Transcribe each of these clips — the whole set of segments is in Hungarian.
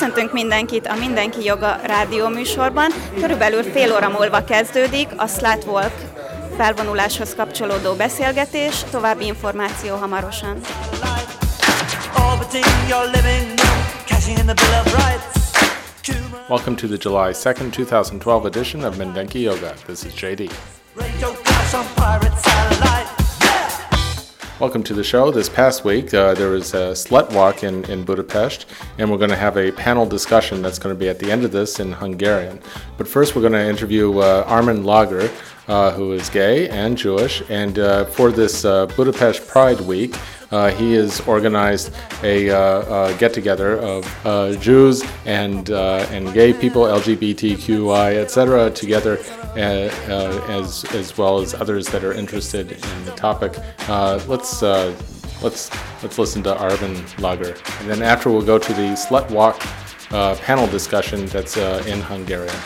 Köszöntünk mindenkit a Mindenki Joga rádió műsorban. Körülbelül fél óra múlva kezdődik a Slatwalk felvonuláshoz kapcsolódó beszélgetés, további információ hamarosan. Welcome to the July 2nd, 2012 edition of Mindenki Yoga. This is JD. Welcome to the show. This past week, uh, there was a slut walk in, in Budapest, and we're going to have a panel discussion that's going to be at the end of this in Hungarian. But first, we're going to interview uh, Armin Lager, uh, who is gay and Jewish, and uh, for this uh, Budapest Pride Week, uh, he has organized a, uh, uh, get together of uh, Jews and uh, and gay people, LGBTQI, etc., together, as as well as others that are interested in the topic. let's. Let's let's listen to Arvin Lager, and then after we'll go to the Slut Walk panel discussion that's in Hungarian.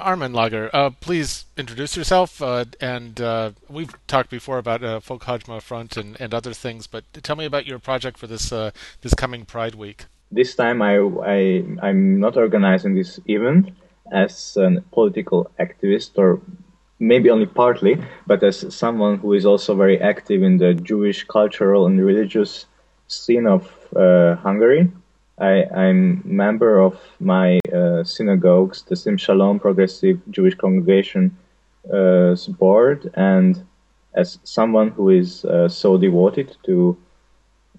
Armin Lager, uh, please introduce yourself. Uh, and uh, we've talked before about uh, Folk Hajma Front and, and other things, but tell me about your project for this uh, this coming Pride Week. This time, I, I I'm not organizing this event as a political activist, or maybe only partly, but as someone who is also very active in the Jewish cultural and religious scene of uh, Hungary. I, am member of my uh, synagogues, the Sim Shalom Progressive Jewish Congregation uh, board, and as someone who is uh, so devoted to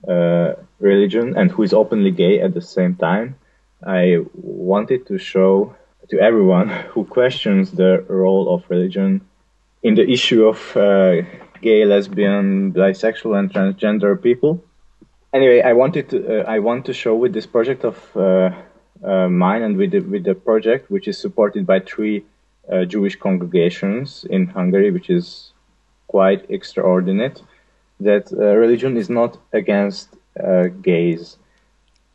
uh, religion and who is openly gay at the same time, I wanted to show to everyone who questions the role of religion in the issue of uh, gay, lesbian, bisexual, and transgender people anyway, I wanted to uh, I want to show with this project of uh, uh, mine and with the, with the project which is supported by three uh, Jewish congregations in Hungary, which is quite extraordinary. That uh, religion is not against gays.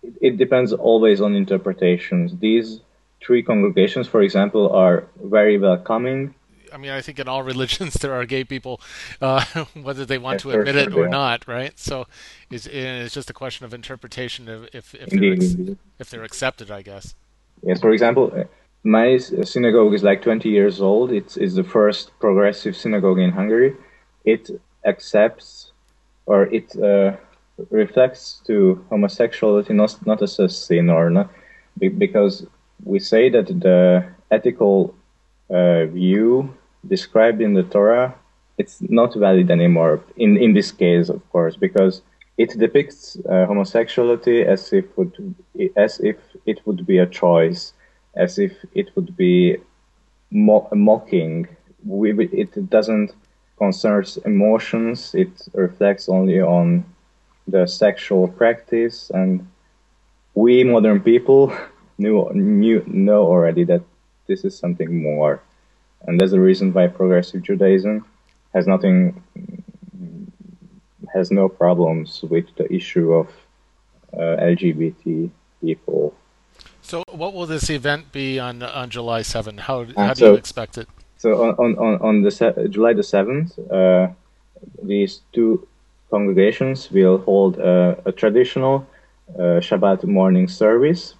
It, it depends always on interpretations. These three congregations, for example, are very welcoming I mean, I think in all religions there are gay people, uh, whether they want to admit it or not, right? So it's, it's just a question of interpretation of if if they're, ex- if they're accepted, I guess. Yes, for example, uh, my synagogue is like 20 years old. It's, it's the first progressive synagogue in Hungary. It accepts or it uh, reflects to homosexuality not, not as a sin or not, because we say that the ethical uh, view described in the Torah, it's not valid anymore. In in this case, of course, because it depicts uh, homosexuality as if would as if it would be a choice, as if it would be mo- mocking. We, it doesn't concerns emotions. It reflects only on the sexual practice, and we modern people knew, knew know already that this is something more. and that's the reason why progressive Judaism has nothing, has no problems with the issue of uh, LGBT people. So, what will this event be on on July seventh? How, how do you expect it? So, on on on the se- July the seventh, uh, these two congregations will hold a traditional uh, Shabbat morning service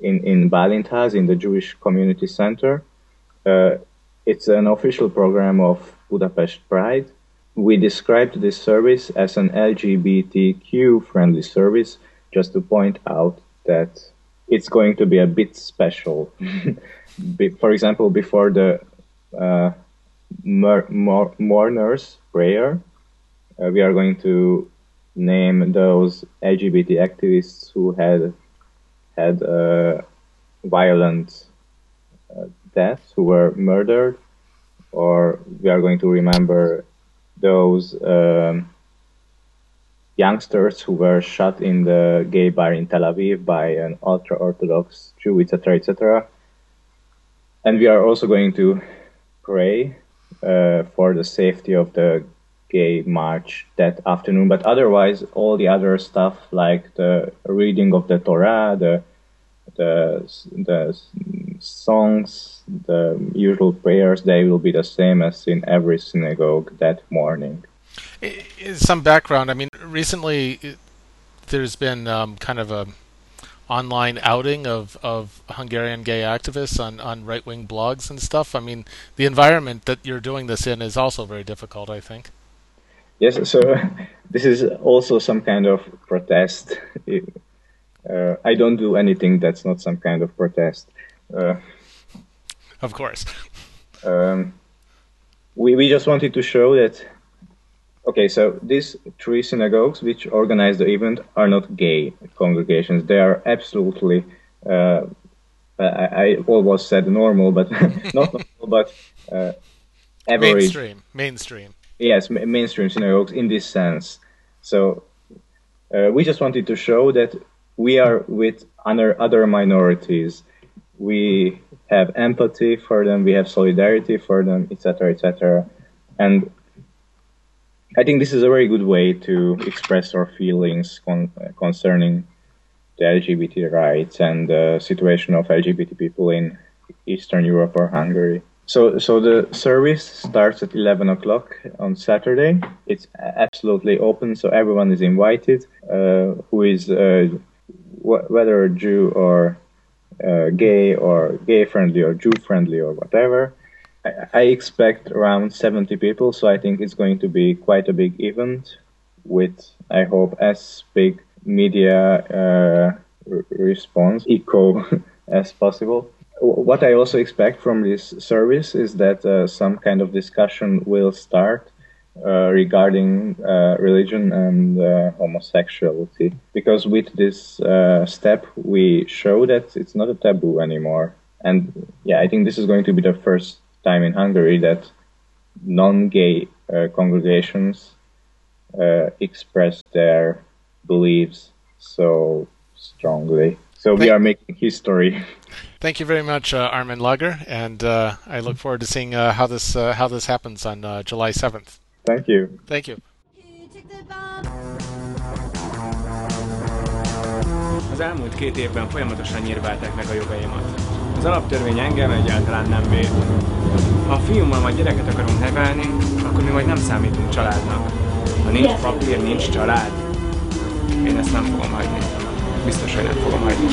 in in Bálintház in the Jewish Community Center. Uh, it's an official program of Budapest Pride. We described this service as an LGBTQ friendly service just to point out that it's going to be a bit special. For example, before the uh, mourners prayer, uh, we are going to name those LGBT activists who had had violent uh, deaths, who were murdered, or we are going to remember those um, youngsters who were shot in the gay bar in Tel Aviv by an ultra Orthodox Jew, etc., etc. And we are also going to pray uh, for the safety of the gay march that afternoon. But otherwise, all the other stuff like the reading of the Torah, the the the songs, the usual prayers, they will be the same as in every synagogue that morning. Some background. I mean, recently there's been um, kind of a online outing of, of Hungarian gay activists on, on right wing blogs and stuff. I mean, the environment that you're doing this in is also very difficult, I think. Yes, so this is also some kind of protest. Uh, I don't do anything that's not some kind of protest. Uh, of course. Um, we, we just wanted to show that okay, so these three synagogues which organize the event are not gay congregations. They are absolutely, uh, I, I, almost said normal, but not normal, but uh, average. Mainstream. Mainstream. Yes, ma- mainstream synagogues in this sense. So uh, we just wanted to show that we are with other other minorities. We have empathy for them. We have solidarity for them, etc., etc. And I think this is a very good way to express our feelings con- concerning the LGBT rights and the situation of LGBT people in Eastern Europe or Hungary. So, so the service starts at 11 o'clock on Saturday. It's absolutely open, so everyone is invited, uh, who is uh, wh- whether Jew or uh, gay or gay friendly or Jew friendly or whatever. I expect around 70 people, so I think it's going to be quite a big event with, I hope, as big media uh, response, echo as possible. What I also expect from this service is that uh, some kind of discussion will start uh, regarding uh, religion and uh, homosexuality. Because with this uh, step, we show that it's not a taboo anymore. And yeah, I think this is going to be the first time in Hungary that non-gay uh, congregations express their beliefs so strongly. So we are making history. Thank you very much, uh, Armin Lager, and uh, I look forward to seeing uh, how this uh, how this happens on July seventh. Thank you. Thank you. Az elmúlt két évben folyamatosan nyírválták meg a jogaimat. Az alaptörvény engem egyáltalán nem véd. Ha a fiúmmal majd gyereket akarunk nevelni, akkor mi majd nem számítunk családnak. Ha nincs papír, nincs család. Én ezt nem fogom hagyni. Biztos, hogy nem fogom hagyni.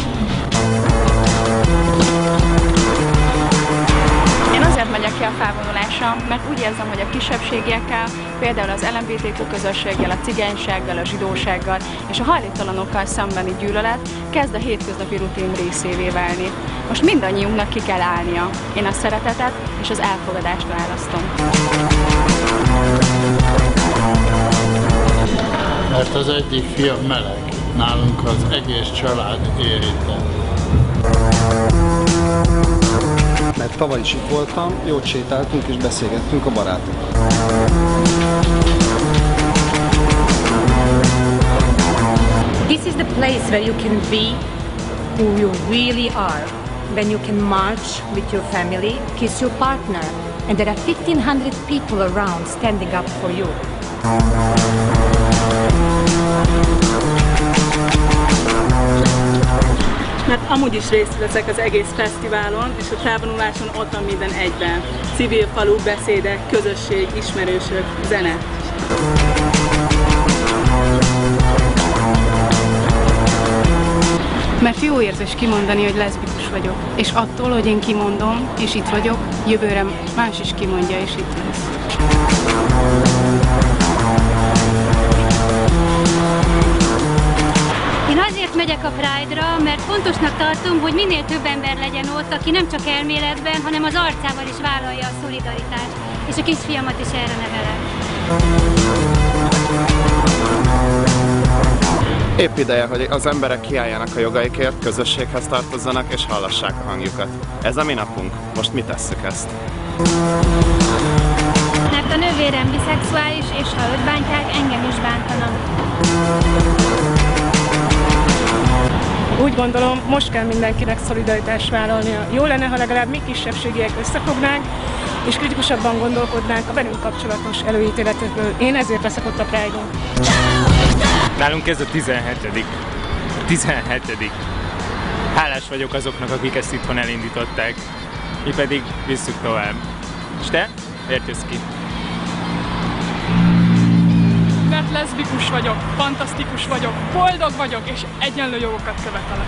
Én azért megyek ki a felvonulásra, mert úgy érzem, hogy a kisebbségiekkel, például az LMBTQ közösséggel, a cigánysággal, a zsidósággal és a hajléktalanokkal szembeni gyűlölet kezd a hétköznapi rutin részévé válni. Most mindannyiunknak ki kell állnia. Én a szeretetet és az elfogadást választom. Mert az egyik fiam meleg, nálunk az egész család érintett. Mert tavaly is itt voltam, jót sétáltunk és beszélgettünk a barátokkal. This is the place where you can be who you really are. When you can march with your family, kiss your partner, and there are 1500 people around standing up for you. Mert amúgy is részt veszek az egész fesztiválon, és a felvonuláson ott van minden egyben. Civil falu, beszédek, közösség, ismerősök, zene. Mert jó érzés kimondani, hogy leszbikus vagyok. És attól, hogy én kimondom, és itt vagyok, jövőre más is kimondja, és itt lesz. Megyek a Pride-ra, mert fontosnak tartom, hogy minél több ember legyen ott, aki nem csak elméletben, hanem az arcával is vállalja a szolidaritást, és a kisfiamat is erre nevelem. Épp ideje, hogy az emberek kiálljanak a jogaikért, közösséghez tartozzanak és hallassák a hangjukat. Ez a mi napunk. Most mi tesszük ezt? Mert a nővérem biszexuális, és ha őt bántják, engem is bántanak. Úgy gondolom, most kell mindenkinek szolidaritást vállalnia. Jó lenne, ha legalább mi kisebbségiek összefognánk, és kritikusabban gondolkodnánk a velünk kapcsolatos előítéletekről. Én ezért leszek ott a Pride-on. Nálunk ez a 17. A 17. Hálás vagyok azoknak, akik ezt itthon elindították. Mi pedig visszük tovább. És te? Miért jössz ki? Leszbikus vagyok, fantasztikus vagyok, boldog vagyok, és egyenlő jogokat követelek.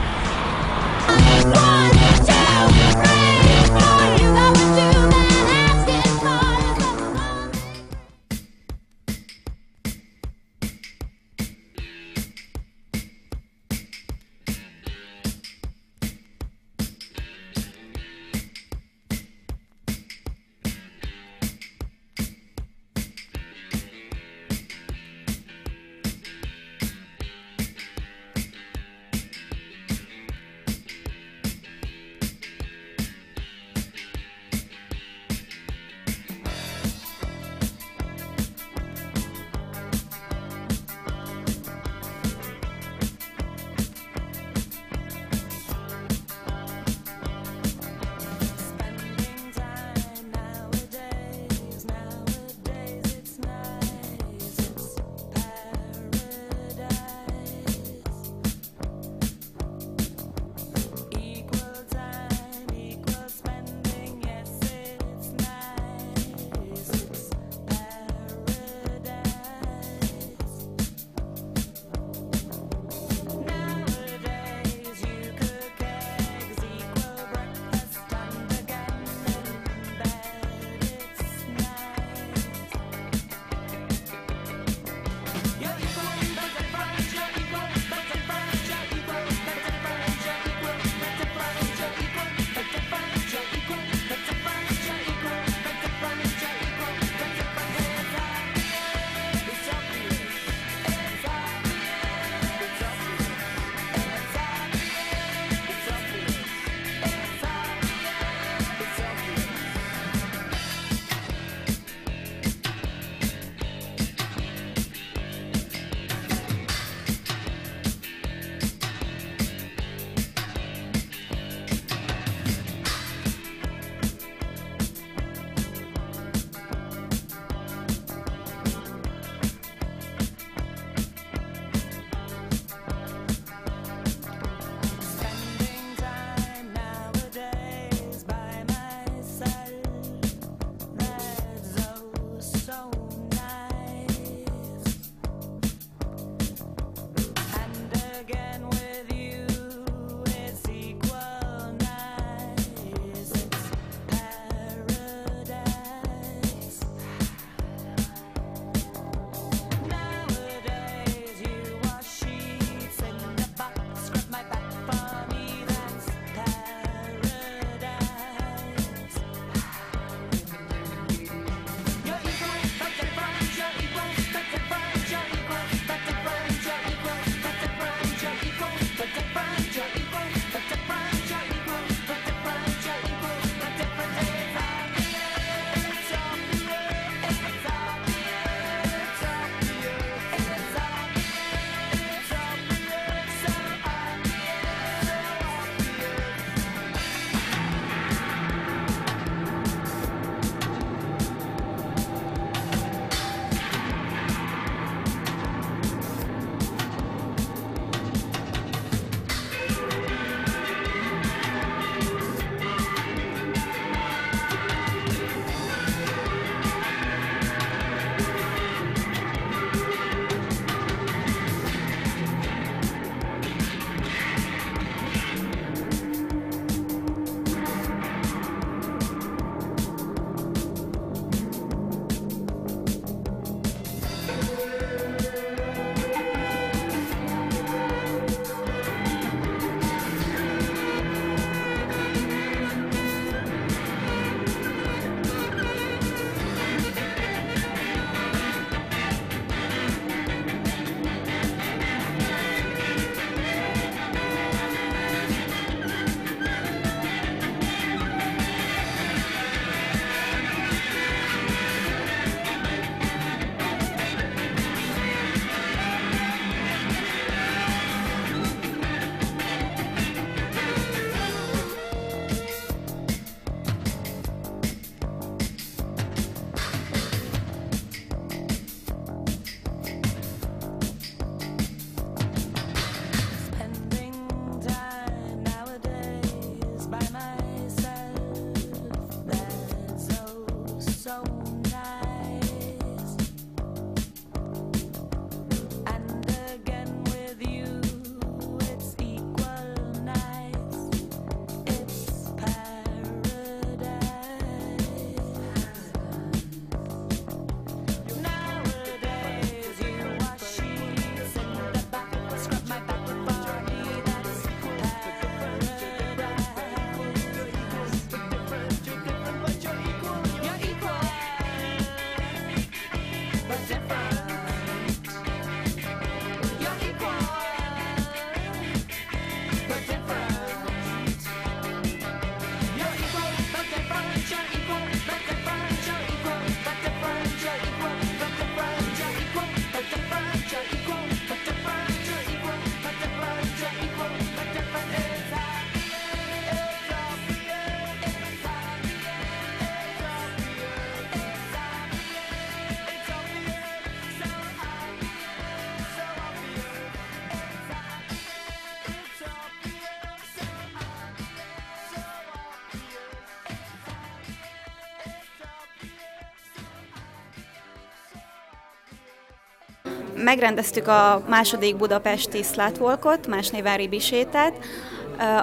Megrendeztük a második budapesti Slatwalkot, más néven Ribisétát.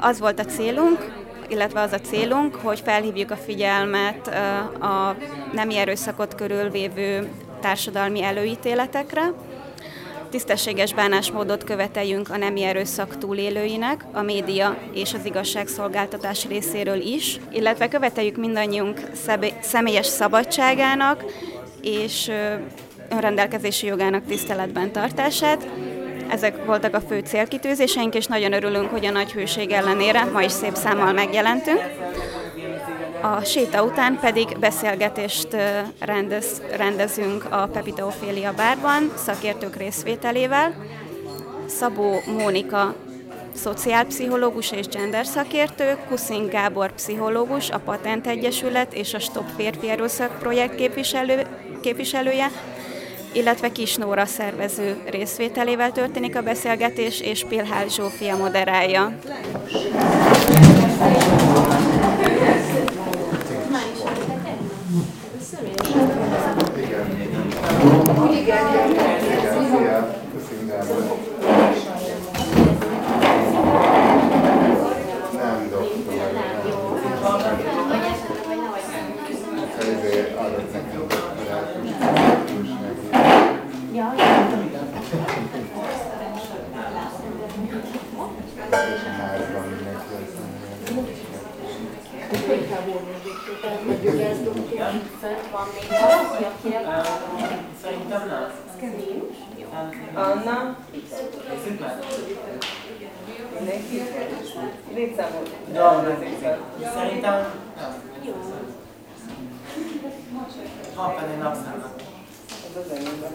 Az volt a célunk, illetve az a célunk, hogy felhívjuk a figyelmet a nemi erőszakot körülvévő társadalmi előítéletekre, tisztességes bánásmódot követeljünk a nemi erőszak túlélőinek, a média és az igazságszolgáltatás részéről is, illetve követeljük mindannyiunk személyes szabadságának és önrendelkezési jogának tiszteletben tartását. Ezek voltak a fő célkitűzéseink, és nagyon örülünk, hogy a nagy hőség ellenére ma is szép számmal megjelentünk. A séta után pedig beszélgetést rendez, rendezünk a Pepita Ophelia bárban, szakértők részvételével. Szabó Mónika szociálpszichológus és gender szakértő, Kuszin Gábor pszichológus, a Patent Egyesület és a Stop Férfi Erőszak projekt képviselő, képviselője, illetve Kis Nóra szervező részvételével történik a beszélgetés, és Pilhál Zsófia moderálja. Szerintem nem. Anna? Mindenki? Létszámot? Szerintem nem. Ha pedig napszámnak. Ez az enyémben.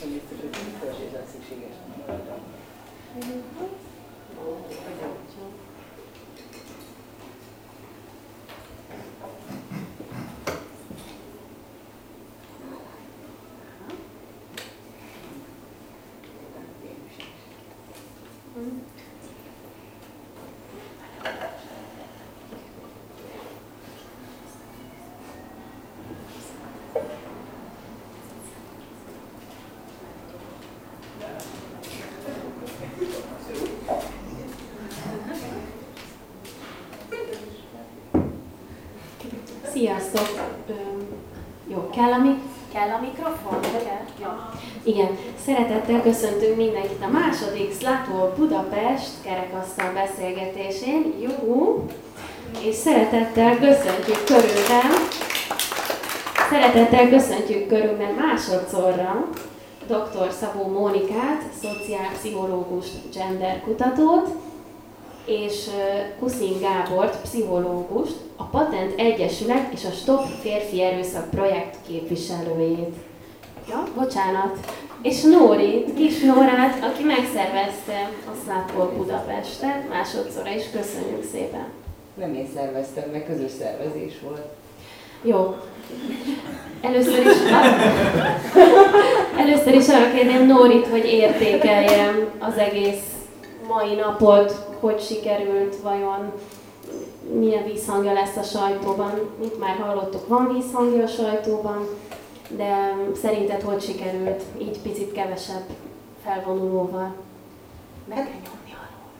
Пойдем. Szeretettel köszöntünk mindenkit a második Slatol Budapest kerekasztal beszélgetésén. Jó! És szeretettel köszöntjük körülben, szeretettel köszöntjük körülben másodszorra dr. Szabó Mónikát, szociálpszichológust, genderkutatót, és Kuszin Gábort, pszichológust, a Patent Egyesület és a Stop Férfi Erőszak projekt képviselőjét. Ja, bocsánat. És Nórit, kis Nórát, aki megszervezte a Szlápol Budapestet, másodszorra is köszönjük szépen. Nem én szerveztem, meg közös szervezés volt. Jó. Először is, először is arra kérném Nórit, hogy értékeljem az egész mai napot, hogy sikerült, vajon milyen vízhangja lesz a sajtóban. Itt már hallottuk, van vízhangja a sajtóban, de szerinted hogy sikerült így picit kevesebb felvonulóval? Meg kell nyomni arról.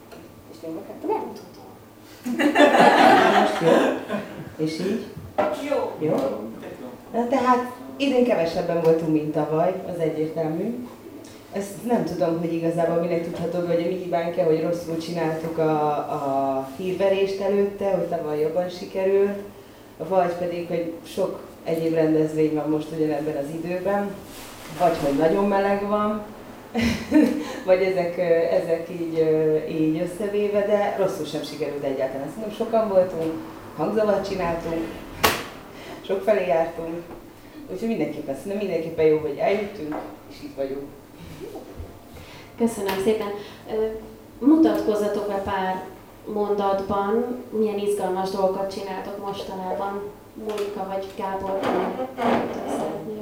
És nyomok Nem tudom. Most jó? És így? Jó. Jó? Na tehát idén kevesebben voltunk, mint tavaly, az egyértelmű. Ezt nem tudom, hogy igazából minek tudható, hogy a mi hibánk-e, hogy rosszul csináltuk a, a hírverést előtte, hogy tavaly jobban sikerül, vagy pedig, hogy sok egyéb rendezvény van most ugyanebben az időben, vagy hogy nagyon meleg van, vagy ezek, ezek így, így összevéve, de rosszul sem sikerült egyáltalán. Szerintem sokan voltunk, hangzavat csináltunk, sok felé jártunk, úgyhogy mindenképpen, szerintem mindenképpen jó, hogy eljöttünk, és itt vagyunk. Köszönöm szépen. Mutatkozzatok be pár mondatban, milyen izgalmas dolgokat csináltok mostanában. Mónika vagy Gábor, szeretnék.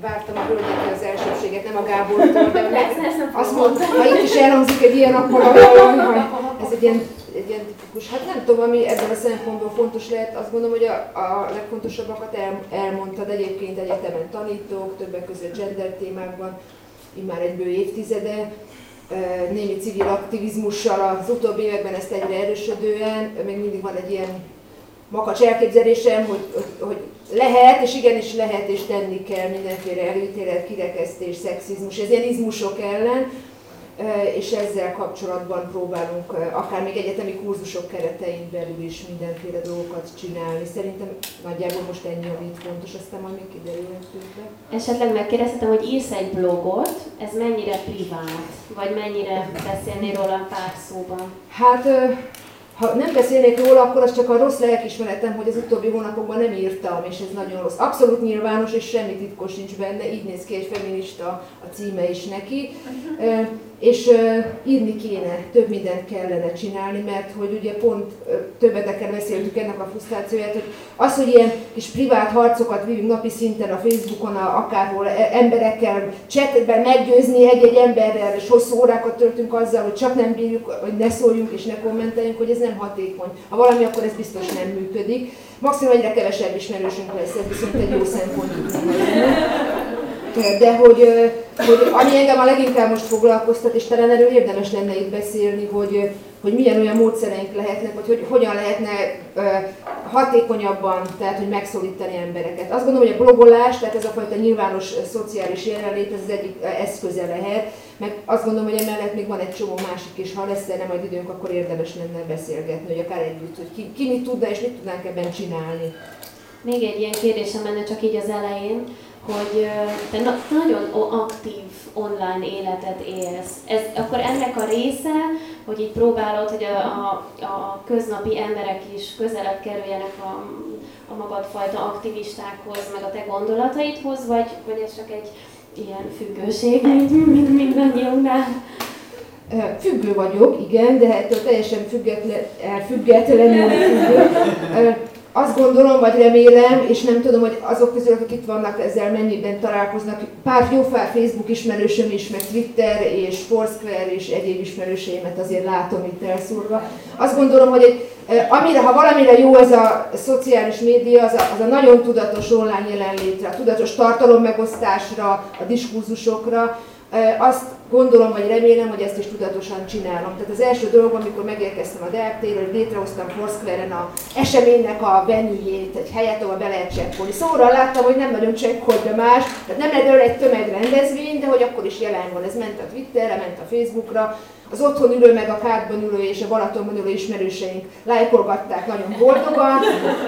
vártam a hölgyekkel az elsőbséget, nem a Gábortól, de azt mondta, ha itt is elhangzik egy ilyen, akkor ez egy ilyen, egy ilyen tipikus. Hát nem tudom, ami ebben a szempontból fontos lehet, azt gondolom, hogy a, a legfontosabbakat el, elmondtad egyébként egyetemen tanítók, többek között gender témákban, immár egy bő évtizede, némi civil aktivizmussal az utóbbi években ezt egyre erősödően, még mindig van egy ilyen makacs elképzelésem, hogy, hogy, lehet, és igenis lehet, és tenni kell mindenféle előítélet, kirekesztés, szexizmus, ez ilyen izmusok ellen, és ezzel kapcsolatban próbálunk akár még egyetemi kurzusok keretein belül is mindenféle dolgokat csinálni. Szerintem nagyjából most ennyi, amit fontos, aztán majd még többek. Esetleg megkérdezhetem, hogy írsz egy blogot, ez mennyire privát, vagy mennyire beszélnél róla pár szóban? Hát, ha nem beszélnék róla, akkor az csak a rossz lelkismeretem, hogy az utóbbi hónapokban nem írtam, és ez nagyon rossz. Abszolút nyilvános, és semmi titkos nincs benne, így néz ki egy feminista a címe is neki. És írni kéne, több mindent kellene csinálni, mert hogy ugye pont ö, többetekkel beszéltük ennek a frusztrációját, hogy az, hogy ilyen kis privát harcokat vívunk napi szinten a Facebookon, a, akárhol e- emberekkel, chatben meggyőzni egy-egy emberrel, és hosszú órákat töltünk azzal, hogy csak nem bírjuk, hogy ne szóljunk és ne kommenteljünk, hogy ez nem hatékony. Ha valami, akkor ez biztos nem működik. Maximum egyre kevesebb ismerősünk lesz, ez viszont egy jó szempont. De hogy, hogy ami engem a leginkább most foglalkoztat, és talán erről érdemes lenne itt beszélni, hogy, hogy milyen olyan módszereink lehetnek, vagy hogy hogyan lehetne ö, hatékonyabban, tehát hogy megszólítani embereket. Azt gondolom, hogy a blogolás, tehát ez a fajta nyilvános szociális jelenlét, ez az egyik eszköze lehet, meg azt gondolom, hogy emellett még van egy csomó másik is, ha lesz erre majd időnk, akkor érdemes lenne beszélgetni, hogy akár együtt, hogy ki, ki mit tudna és mit tudnánk ebben csinálni. Még egy ilyen kérdésem lenne csak így az elején, hogy te na- nagyon aktív online életet élsz. Ez akkor ennek a része, hogy így próbálod, hogy a, a, a köznapi emberek is közelebb kerüljenek a, a magadfajta aktivistákhoz, meg a te gondolataidhoz, vagy, vagy ez csak egy ilyen függőség, mint, mindannyiunknál? Függő vagyok, igen, de ettől teljesen független, függetlenül függő. Azt gondolom, vagy remélem, és nem tudom, hogy azok közül, akik itt vannak, ezzel mennyiben találkoznak. Pár jó pár Facebook ismerősöm is, meg Twitter és Foursquare és egyéb ismerőseimet azért látom itt elszúrva. Azt gondolom, hogy egy, amire, ha valamire jó ez a szociális média, az a, az a nagyon tudatos online jelenlétre, a tudatos tartalommegosztásra, a diskurzusokra, Azt gondolom, vagy remélem, hogy ezt is tudatosan csinálom. Tehát az első dolog, amikor megérkeztem a Deák hogy létrehoztam Foursquare-en a eseménynek a venüjét, egy helyet, ahol be lehet csekkolni. Szóval láttam, hogy nem nagyon csekkol, de más, tehát nem lett egy tömegrendezvény, de hogy akkor is jelen van. Ez ment a Twitterre, ment a Facebookra, az otthon ülő, meg a kádban ülő és a Balatonban ülő ismerőseink lájkolgatták nagyon boldogan,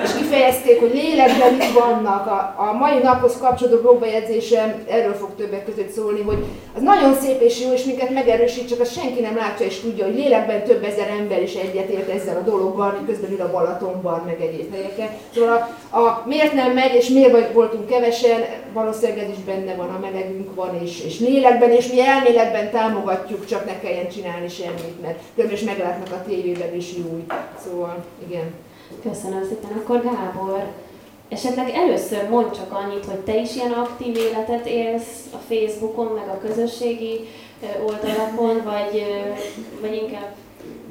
és kifejezték, hogy lélekben itt vannak. A, a mai naphoz kapcsolódó blogbejegyzésem erről fog többek között szólni, hogy az nagyon szép és jó, és minket megerősít, csak azt senki nem látja és tudja, hogy lélekben több ezer ember is egyetért ezzel a dologgal, miközben ül a Balatonban, meg egyéb helyeken. Szóval a, a miért nem megy, és miért voltunk kevesen, valószínűleg ez is benne van, a melegünk van, és, és lélekben, és mi elméletben támogatjuk, csak ne kelljen csinálni semmit, mert különben is meglátnak a tévében is jó. Szóval, igen. Köszönöm szépen. Akkor Gábor, esetleg először mondj csak annyit, hogy te is ilyen aktív életet élsz a Facebookon, meg a közösségi oldalakon, vagy, vagy inkább...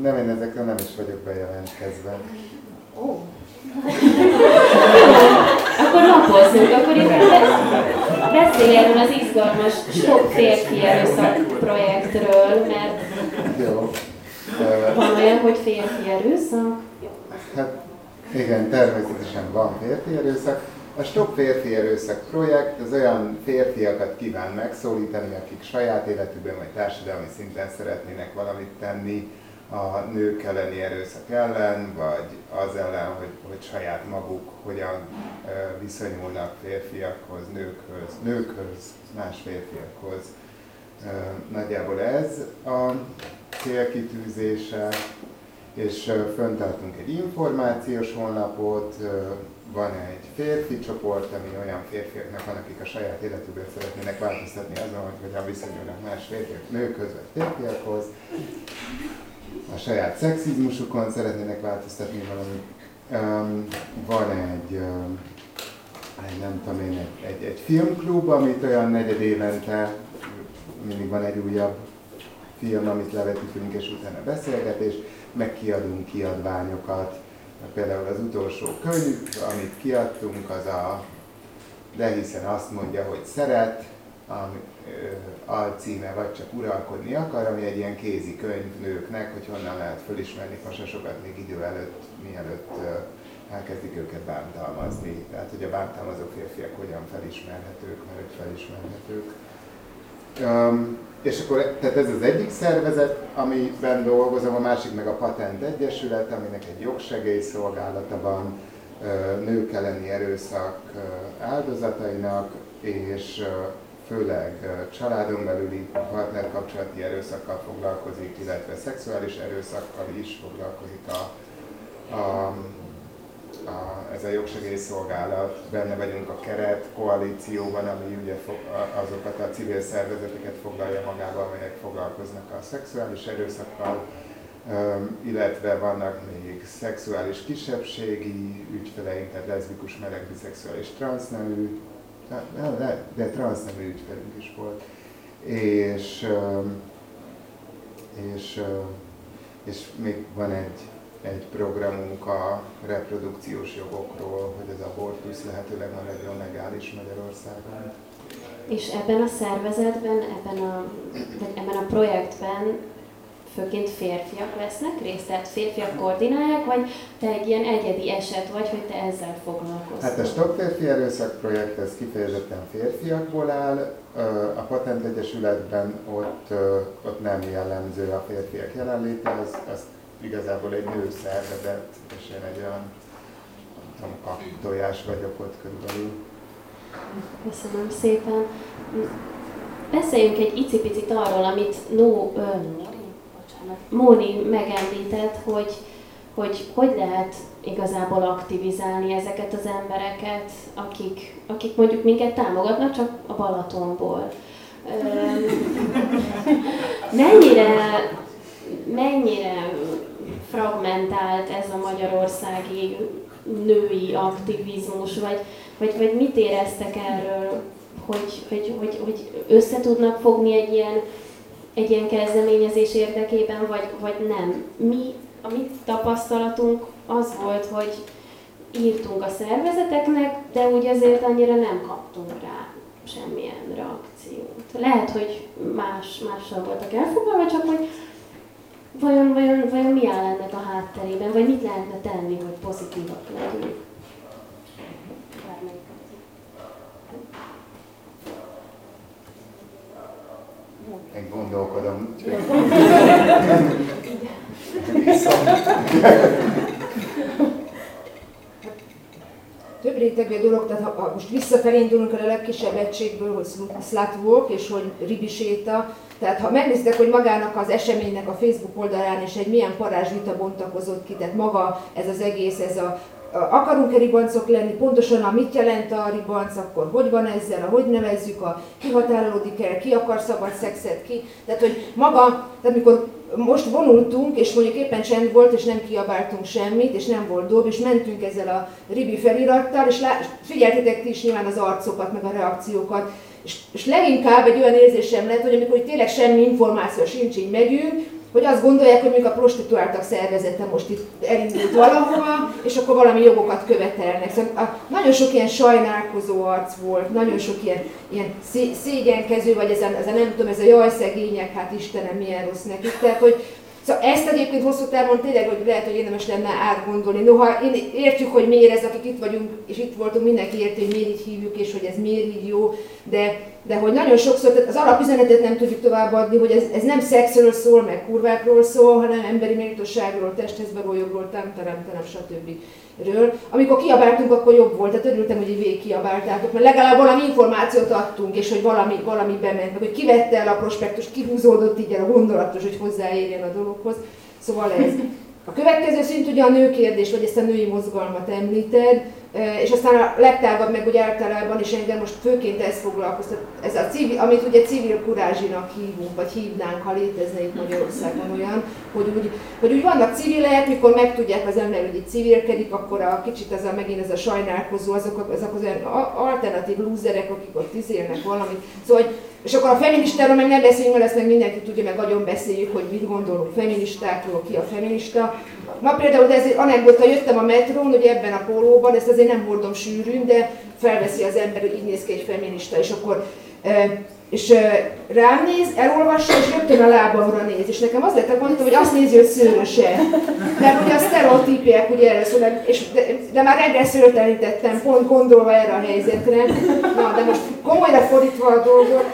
Nem, én ezekre nem is vagyok bejelentkezve. Ó. akkor lapozzunk, akkor itt beszélj erről az izgalmas Stop férfi erőszak projektről, mert Jó. Van olyan, hogy férfi erőszak? Hát igen, természetesen van férfi erőszak. A Stop Férfi Erőszak projekt az olyan férfiakat kíván megszólítani, akik saját életükben vagy társadalmi szinten szeretnének valamit tenni a nők elleni erőszak ellen, vagy az ellen, hogy, hogy saját maguk hogyan viszonyulnak férfiakhoz, nőkhöz, nőkhöz, más férfiakhoz. Nagyjából ez a célkitűzése és föntartunk egy információs honlapot, van egy férfi csoport, ami olyan férfiaknak van, akik a saját életükben szeretnének változtatni azon, hogy hogyan viszonyulnak más férfiak nőkhöz vagy férfiakhoz. A saját szexizmusukon szeretnének változtatni valamit. Öm, Van egy öm, egy, nem tudom én, egy, egy, egy filmklub, amit olyan negyed évente mindig van egy újabb film, amit levetítünk, és utána beszélgetés, meg kiadunk kiadványokat. Például az utolsó könyv, amit kiadtunk, az a De hiszen azt mondja, hogy szeret, ami alcíme vagy csak uralkodni akar, ami egy ilyen kézi könyv nőknek, hogy honnan lehet fölismerni pasasokat még idő előtt, mielőtt elkezdik őket bántalmazni. Tehát, hogy a bántalmazó férfiak hogyan felismerhetők, mert ők felismerhetők. Um, és akkor tehát ez az egyik szervezet, amiben dolgozom, a másik meg a Patent Egyesület, aminek egy jogsegélyszolgálata van nők elleni erőszak áldozatainak, és főleg családon belüli partnerkapcsolati erőszakkal foglalkozik, illetve szexuális erőszakkal is foglalkozik a, a a, ez a jogsegélyszolgálat, benne vagyunk a keret koalícióban, ami ugye fog, azokat a civil szervezeteket foglalja magába, amelyek foglalkoznak a szexuális erőszakkal, illetve vannak még szexuális kisebbségi ügyfeleink, tehát leszbikus, meleg, biszexuális, transznemű, de, de, de transznemű ügyfelünk is volt. És, és, és még van egy egy programunk a reprodukciós jogokról, hogy az abortusz lehetőleg maradjon legális Magyarországon. És ebben a szervezetben, ebben a, ebben a projektben főként férfiak vesznek részt, tehát férfiak koordinálják, vagy te egy ilyen egyedi eset vagy, hogy te ezzel foglalkozol? Hát a Stop Férfi Erőszak projekt ez kifejezetten férfiakból áll, a Patent Egyesületben ott, ott nem jellemző a férfiak jelenléte, az, az igazából egy nő szervezet, és én egy olyan tudom, kaktojás vagyok ott körülbelül. Köszönöm szépen. Beszéljünk egy icipicit arról, amit no, bocsánat, Móni megemlített, hogy, hogy hogy lehet igazából aktivizálni ezeket az embereket, akik, akik mondjuk minket támogatnak csak a Balatonból. mennyire, mennyire fragmentált ez a magyarországi női aktivizmus, vagy, vagy, vagy mit éreztek erről, hogy, hogy, hogy, hogy össze tudnak fogni egy ilyen, egy ilyen kezdeményezés érdekében, vagy, vagy nem. Mi, a mi tapasztalatunk az volt, hogy írtunk a szervezeteknek, de úgy azért annyira nem kaptunk rá semmilyen reakciót. Lehet, hogy más, mással voltak elfoglalva, csak hogy vajon, vajon, vajon mi áll ennek a hátterében, vagy mit lehetne tenni, hogy pozitívak legyünk? Én gondolkodom. Több rétegű dolog, tehát ha, most visszafelé indulunk a legkisebb egységből, hogy Slutwalk és hogy Ribiséta, tehát ha megnézitek, hogy magának az eseménynek a Facebook oldalán is egy milyen parázsvita bontakozott ki, tehát maga ez az egész, ez a akarunk-e ribancok lenni, pontosan a mit jelent a ribanc, akkor? Hogy van ezzel, hogy nevezzük, a ki határolódik el, ki akar szabad szexet, ki. Tehát, hogy maga, tehát mikor most vonultunk, és mondjuk éppen csend volt, és nem kiabáltunk semmit, és nem volt dob, és mentünk ezzel a ribi felirattal, és lá, figyeltétek ti is nyilván az arcokat, meg a reakciókat, és, és leginkább egy olyan érzésem lett, hogy amikor tényleg semmi információ sincs, így megyünk, hogy azt gondolják, hogy mondjuk a prostituáltak szervezete most itt elindult valahova, és akkor valami jogokat követelnek. Szóval a, nagyon sok ilyen sajnálkozó arc volt, nagyon sok ilyen, ilyen szégyenkező, vagy ez a, ez a nem tudom, ez a jaj szegények, hát Istenem, milyen rossz nekik. Tehát, hogy Szóval ezt egyébként hosszú távon tényleg, hogy lehet, hogy érdemes lenne átgondolni. Noha én értjük, hogy miért ez, akik itt vagyunk, és itt voltunk, mindenki érti, hogy miért így hívjuk, és hogy ez miért így jó, de, de hogy nagyon sokszor, tehát az alapüzenetet nem tudjuk továbbadni, hogy ez, ez nem szexről szól, meg kurvákról szól, hanem emberi méltóságról, testhez való jogról, teremterem, stb ről. Amikor kiabáltunk, akkor jobb volt, tehát örültem, hogy végig kiabáltátok, mert legalább valami információt adtunk, és hogy valami, valami bement, hogy kivette el a prospektus, kihúzódott így el a gondolatos, hogy hozzáérjen a dologhoz. Szóval ez. A következő szint ugye a nőkérdés, vagy ezt a női mozgalmat említed, és aztán a legtágabb meg ugye általában is engem most főként ez foglalkoztat, ez a civil, amit ugye civil kurázsinak hívunk, vagy hívnánk, ha létezne itt Magyarországon olyan, hogy úgy, hogy úgy vannak civilek, mikor megtudják az ember, hogy itt civilkedik, akkor a kicsit ez a, megint ez a sajnálkozó, azok, azok az olyan alternatív lúzerek, akik ott izélnek valamit. Szóval, hogy és akkor a feministáról meg nem beszéljünk, mert ezt meg mindenki tudja, meg nagyon beszéljük, hogy mit gondolunk feministákról, ki a feminista. Ma például, de ez egy anekdota, jöttem a metrón, ugye ebben a pólóban, ezt azért nem hordom sűrűn, de felveszi az ember, hogy így néz ki egy feminista, és akkor és rám néz, elolvassa, és rögtön a lábamra néz. És nekem az lett a mondtam, hogy azt nézi, hogy szőröse. Mert ugye a sztereotípiek ugye erre szólnak, és de, de, már reggel szőrtelenítettem, pont gondolva erre a helyzetre. Na, de most komolyra fordítva a dolgot,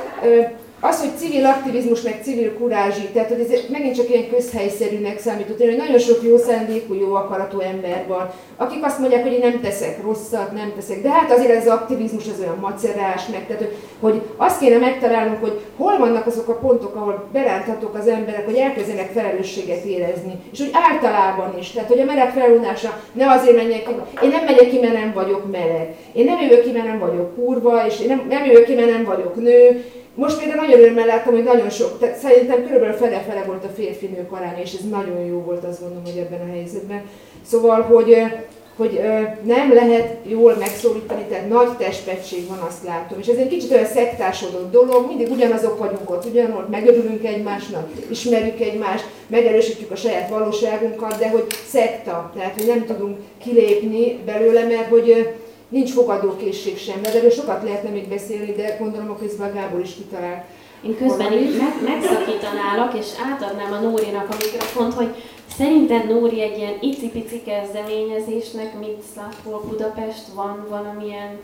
az, hogy civil aktivizmus, meg civil kurázsi, tehát hogy ez megint csak ilyen közhelyszerűnek számított, hogy nagyon sok jó szándékú, jó akaratú ember van, akik azt mondják, hogy én nem teszek rosszat, nem teszek, de hát azért ez az aktivizmus az olyan macerás, meg tehát, hogy azt kéne megtalálnunk, hogy hol vannak azok a pontok, ahol beránthatók az emberek, hogy elkezdenek felelősséget érezni, és úgy általában is, tehát hogy a meleg felvonása ne azért menjek ki, én nem megyek ki, mert nem vagyok meleg, én nem jövök ki, mert nem vagyok kurva, és én nem, nem jövök ki, mert nem vagyok nő, most például nagyon örömmel láttam, hogy nagyon sok, tehát szerintem körülbelül fele-fele volt a férfi-nők aránya, és ez nagyon jó volt, azt gondolom, hogy ebben a helyzetben. Szóval, hogy, hogy nem lehet jól megszólítani, tehát nagy testpetség van, azt látom. És ez egy kicsit olyan szektásodott dolog, mindig ugyanazok vagyunk ott, ugyanott megörülünk egymásnak, ismerjük egymást, megerősítjük a saját valóságunkat, de hogy szekta, tehát hogy nem tudunk kilépni belőle, mert hogy nincs fogadókészség sem, de erről sokat lehetne még beszélni, de gondolom a közben Gábor is kitalált. Én közben így meg, megszakítanálak, és átadnám a Nórinak a mikrofont, hogy szerinted Nóri egy ilyen icipici kezdeményezésnek, mint Slavpol Budapest, van valamilyen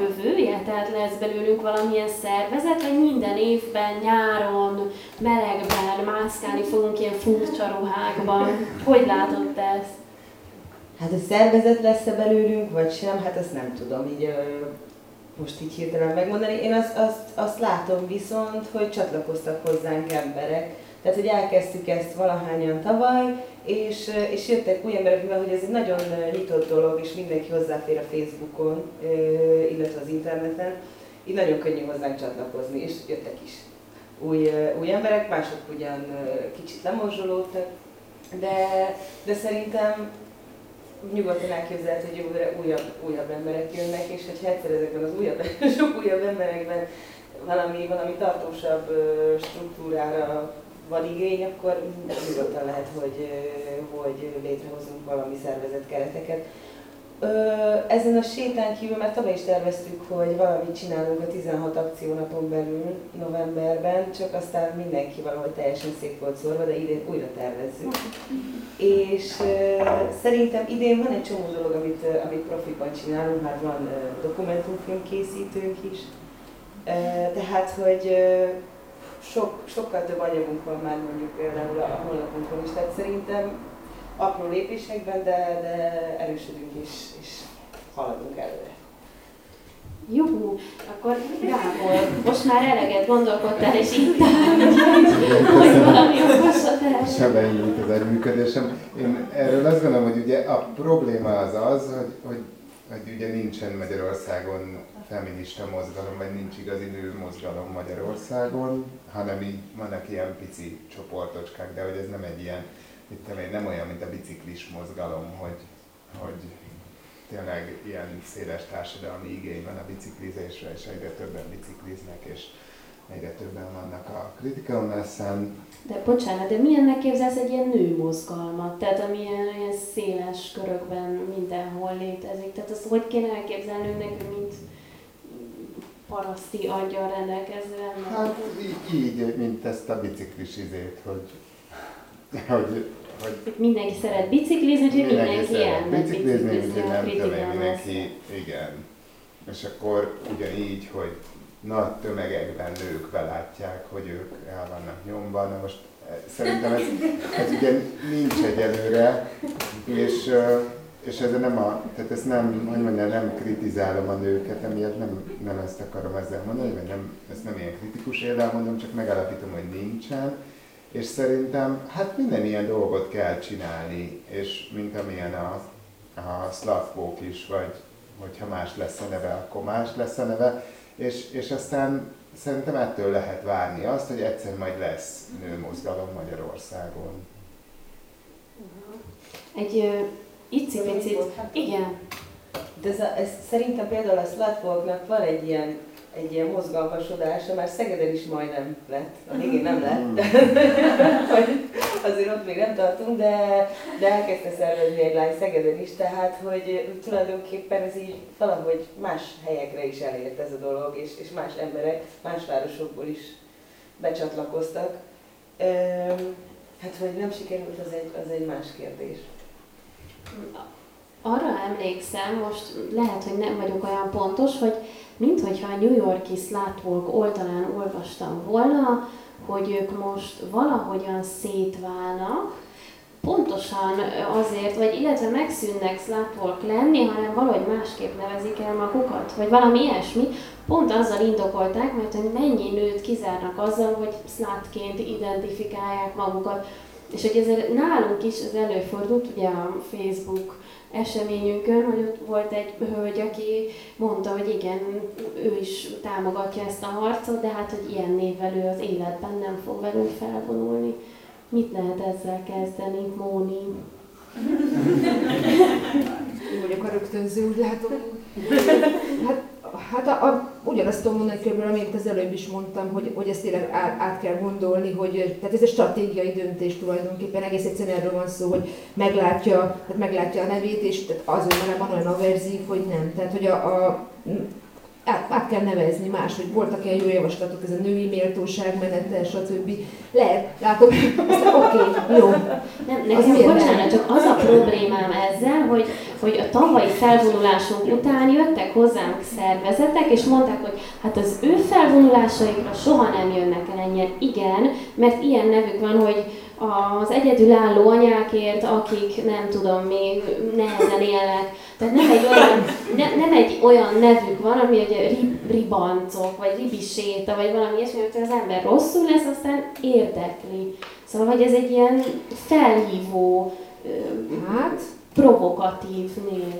jövője? Tehát lesz belőlünk valamilyen szervezet, vagy minden évben, nyáron, melegben mászkálni fogunk ilyen furcsa ruhákban? Hogy látod te ezt? Hát a szervezet lesz-e belőlünk, vagy sem, hát azt nem tudom így most így hirtelen megmondani. Én azt, azt, azt látom viszont, hogy csatlakoztak hozzánk emberek. Tehát, hogy elkezdtük ezt valahányan tavaly, és, és jöttek új emberek, mivel hogy ez egy nagyon nyitott dolog, és mindenki hozzáfér a Facebookon, illetve az interneten, így nagyon könnyű hozzánk csatlakozni, és jöttek is új, új emberek, mások ugyan kicsit lemorzsolódtak, de, de szerintem nyugodtan elképzelhető, hogy jövőre újabb, újabb emberek jönnek, és hogyha egyszer ezekben az újabb, sok újabb emberekben valami, valami tartósabb struktúrára van igény, akkor nyugodtan lehet, hogy, hogy létrehozunk valami szervezet kereteket. Ezen a sétán kívül már tavaly is terveztük, hogy valamit csinálunk a 16 akciónapon belül novemberben, csak aztán mindenki valahogy teljesen szép volt szorva, de idén újra tervezzük. És uh, szerintem idén van egy csomó dolog, amit, amit profikban csinálunk, már van uh, dokumentumfilm készítőnk is, uh, tehát hogy uh, sok, sokkal több anyagunk van már mondjuk például a honlapunkon is, tehát szerintem apró lépésekben, de, de erősödünk is, és haladunk előre. Juhú, akkor Gábor, most már eleget gondolkodtál, és itt hogy valami okosat el. Sem az egyműködésem. Én erről azt gondolom, hogy ugye a probléma az az, hogy, hogy, hogy ugye nincsen Magyarországon feminista mozgalom, vagy nincs igazi nő mozgalom Magyarországon, hanem így vannak ilyen pici csoportocskák, de hogy ez nem egy ilyen mit tudom én, nem olyan, mint a biciklis mozgalom, hogy, hogy tényleg ilyen széles társadalmi igény van a biciklizésre, és egyre többen bicikliznek, és egyre többen vannak a critical mass-en. De bocsánat, de milyennek képzelsz egy ilyen nőmozgalmat? Tehát ami ilyen, ilyen széles körökben mindenhol létezik. Tehát azt hogy kéne elképzelnünk mint paraszti aggyal rendelkezően? Hát így, így, mint ezt a biciklis izét, hogy, hogy hogy mindenki szeret biciklizni, hogy mindenki, mindenki szeret biciklizni, biciklizni nem tudom mindenki, igen. És akkor ugyanígy, hogy nagy tömegekben nők belátják, hogy ők el vannak nyomva. Na most eh, szerintem ez, ez ugye nincs egyelőre, és, és ez nem a, tehát ezt nem, hogy mondjam, nem kritizálom a nőket, emiatt nem, nem ezt akarom ezzel mondani, vagy nem, ezt nem ilyen kritikus érvel mondom, csak megállapítom, hogy nincsen És szerintem hát minden ilyen dolgot kell csinálni, és mint amilyen a, a Slavkók is, vagy hogyha más lesz a neve, akkor más lesz a neve, és, és aztán szerintem ettől lehet várni azt, hogy egyszer majd lesz nőmozgalom Magyarországon. Egy icipicit, igen. De ez, a, ez szerintem például a Slutfolknak van egy ilyen egy ilyen mozgalmasodása, már Szegeden is majdnem lett, a végén nem lett, azért ott még nem tartunk, de, de elkezdte szervezni egy lány Szegeden is, tehát hogy tulajdonképpen ez így valahogy más helyekre is elért ez a dolog, és, és más emberek, más városokból is becsatlakoztak. Hát, hogy nem sikerült, az egy, az egy más kérdés. Arra emlékszem, most lehet, hogy nem vagyok olyan pontos, hogy minthogyha a New Yorki Slutwalk oldalán olvastam volna, hogy ők most valahogyan szétválnak, pontosan azért, vagy illetve megszűnnek slutwalk lenni, hanem valahogy másképp nevezik el magukat, vagy valami ilyesmi, pont azzal indokolták, mert hogy mennyi nőt kizárnak azzal, hogy slutként identifikálják magukat. És hogy ez nálunk is ez előfordult, ugye a Facebook eseményünkön, hogy ott volt egy hölgy, aki mondta, hogy igen, ő is támogatja ezt a harcot, de hát, hogy ilyen névvel ő az életben nem fog velünk felvonulni. Mit lehet ezzel kezdeni, Móni? Én vagyok a rögtönző, úgy látom. Hát Hát a, a, ugyanazt tudom mondani kb. amit az előbb is mondtam, hogy, hogy ezt tényleg át, át kell gondolni, hogy tehát ez egy stratégiai döntés tulajdonképpen, egész egyszerűen erről van szó, hogy meglátja, tehát meglátja a nevét, és tehát azon van olyan averzív, hogy nem. Tehát, hogy a, a át, át kell nevezni más, hogy voltak ilyen jó javaslatok, ez a női méltóság menete, stb. Lehet, látom, oké, okay, jó. Nem, nekem, az bocsánat, csak az a problémám ezzel, hogy, hogy a tavalyi felvonulásunk után jöttek hozzánk szervezetek, és mondták, hogy hát az ő felvonulásaikra soha nem jönnek el ennyien. Igen, mert ilyen nevük van, hogy az egyedülálló anyákért, akik nem tudom, még nehezen élnek. Tehát nem egy olyan, ne, nem egy olyan nevük van, ami egy rib, ribancok, vagy ribiséta, vagy valami ilyesmi, hogy az ember rosszul lesz, aztán érdekli. Szóval, hogy ez egy ilyen felhívó, hát, provokatív név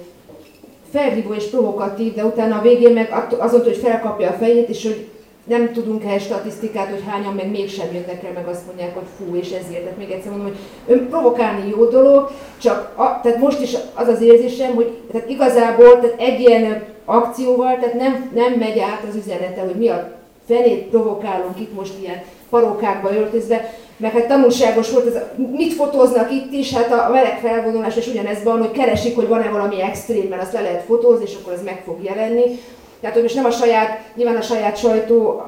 felhívó és provokatív, de utána a végén meg azon, hogy felkapja a fejét, és hogy nem tudunk ehhez statisztikát, hogy hányan meg mégsem jönnek el, meg azt mondják, hogy fú, és ezért. Tehát még egyszer mondom, hogy ön provokálni jó dolog, csak a, tehát most is az az érzésem, hogy tehát igazából tehát egy ilyen akcióval, tehát nem, nem megy át az üzenete, hogy mi a fenét provokálunk itt most ilyen parókákba öltözve, meg hát tanulságos volt, ez, mit fotóznak itt is, hát a meleg felvonulás és ugyanez van, hogy keresik, hogy van-e valami extrém, mert azt le lehet fotózni, és akkor ez meg fog jelenni. Tehát, hogy most nem a saját, nyilván a saját sajtó,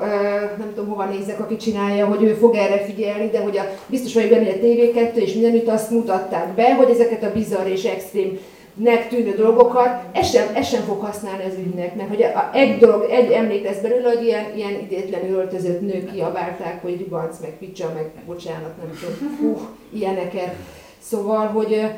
nem tudom hova nézek, aki csinálja, hogy ő fog erre figyelni, de hogy a, biztos vagyok benne, hogy a TV2 és mindenütt azt mutatták be, hogy ezeket a bizarr és extrém nek tűnő dolgokat, ez sem, ez sem fog használni az ügynek, mert hogy a, egy dolog, egy emlék lesz belőle, hogy ilyen, ilyen idétlenül öltözött nők kiabálták, hogy ribanc, meg picsa, meg bocsánat, nem tudom, hú, ilyeneket. Szóval, hogy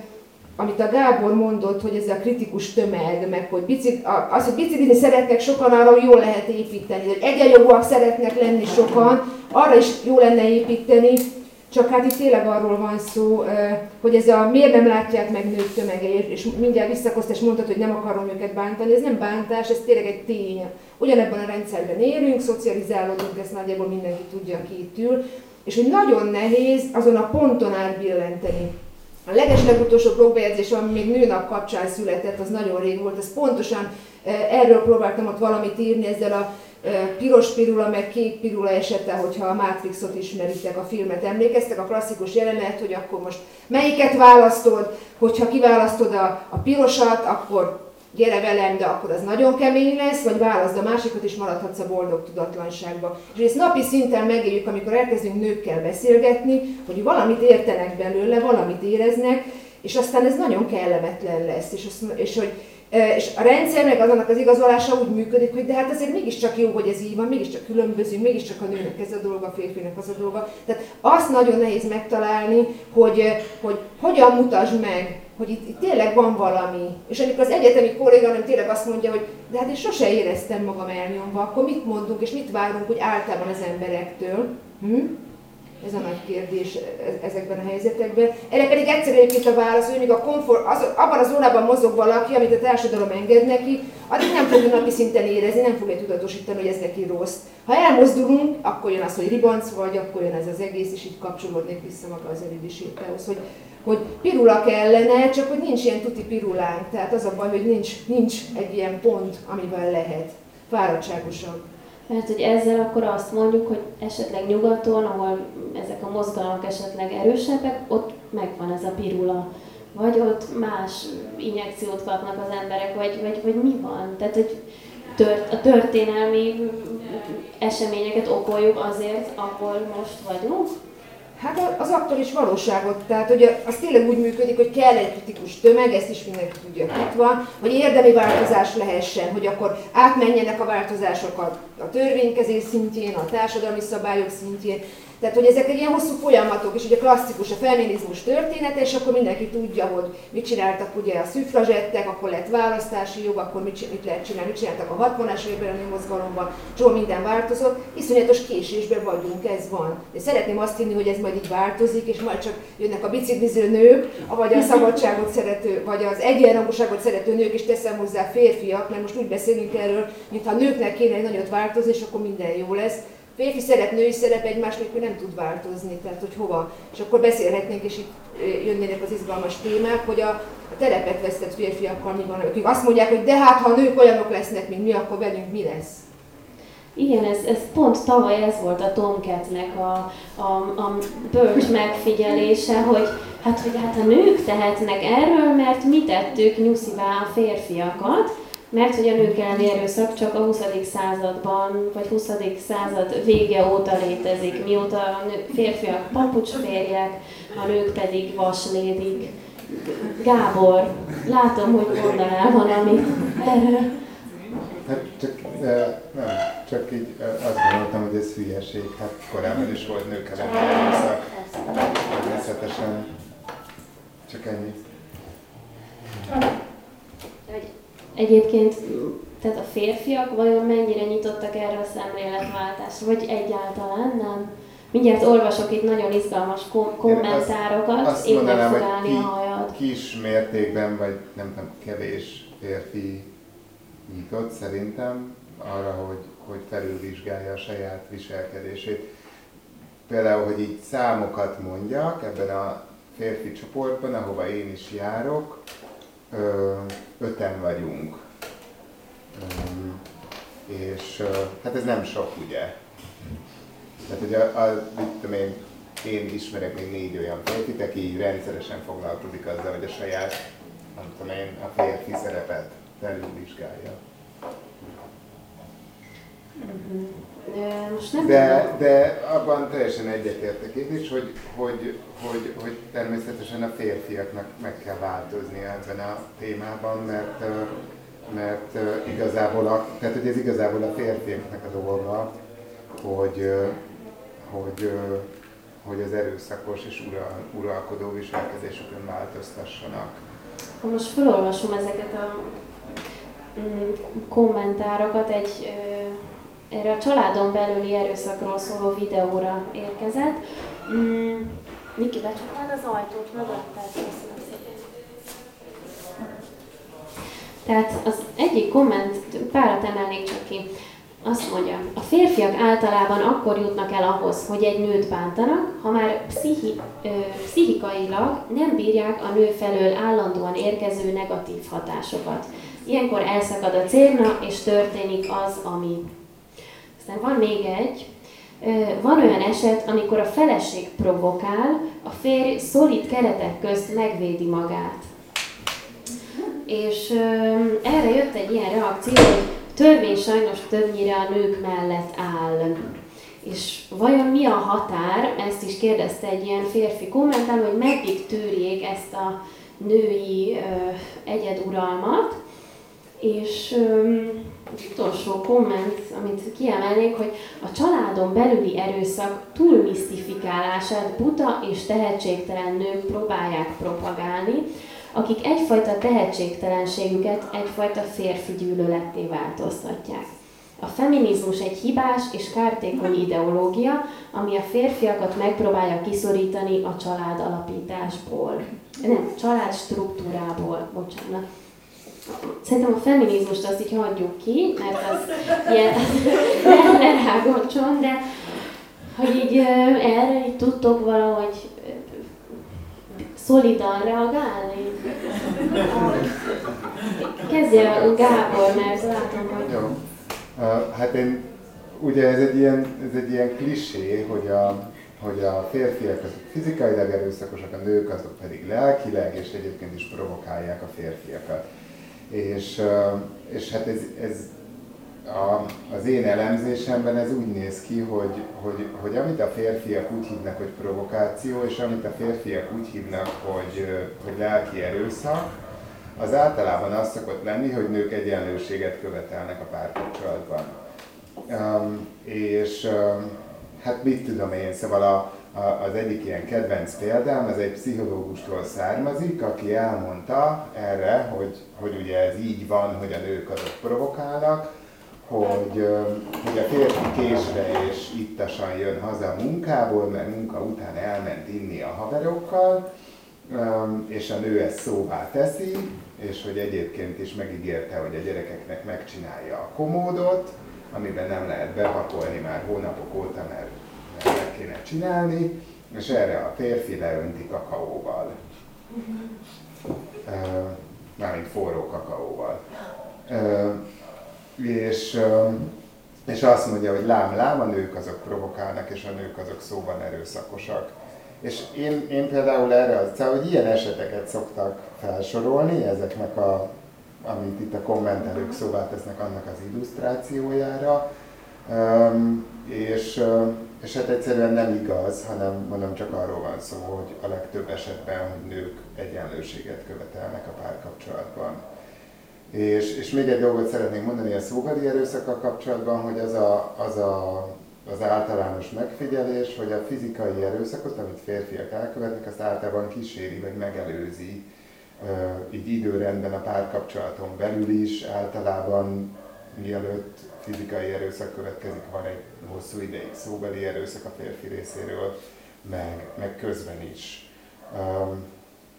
amit a Gábor mondott, hogy ez a kritikus tömeg, meg hogy bicik, az, hogy biciklizni szeretnek sokan, arra jól lehet építeni, hogy egyenjogúak szeretnek lenni sokan, arra is jó lenne építeni, csak hát itt tényleg arról van szó, hogy ez a miért nem látják meg nők tömege, és mindjárt visszakozt és mondtad, hogy nem akarom őket bántani, ez nem bántás, ez tényleg egy tény. Ugyanebben a rendszerben élünk, szocializálódunk, ezt nagyjából mindenki tudja, aki itt ül, és hogy nagyon nehéz azon a ponton átbillenteni. A legeslegutolsó blogbejegyzés, ami még nőnap kapcsán született, az nagyon rég volt, ez pontosan erről próbáltam ott valamit írni ezzel a piros pirula, meg kék pirula esete, hogyha a Matrixot ismeritek, a filmet emlékeztek, a klasszikus jelenet, hogy akkor most melyiket választod, hogyha kiválasztod a, a pirosat, akkor gyere velem, de akkor az nagyon kemény lesz, vagy válaszd a másikat, és maradhatsz a boldog tudatlanságba. És ezt napi szinten megéljük, amikor elkezdünk nőkkel beszélgetni, hogy valamit értenek belőle, valamit éreznek, és aztán ez nagyon kellemetlen lesz, és, azt, és hogy és a rendszer meg azonnak az igazolása úgy működik, hogy de hát azért mégiscsak jó, hogy ez így van, mégiscsak különbözünk, mégiscsak a nőnek ez a dolga, a férfinek az a dolga. Tehát azt nagyon nehéz megtalálni, hogy, hogy hogyan mutasd meg, hogy itt, itt tényleg van valami. És amikor az egyetemi kolléga nem tényleg azt mondja, hogy de hát én sose éreztem magam elnyomva, akkor mit mondunk és mit várunk, hogy általában az emberektől? Hm? Ez a nagy kérdés e- ezekben a helyzetekben. Erre pedig egyszerűen a válasz, hogy még a komfort, az, abban a zónában mozog valaki, amit a társadalom enged neki, addig nem fogja napi szinten érezni, nem fogja tudatosítani, hogy ez neki rossz. Ha elmozdulunk, akkor jön az, hogy ribanc vagy, akkor jön ez az egész, és így kapcsolódnék vissza maga az előbbi sétához, hogy, hogy pirula kellene, csak hogy nincs ilyen tuti pirulánk. Tehát az a baj, hogy nincs, nincs egy ilyen pont, amivel lehet fáradtságosabb. Mert hogy ezzel akkor azt mondjuk, hogy esetleg nyugaton, ahol ezek a mozgalmak esetleg erősebbek, ott megvan ez a pirula. Vagy ott más injekciót kapnak az emberek, vagy, vagy, vagy mi van? Tehát, hogy tört, a történelmi eseményeket okoljuk azért, ahol most vagyunk? Hát az aktuális valóságot, tehát hogy az tényleg úgy működik, hogy kell egy kritikus tömeg, ezt is mindenki tudja, itt van, hogy érdemi változás lehessen, hogy akkor átmenjenek a változások a, a törvénykezés szintjén, a társadalmi szabályok szintjén, tehát, hogy ezek egy ilyen hosszú folyamatok, és ugye klasszikus a feminizmus története, és akkor mindenki tudja, hogy mit csináltak ugye a szüfrazsettek, akkor lett választási jog, akkor mit, mit lehet csinálni, mit csináltak a 60-as évben a mozgalomban, csomó minden változott, iszonyatos késésben vagyunk, ez van. De szeretném azt hinni, hogy ez majd így változik, és majd csak jönnek a bicikliző nők, vagy a szabadságot szerető, vagy az egyenrangúságot szerető nők, és teszem hozzá férfiak, mert most úgy beszélünk erről, mintha nőknek kéne egy nagyot változni, és akkor minden jó lesz férfi szerep, női szerep egymás nélkül nem tud változni, tehát hogy hova. És akkor beszélhetnénk, és itt jönnének az izgalmas témák, hogy a, a terepet vesztett férfiakkal mi van, akik azt mondják, hogy de hát ha a nők olyanok lesznek, mint mi, akkor velünk mi lesz? Igen, ez, ez pont tavaly ez volt a Tomcatnek a, a, a bölcs megfigyelése, hogy hát, hogy hát a nők tehetnek erről, mert mi tettük nyuszivá a férfiakat, mert hogy a nők elleni erőszak csak a 20. században, vagy 20. század vége óta létezik, mióta a nő, férfiak papucsférjek, a nők pedig vaslédik. Gábor, látom, hogy mondanál valamit erről. Hát csak, nem, csak így azt gondoltam, hogy ez hülyeség. Hát korábban is volt nők elleni erőszak. Természetesen csak ennyi. Egyébként tehát a férfiak vajon mennyire nyitottak erre a szemléletváltásra, vagy egyáltalán nem? Mindjárt olvasok itt nagyon izgalmas kom- kommentárokat, azt, azt én mondanám, hogy ki, a hajad. kis mértékben, vagy nem tudom, kevés férfi nyitott szerintem arra, hogy, hogy felülvizsgálja a saját viselkedését. Például, hogy így számokat mondjak ebben a férfi csoportban, ahova én is járok, öten vagyunk. És hát ez nem sok, ugye? Tehát, hogy a, mit tudom én, én ismerek még négy olyan férfit, aki rendszeresen foglalkozik azzal, hogy a saját, nem tudom én, a férfi szerepet felülvizsgálja. Most nem de, de abban teljesen egyetértek én is, hogy, hogy, hogy, hogy természetesen a férfiaknak meg kell változni ebben a témában, mert, mert igazából, a, tehát hogy ez igazából a férfiaknak a dolga, hogy, hogy, hogy az erőszakos és ural, uralkodó viselkedésükön változtassanak. Most felolvasom ezeket a mm, kommentárokat egy erre a családon belüli erőszakról szóló videóra érkezett. Mm, Niki, becsuknád az ajtót mögötted? Köszönöm szépen. Tehát az egyik komment, párat emelnék csak ki. Azt mondja, a férfiak általában akkor jutnak el ahhoz, hogy egy nőt bántanak, ha már pszichi, ö, pszichikailag nem bírják a nő felől állandóan érkező negatív hatásokat. Ilyenkor elszakad a célna, és történik az, ami aztán van még egy, van olyan eset, amikor a feleség provokál, a férj szolid keretek közt megvédi magát. És erre jött egy ilyen reakció, hogy törvény sajnos többnyire a nők mellett áll. És vajon mi a határ, ezt is kérdezte egy ilyen férfi kommentár, hogy meddig tűrjék ezt a női ö, egyeduralmat, és az utolsó komment, amit kiemelnék, hogy a családon belüli erőszak túlmisztifikálását buta és tehetségtelen nők próbálják propagálni, akik egyfajta tehetségtelenségüket egyfajta férfi gyűlöletté változtatják. A feminizmus egy hibás és kártékony ideológia, ami a férfiakat megpróbálja kiszorítani a család alapításból. Nem, család struktúrából, bocsánat. Szerintem a feminizmust azt így hagyjuk ki, mert az ilyen, ne, rágocson, de hogy így erre így tudtok valahogy szolidan reagálni? Kezdje a Gábor, mert látom, hogy... Jó. Hát én, ugye ez egy ilyen, ez egy ilyen klisé, hogy a, hogy a férfiak azok fizikailag erőszakosak, a nők azok pedig lelkileg, és egyébként is provokálják a férfiakat. És, és hát ez, ez a, az én elemzésemben ez úgy néz ki, hogy, hogy, hogy amit a férfiak úgy hívnak, hogy provokáció, és amit a férfiak úgy hívnak, hogy, hogy lelki erőszak, az általában az szokott lenni, hogy nők egyenlőséget követelnek a párkapcsolatban. Um, és um, hát mit tudom én, szóval a, az egyik ilyen kedvenc példám, az egy pszichológustól származik, aki elmondta erre, hogy, hogy ugye ez így van, hogy a nők azok provokálnak, hogy, hogy a férfi késve és ittasan jön haza a munkából, mert munka után elment inni a haverokkal, és a nő ezt szóvá teszi, és hogy egyébként is megígérte, hogy a gyerekeknek megcsinálja a komódot, amiben nem lehet bepakolni már hónapok óta, mert, kéne csinálni, és erre a férfi leönti kakaóval. Mármint forró kakaóval és, és azt mondja, hogy lám, lám, a nők azok provokálnak, és a nők azok szóban erőszakosak. És én, én például erre az, szóval, hogy ilyen eseteket szoktak felsorolni, ezeknek a, amit itt a kommentelők szóvá tesznek annak az illusztrációjára, és, és hát egyszerűen nem igaz, hanem mondom csak arról van szó, hogy a legtöbb esetben, hogy nők egyenlőséget követelnek a párkapcsolatban. És, és még egy dolgot szeretnék mondani a szóbeli erőszakkal kapcsolatban, hogy az, a, az, a, az általános megfigyelés, hogy a fizikai erőszakot, amit férfiak elkövetnek, azt általában kíséri, vagy megelőzi így időrendben a párkapcsolaton belül is, általában mielőtt fizikai erőszak következik, van egy hosszú ideig szóbeli erőszak a férfi részéről, meg, meg közben is. Um,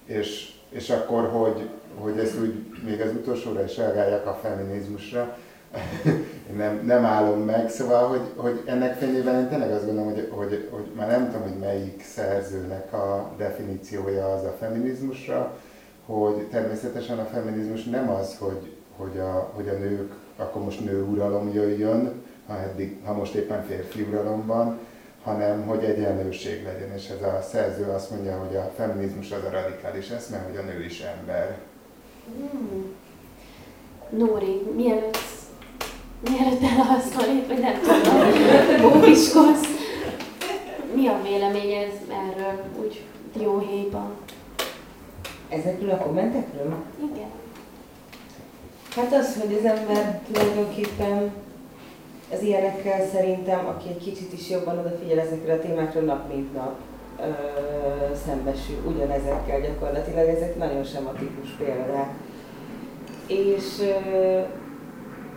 és, és akkor, hogy, hogy ezt úgy még az utolsóra is reagálják a feminizmusra, nem, nem állom meg, szóval, hogy, hogy ennek fényében én tényleg azt gondolom, hogy, hogy, hogy már nem tudom, hogy melyik szerzőnek a definíciója az a feminizmusra, hogy természetesen a feminizmus nem az, hogy, hogy, a, hogy a nők, akkor most nő uralom jöjjön, ha, eddig, ha most éppen férfi uralom van, hanem hogy egyenlőség legyen. És ez a szerző azt mondja, hogy a feminizmus az a radikális eszme, hogy a nő is ember. Hmm. Nóri, mielőtt, mielőtt elalszol vagy nem tudom, bóbiskolsz, mi a véleményed erről, úgy dióhéjban? Ezekről a kommentekről? Igen. Hát az, hogy az ember tulajdonképpen az ilyenekkel szerintem, aki egy kicsit is jobban odafigyel ezekre a témákra nap mint nap, ö, szembesül ugyanezekkel gyakorlatilag, ezek nagyon sematikus példák. És, ö,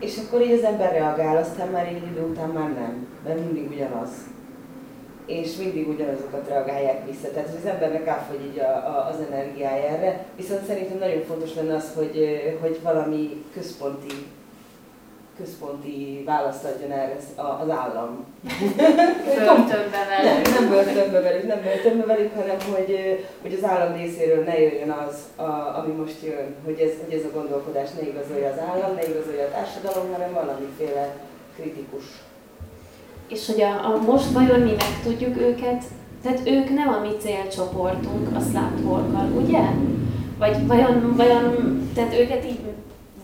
és akkor így az ember reagál, aztán már egy idő után már nem, mert mindig ugyanaz. És mindig ugyanazokat reagálják vissza. Tehát az embernek elfogy így a, a, az energiája erre. Viszont szerintem nagyon fontos lenne az, hogy, hogy valami központi központi választ adjon erre az állam. Börtönbe velük. Nem, nem börtönbe velük, nem börtönbe velük, hanem hogy, hogy az állam részéről ne jöjjön az, a, ami most jön, hogy ez, hogy ez a gondolkodás ne igazolja az állam, ne igazolja a társadalom, hanem valamiféle kritikus. És hogy a, a most vajon mi meg tudjuk őket, tehát ők nem a mi célcsoportunk a szlátvolkkal, ugye? Vagy vajon, vajon, tehát őket így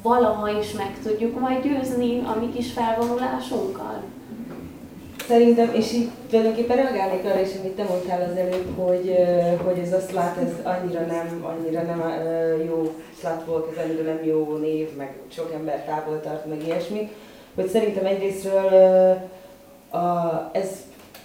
valaha is meg tudjuk majd győzni a mi kis felvonulásunkkal? Szerintem, és így tulajdonképpen reagálnék arra is, amit te mondtál az előbb, hogy, hogy ez a szlát, ez annyira nem, annyira nem jó szlát volt, ez annyira nem jó név, meg sok ember távol tart, meg ilyesmi, hogy szerintem egyrésztről a, ez,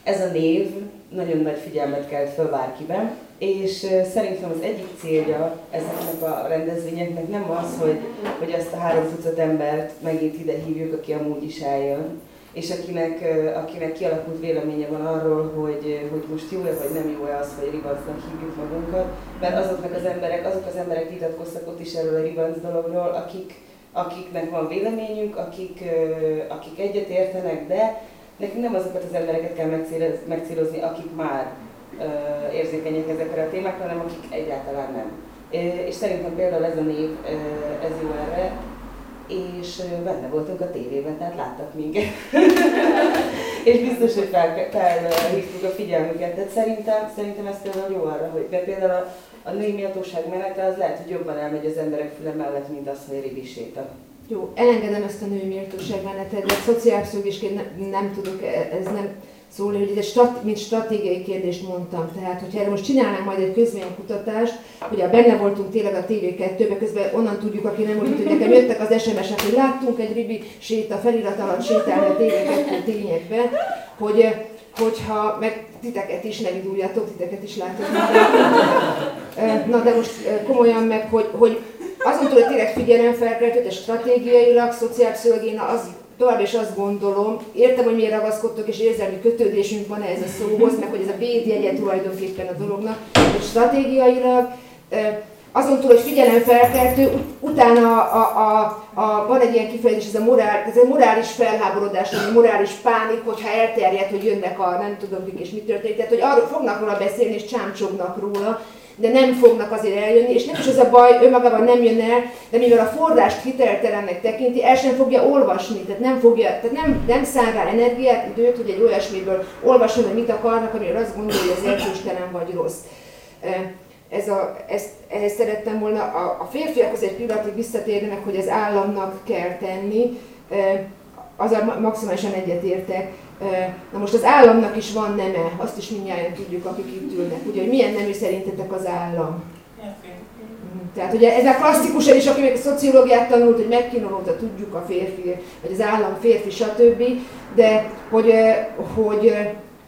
ez a név nagyon nagy figyelmet kelt föl bárkiben, és szerintem az egyik célja ezeknek a rendezvényeknek nem az, hogy, hogy azt a három tucat embert megint ide hívjuk, aki amúgy is eljön, és akinek, akinek kialakult véleménye van arról, hogy, hogy most jó-e vagy nem jó-e az, hogy ribancnak hívjuk magunkat, mert azoknak az emberek, azok az emberek vitatkoztak ott is erről a ribanc dologról, akik, akiknek van véleményünk, akik, akik egyet értenek, de nekünk nem azokat az embereket kell megcélozni, akik már érzékenyek ezekre a témákra, hanem akik egyáltalán nem. És szerintem például ez a név, ez jó erre, és benne voltunk a tévében, tehát láttak minket. és biztos, hogy fel, felhívtuk a figyelmüket. Tehát szerintem, szerintem ez például jó arra, hogy de például a, a női méltóság menete az lehet, hogy jobban elmegy az emberek füle mellett, mint az, hogy ribi séta. Jó, elengedem ezt a női méltóság menetet, de szociálpszichológusként nem, nem tudok, ez nem szól, hogy ez strat, mint stratégiai kérdést mondtam. Tehát, hogyha erre most csinálnánk majd egy közvénykutatást, hogy a benne voltunk tényleg a TV2-be, közben onnan tudjuk, aki nem volt, hogy nekem jöttek az SMS-ek, hogy láttunk egy ribi séta felirat alatt sétálni a TV2 tényekbe, hogy hogyha meg titeket is ne viduljatok, titeket is látok. Na de most komolyan meg, hogy, hogy azon túl, hogy tényleg figyelemfelkeltő, és stratégiailag, szociálpszichológiai, az tovább is azt gondolom, értem, hogy miért ragaszkodtok, és érzelmi kötődésünk van ez a szóhoz, meg hogy ez a védjegye tulajdonképpen a dolognak, hogy stratégiailag, azon túl, hogy figyelemfelkeltő, utána a, a, a, van egy ilyen kifejezés, ez a, morál, ez a morális felháborodás, vagy a morális pánik, hogyha elterjed, hogy jönnek a nem tudom mik és mi történik, tehát hogy arról fognak róla beszélni, és csámcsognak róla, de nem fognak azért eljönni, és nem is az a baj, önmagában nem jön el, de mivel a forrást hiteltelennek tekinti, el sem fogja olvasni, tehát nem, fogja, tehát nem, nem szán rá energiát, időt, hogy egy olyasmiből olvasson, hogy mit akarnak, amiről azt gondolja, hogy az erkőstelen vagy rossz. Ez a, ezt, ehhez szerettem volna, a, a férfiakhoz egy pillanatig visszatérnek, hogy az államnak kell tenni, azzal maximálisan egyetértek, Na most az államnak is van neme, azt is mindjárt tudjuk, akik itt ülnek, ugye, hogy milyen nemű szerintetek az állam. Tehát ugye ez a klasszikusan is, aki még a szociológiát tanult, hogy megkínálódta, tudjuk a férfi, vagy az állam férfi, stb. De hogy, hogy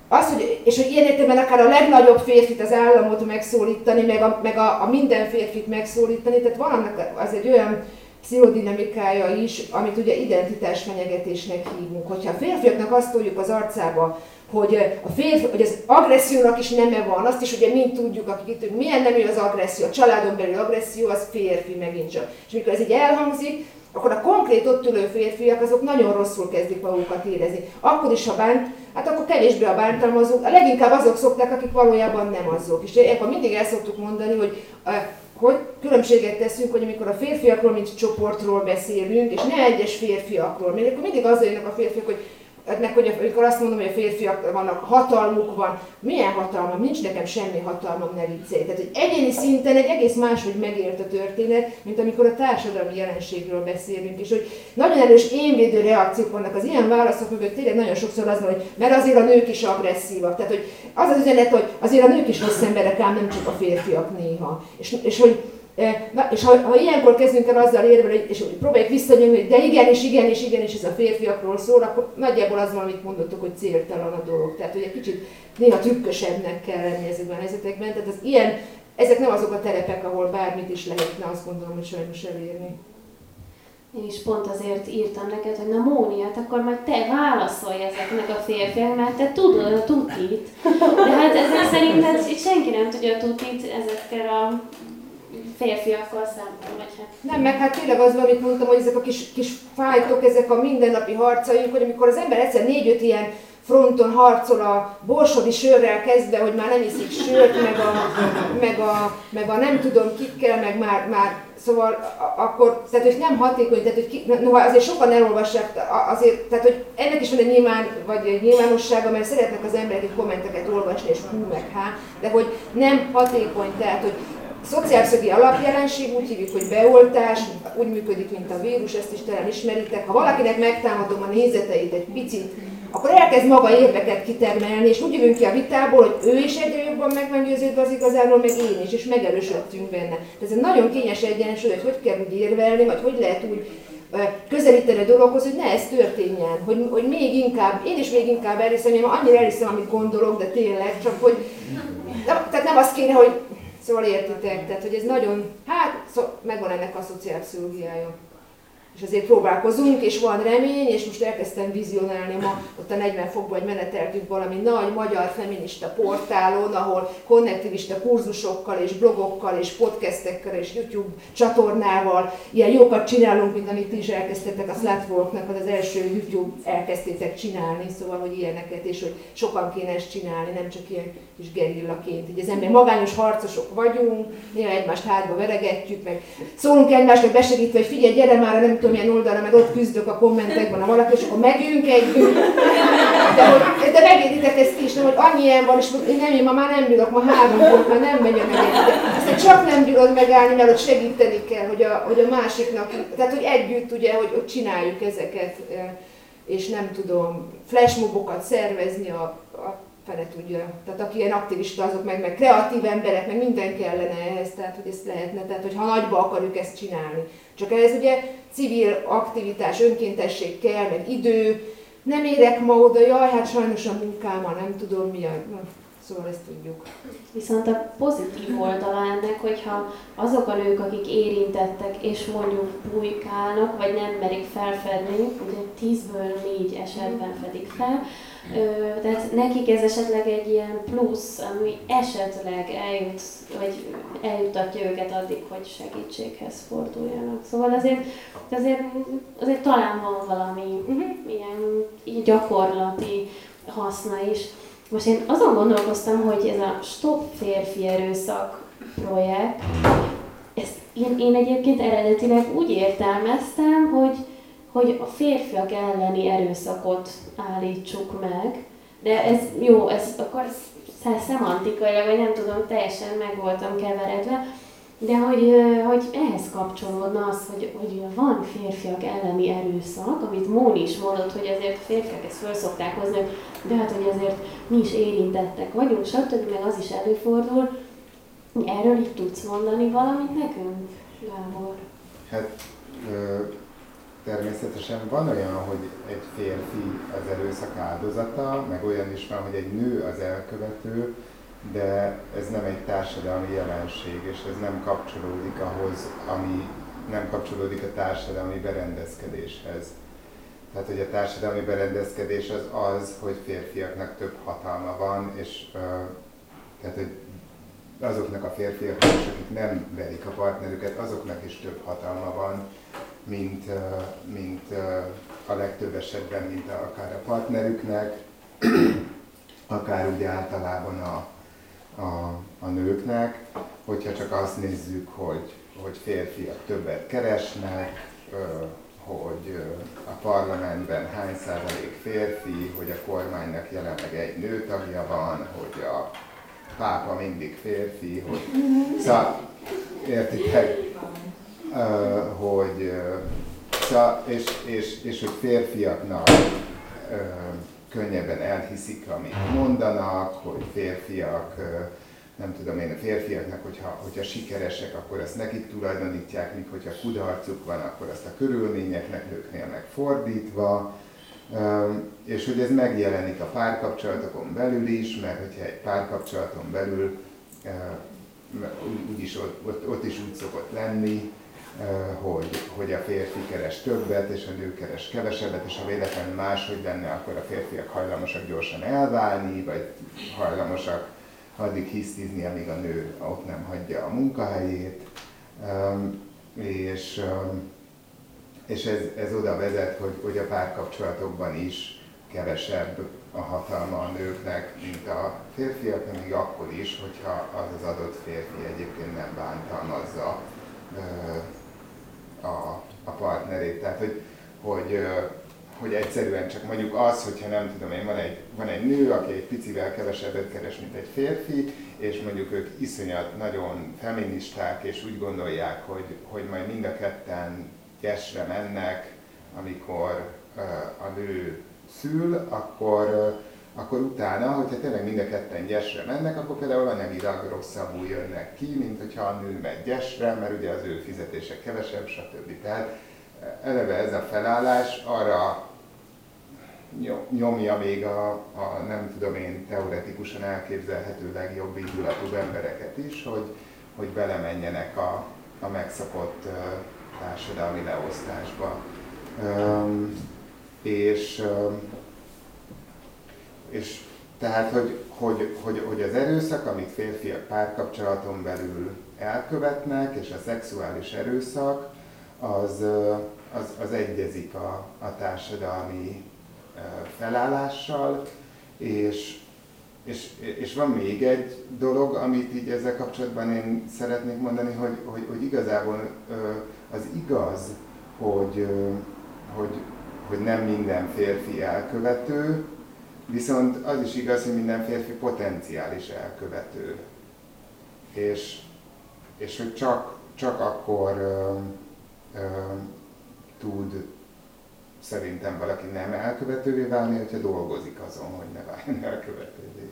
az, hogy, és hogy ilyen értelemben akár a legnagyobb férfit, az államot megszólítani, meg a, meg a, a minden férfit megszólítani, tehát van annak az egy olyan pszichodinamikája is, amit ugye identitás fenyegetésnek hívunk. Hogyha a férfiaknak azt tudjuk az arcába, hogy, a férfi, hogy az agressziónak is neme van, azt is ugye mind tudjuk, akik itt, hogy milyen nemű az agresszió, a családon belül agresszió, az férfi megint csak. És mikor ez így elhangzik, akkor a konkrét ott ülő férfiak azok nagyon rosszul kezdik magukat érezni. Akkor is, ha bánt, hát akkor kevésbé a bántalmazók, a leginkább azok szokták, akik valójában nem azok. És akkor mindig el szoktuk mondani, hogy hogy különbséget teszünk, hogy amikor a férfiakról, mint csoportról beszélünk, és ne egyes férfiakról, mert akkor mindig az jönnek a férfiak, hogy meg hogy amikor azt mondom, hogy a férfiak vannak, hatalmuk van, milyen hatalmam, nincs nekem semmi hatalmam, ne viccelj. Tehát, hogy egyéni szinten egy egész máshogy megért a történet, mint amikor a társadalmi jelenségről beszélünk, és hogy nagyon erős énvédő reakciók vannak az ilyen válaszok mögött, tényleg nagyon sokszor az van, hogy mert azért a nők is agresszívak. Tehát, hogy az az üzenet, hogy azért a nők is rossz emberek, ám nem csak a férfiak néha. És, és hogy Na, és ha, ha ilyenkor kezdünk el azzal érvelni, és próbáljuk visszanyomni, hogy de igen, és igen, és igen, és ez a férfiakról szól, akkor nagyjából az van, amit mondottuk, hogy céltalan a dolog. Tehát, hogy egy kicsit néha trükkösebbnek kell lenni ezekben a helyzetekben. Tehát az ilyen, ezek nem azok a terepek, ahol bármit is lehetne azt gondolom, hogy sajnos elérni. Én is pont azért írtam neked, hogy na Móni, hát akkor majd te válaszolj ezeknek a férfiak, mert te tudod a tutit. De hát ezek szerint hát senki nem tudja a tutit ezekkel a férfiakkal szemben, vagy hát... Nem, meg hát tényleg az, amit mondtam, hogy ezek a kis, kis fájtok, ezek a mindennapi harcaink, hogy amikor az ember egyszer négy-öt ilyen fronton harcol a borsodi sörrel kezdve, hogy már nem iszik sört, meg a, meg a, meg a nem tudom kikkel, meg már, már szóval akkor, tehát hogy nem hatékony, tehát hogy ki, noha azért sokan elolvassák, azért, tehát hogy ennek is van egy nyilván, vagy egy nyilvánossága, mert szeretnek az emberek egy kommenteket olvasni, és hú meg há, de hogy nem hatékony, tehát hogy Szociálszögi alapjelenség, úgy hívjuk, hogy beoltás, úgy működik, mint a vírus, ezt is talán ismeritek. Ha valakinek megtámadom a nézeteit egy picit, akkor elkezd maga érveket kitermelni, és úgy jövünk ki a vitából, hogy ő is egyre jobban meg van győződve az igazáról, meg én is, és megerősödtünk benne. Ez egy nagyon kényes egyensúly, hogy hogy kell úgy érvelni, vagy hogy lehet úgy közelíteni a dologhoz, hogy ne ez történjen, hogy, hogy még inkább, én is még inkább elhiszem, én annyira elhiszem, amit gondolok, de tényleg, csak hogy nem, tehát nem az kéne, hogy szóval értitek, tehát hogy ez nagyon, hát szó, megvan ennek a szociálpszichológiája és azért próbálkozunk, és van remény, és most elkezdtem vizionálni ma, ott a 40 fokban, hogy meneteltünk valami nagy magyar feminista portálon, ahol konnektivista kurzusokkal, és blogokkal, és podcastekkel, és YouTube csatornával ilyen jókat csinálunk, mint amit ti is elkezdtetek, a Slutwalknak az, az első YouTube elkezdtétek csinálni, szóval, hogy ilyeneket, és hogy sokan kéne ezt csinálni, nem csak ilyen kis gerillaként. Így az ember magányos harcosok vagyunk, néha egymást hátba veregetjük, meg szólunk egymásnak besegítve, hogy figyelj, gyere már, nem tudom milyen oldalra, meg ott küzdök a kommentekben a valaki, és akkor megyünk együtt. De, hogy, de megértitek ezt is, nem, hogy annyi ilyen van, és én nem, én ma már nem bírok, ma három volt, már nem megy a. Aztán csak nem bírod megállni, mert ott segíteni kell, hogy a, hogy a másiknak, tehát hogy együtt ugye, hogy, hogy csináljuk ezeket, és nem tudom, flashmobokat szervezni a, a fele tudja. Tehát aki ilyen aktivista, azok meg, meg kreatív emberek, meg minden kellene ehhez, tehát hogy ezt lehetne, tehát hogy ha nagyba akarjuk ezt csinálni. Csak ehhez ugye civil aktivitás, önkéntesség kell, meg idő, nem érek ma oda, jaj, hát sajnos a munkámmal nem tudom mi a... Szóval ezt tudjuk. Viszont a pozitív oldala ennek, hogyha azok a nők, akik érintettek, és mondjuk bujkálnak, vagy nem merik felfedni, ugye tízből négy esetben fedik fel, Ö, tehát nekik ez esetleg egy ilyen plusz, ami esetleg eljut, vagy eljutatja őket addig, hogy segítséghez forduljanak. Szóval azért, azért, azért talán van valami uh-huh. ilyen gyakorlati haszna is. Most én azon gondolkoztam, hogy ez a Stop férfi erőszak projekt, ezt én, én egyébként eredetileg úgy értelmeztem, hogy hogy a férfiak elleni erőszakot állítsuk meg, de ez jó, ez akkor szemantikailag, vagy nem tudom, teljesen meg voltam keveredve, de hogy, hogy ehhez kapcsolódna az, hogy, hogy van férfiak elleni erőszak, amit Móni is mondott, hogy azért a férfiak ezt föl szokták hozni, de hát, hogy azért mi is érintettek vagyunk, stb. meg az is előfordul. Erről itt tudsz mondani valamit nekünk, Gábor? Hát természetesen van olyan, hogy egy férfi az erőszak áldozata, meg olyan is van, hogy egy nő az elkövető, de ez nem egy társadalmi jelenség, és ez nem kapcsolódik ahhoz, ami nem kapcsolódik a társadalmi berendezkedéshez. Tehát, hogy a társadalmi berendezkedés az az, hogy férfiaknak több hatalma van, és tehát, hogy azoknak a férfiaknak, akik nem verik a partnerüket, azoknak is több hatalma van, mint, mint a legtöbb esetben, mint a, akár a partnerüknek, akár úgy általában a, a, a nőknek, hogyha csak azt nézzük, hogy, hogy férfiak többet keresnek, hogy a parlamentben hány százalék férfi, hogy a kormánynak jelenleg egy nőtagja van, hogy a pápa mindig férfi, hogy... Szóval, értitek? Hogy szóval, és, és, és hogy férfiaknak könnyebben elhiszik, amit mondanak, hogy férfiak, nem tudom én, a férfiaknak, hogyha, hogyha sikeresek, akkor ezt nekik tulajdonítják, míg hogyha kudarcuk van, akkor azt a körülményeknek, nőknél meg fordítva, és hogy ez megjelenik a párkapcsolatokon belül is, mert hogyha egy párkapcsolaton belül úgyis ott, ott, ott is úgy szokott lenni, hogy, hogy a férfi keres többet, és a nő keres kevesebbet, és ha véletlenül máshogy lenne, akkor a férfiak hajlamosak gyorsan elválni, vagy hajlamosak addig hisztizni, amíg a nő ott nem hagyja a munkahelyét. És, és ez, ez oda vezet, hogy, hogy a párkapcsolatokban is kevesebb a hatalma a nőknek, mint a férfiak, még akkor is, hogyha az az adott férfi egyébként nem bántalmazza a, a partnerét. Tehát, hogy, hogy, hogy egyszerűen csak mondjuk az, hogyha nem tudom én, van egy, van egy nő, aki egy picivel kevesebbet keres, mint egy férfi, és mondjuk ők iszonyat nagyon feministák, és úgy gondolják, hogy, hogy majd mind a ketten gyesre mennek, amikor a nő szül, akkor, akkor utána, hogyha tényleg mind a ketten gyesre mennek, akkor például anyagilag rosszabbul jönnek ki, mint hogyha a nő megy gyesre, mert ugye az ő fizetése kevesebb, stb. Tehát eleve ez a felállás arra nyomja még a, a nem tudom én teoretikusan elképzelhető legjobb indulatú embereket is, hogy, hogy belemenjenek a, a megszokott uh, társadalmi leosztásba. Um, és, um, és tehát, hogy, hogy, hogy, hogy az erőszak, amit férfiak párkapcsolaton belül elkövetnek, és a szexuális erőszak, az, az, az egyezik a, a társadalmi felállással, és, és, és van még egy dolog, amit így ezzel kapcsolatban én szeretnék mondani, hogy, hogy, hogy igazából az igaz, hogy, hogy, hogy nem minden férfi elkövető, viszont az is igaz, hogy minden férfi potenciális elkövető. És, és hogy csak, csak akkor ö, ö, tud szerintem valaki nem elkövetővé válni, hogyha dolgozik azon, hogy ne váljon elkövetővé.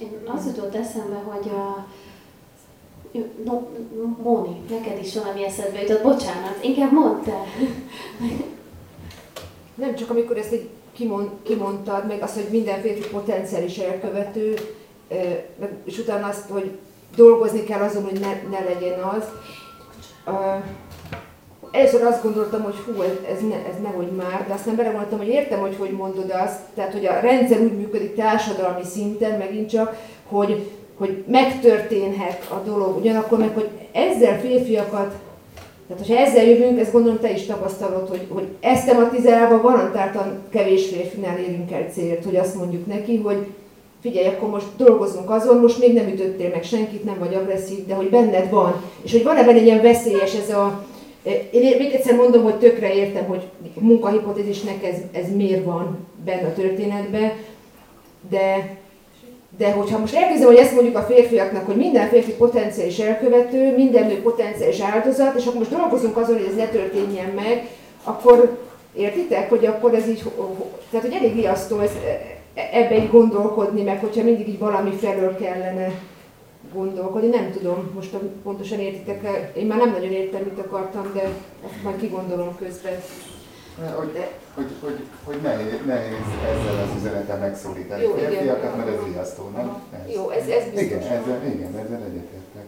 Én az jutott eszembe, hogy a No, Móni, neked is valami eszedbe jutott, bocsánat, inkább mondd te. Nem csak amikor ezt így kimond, kimondtad, meg azt, hogy minden férfi potenciális elkövető, és utána azt, hogy dolgozni kell azon, hogy ne, ne legyen az. Először azt gondoltam, hogy hú, ez, ez, ne, ez nehogy már, de aztán belegondoltam, hogy értem, hogy hogy mondod azt, tehát hogy a rendszer úgy működik társadalmi szinten megint csak, hogy, hogy megtörténhet a dolog, ugyanakkor meg, hogy ezzel férfiakat, tehát hogyha ezzel jövünk, ezt gondolom te is tapasztalod, hogy, hogy ezt tematizálva garantáltan kevés férfinál érünk el célt, hogy azt mondjuk neki, hogy figyelj, akkor most dolgozunk azon, most még nem ütöttél meg senkit, nem vagy agresszív, de hogy benned van. És hogy van-e benne egy ilyen veszélyes ez a, én még egyszer mondom, hogy tökre értem, hogy munkahipotézisnek ez, ez miért van benne a történetben, de, de hogyha most elkezdem, hogy ezt mondjuk a férfiaknak, hogy minden férfi potenciális elkövető, minden nő potenciális áldozat, és akkor most dolgozunk azon, hogy ez ne történjen meg, akkor értitek, hogy akkor ez így, tehát hogy elég riasztó ez, ebbe így gondolkodni, meg hogyha mindig így valami felől kellene gondolkodni. Nem tudom, most pontosan értitek -e. Én már nem nagyon értem, mit akartam, de ezt majd kigondolom közben. Hogy, hogy, hogy, hogy nehéz, nehéz ezzel az üzenetet megszólítani Jó, férfiakat, mert ez riasztó, nem? Ez. Jó, ez, ez biztos. Igen, ezzel, igen, ezzel egyetértek.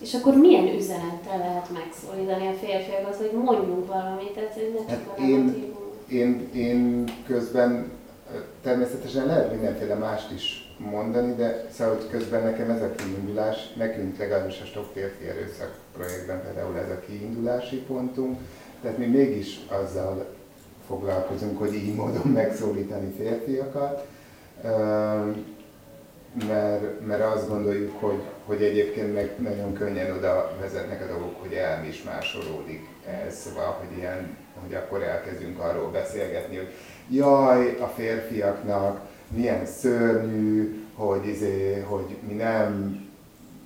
És akkor milyen üzenettel lehet megszólítani a férfiakat, hogy mondjunk valamit, tehát ne csak hát a én, én, én közben természetesen lehet mindenféle mást is mondani, de szóval hogy közben nekem ez a kiindulás, nekünk legalábbis a Stop Férfi Erőszak projektben például ez a kiindulási pontunk, tehát mi mégis azzal foglalkozunk, hogy így módon megszólítani férfiakat, mert, mert azt gondoljuk, hogy, hogy egyébként meg nagyon könnyen oda vezetnek a dolgok, hogy elmis másolódik ez, szóval, hogy ilyen, hogy akkor elkezdünk arról beszélgetni, hogy jaj, a férfiaknak milyen szörnyű, hogy, izé, hogy mi nem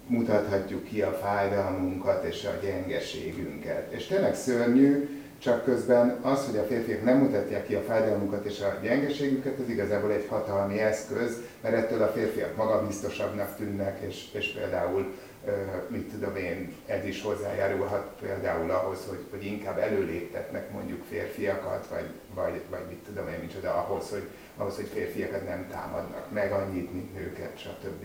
mutathatjuk ki a fájdalmunkat és a gyengeségünket. És tényleg szörnyű, csak közben az, hogy a férfiak nem mutatják ki a fájdalmunkat és a gyengeségüket, ez igazából egy hatalmi eszköz, mert ettől a férfiak magabiztosabbnak tűnnek, és, és például, mit tudom én, ez is hozzájárulhat például ahhoz, hogy, hogy inkább előléptetnek mondjuk férfiakat, vagy, vagy, vagy mit tudom én, micsoda, ahhoz, hogy, ahhoz, hogy férfiakat nem támadnak meg annyit, mint nőket, stb.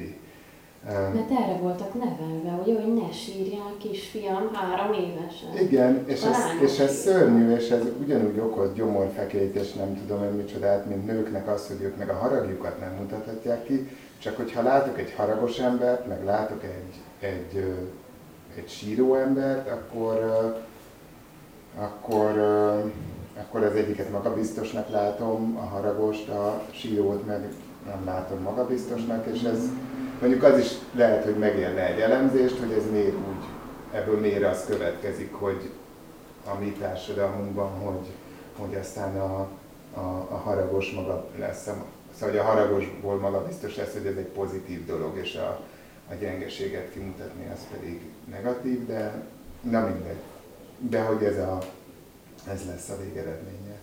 Mert erre voltak nevelve, hogy hogy ne sírjál kisfiam három évesen. Igen, és ez, és ez szörnyű, és ez ugyanúgy okoz gyomorfekét, és nem tudom hogy micsodát, mint nőknek az, hogy ők meg a haragjukat nem mutathatják ki, csak hogyha látok egy haragos embert, meg látok egy, egy, egy síró embert, akkor, akkor akkor az egyiket magabiztosnak látom, a haragost, a sírót meg nem látom magabiztosnak, és ez mondjuk az is lehet, hogy megélne egy elemzést, hogy ez miért úgy, ebből miért az következik, hogy a mi társadalmunkban, hogy, hogy aztán a, a, a haragos maga lesz, a, szóval hogy a haragosból magabiztos lesz, hogy ez egy pozitív dolog, és a, a gyengeséget kimutatni az pedig negatív, de na mindegy. De hogy ez a ez lesz a végeredménye.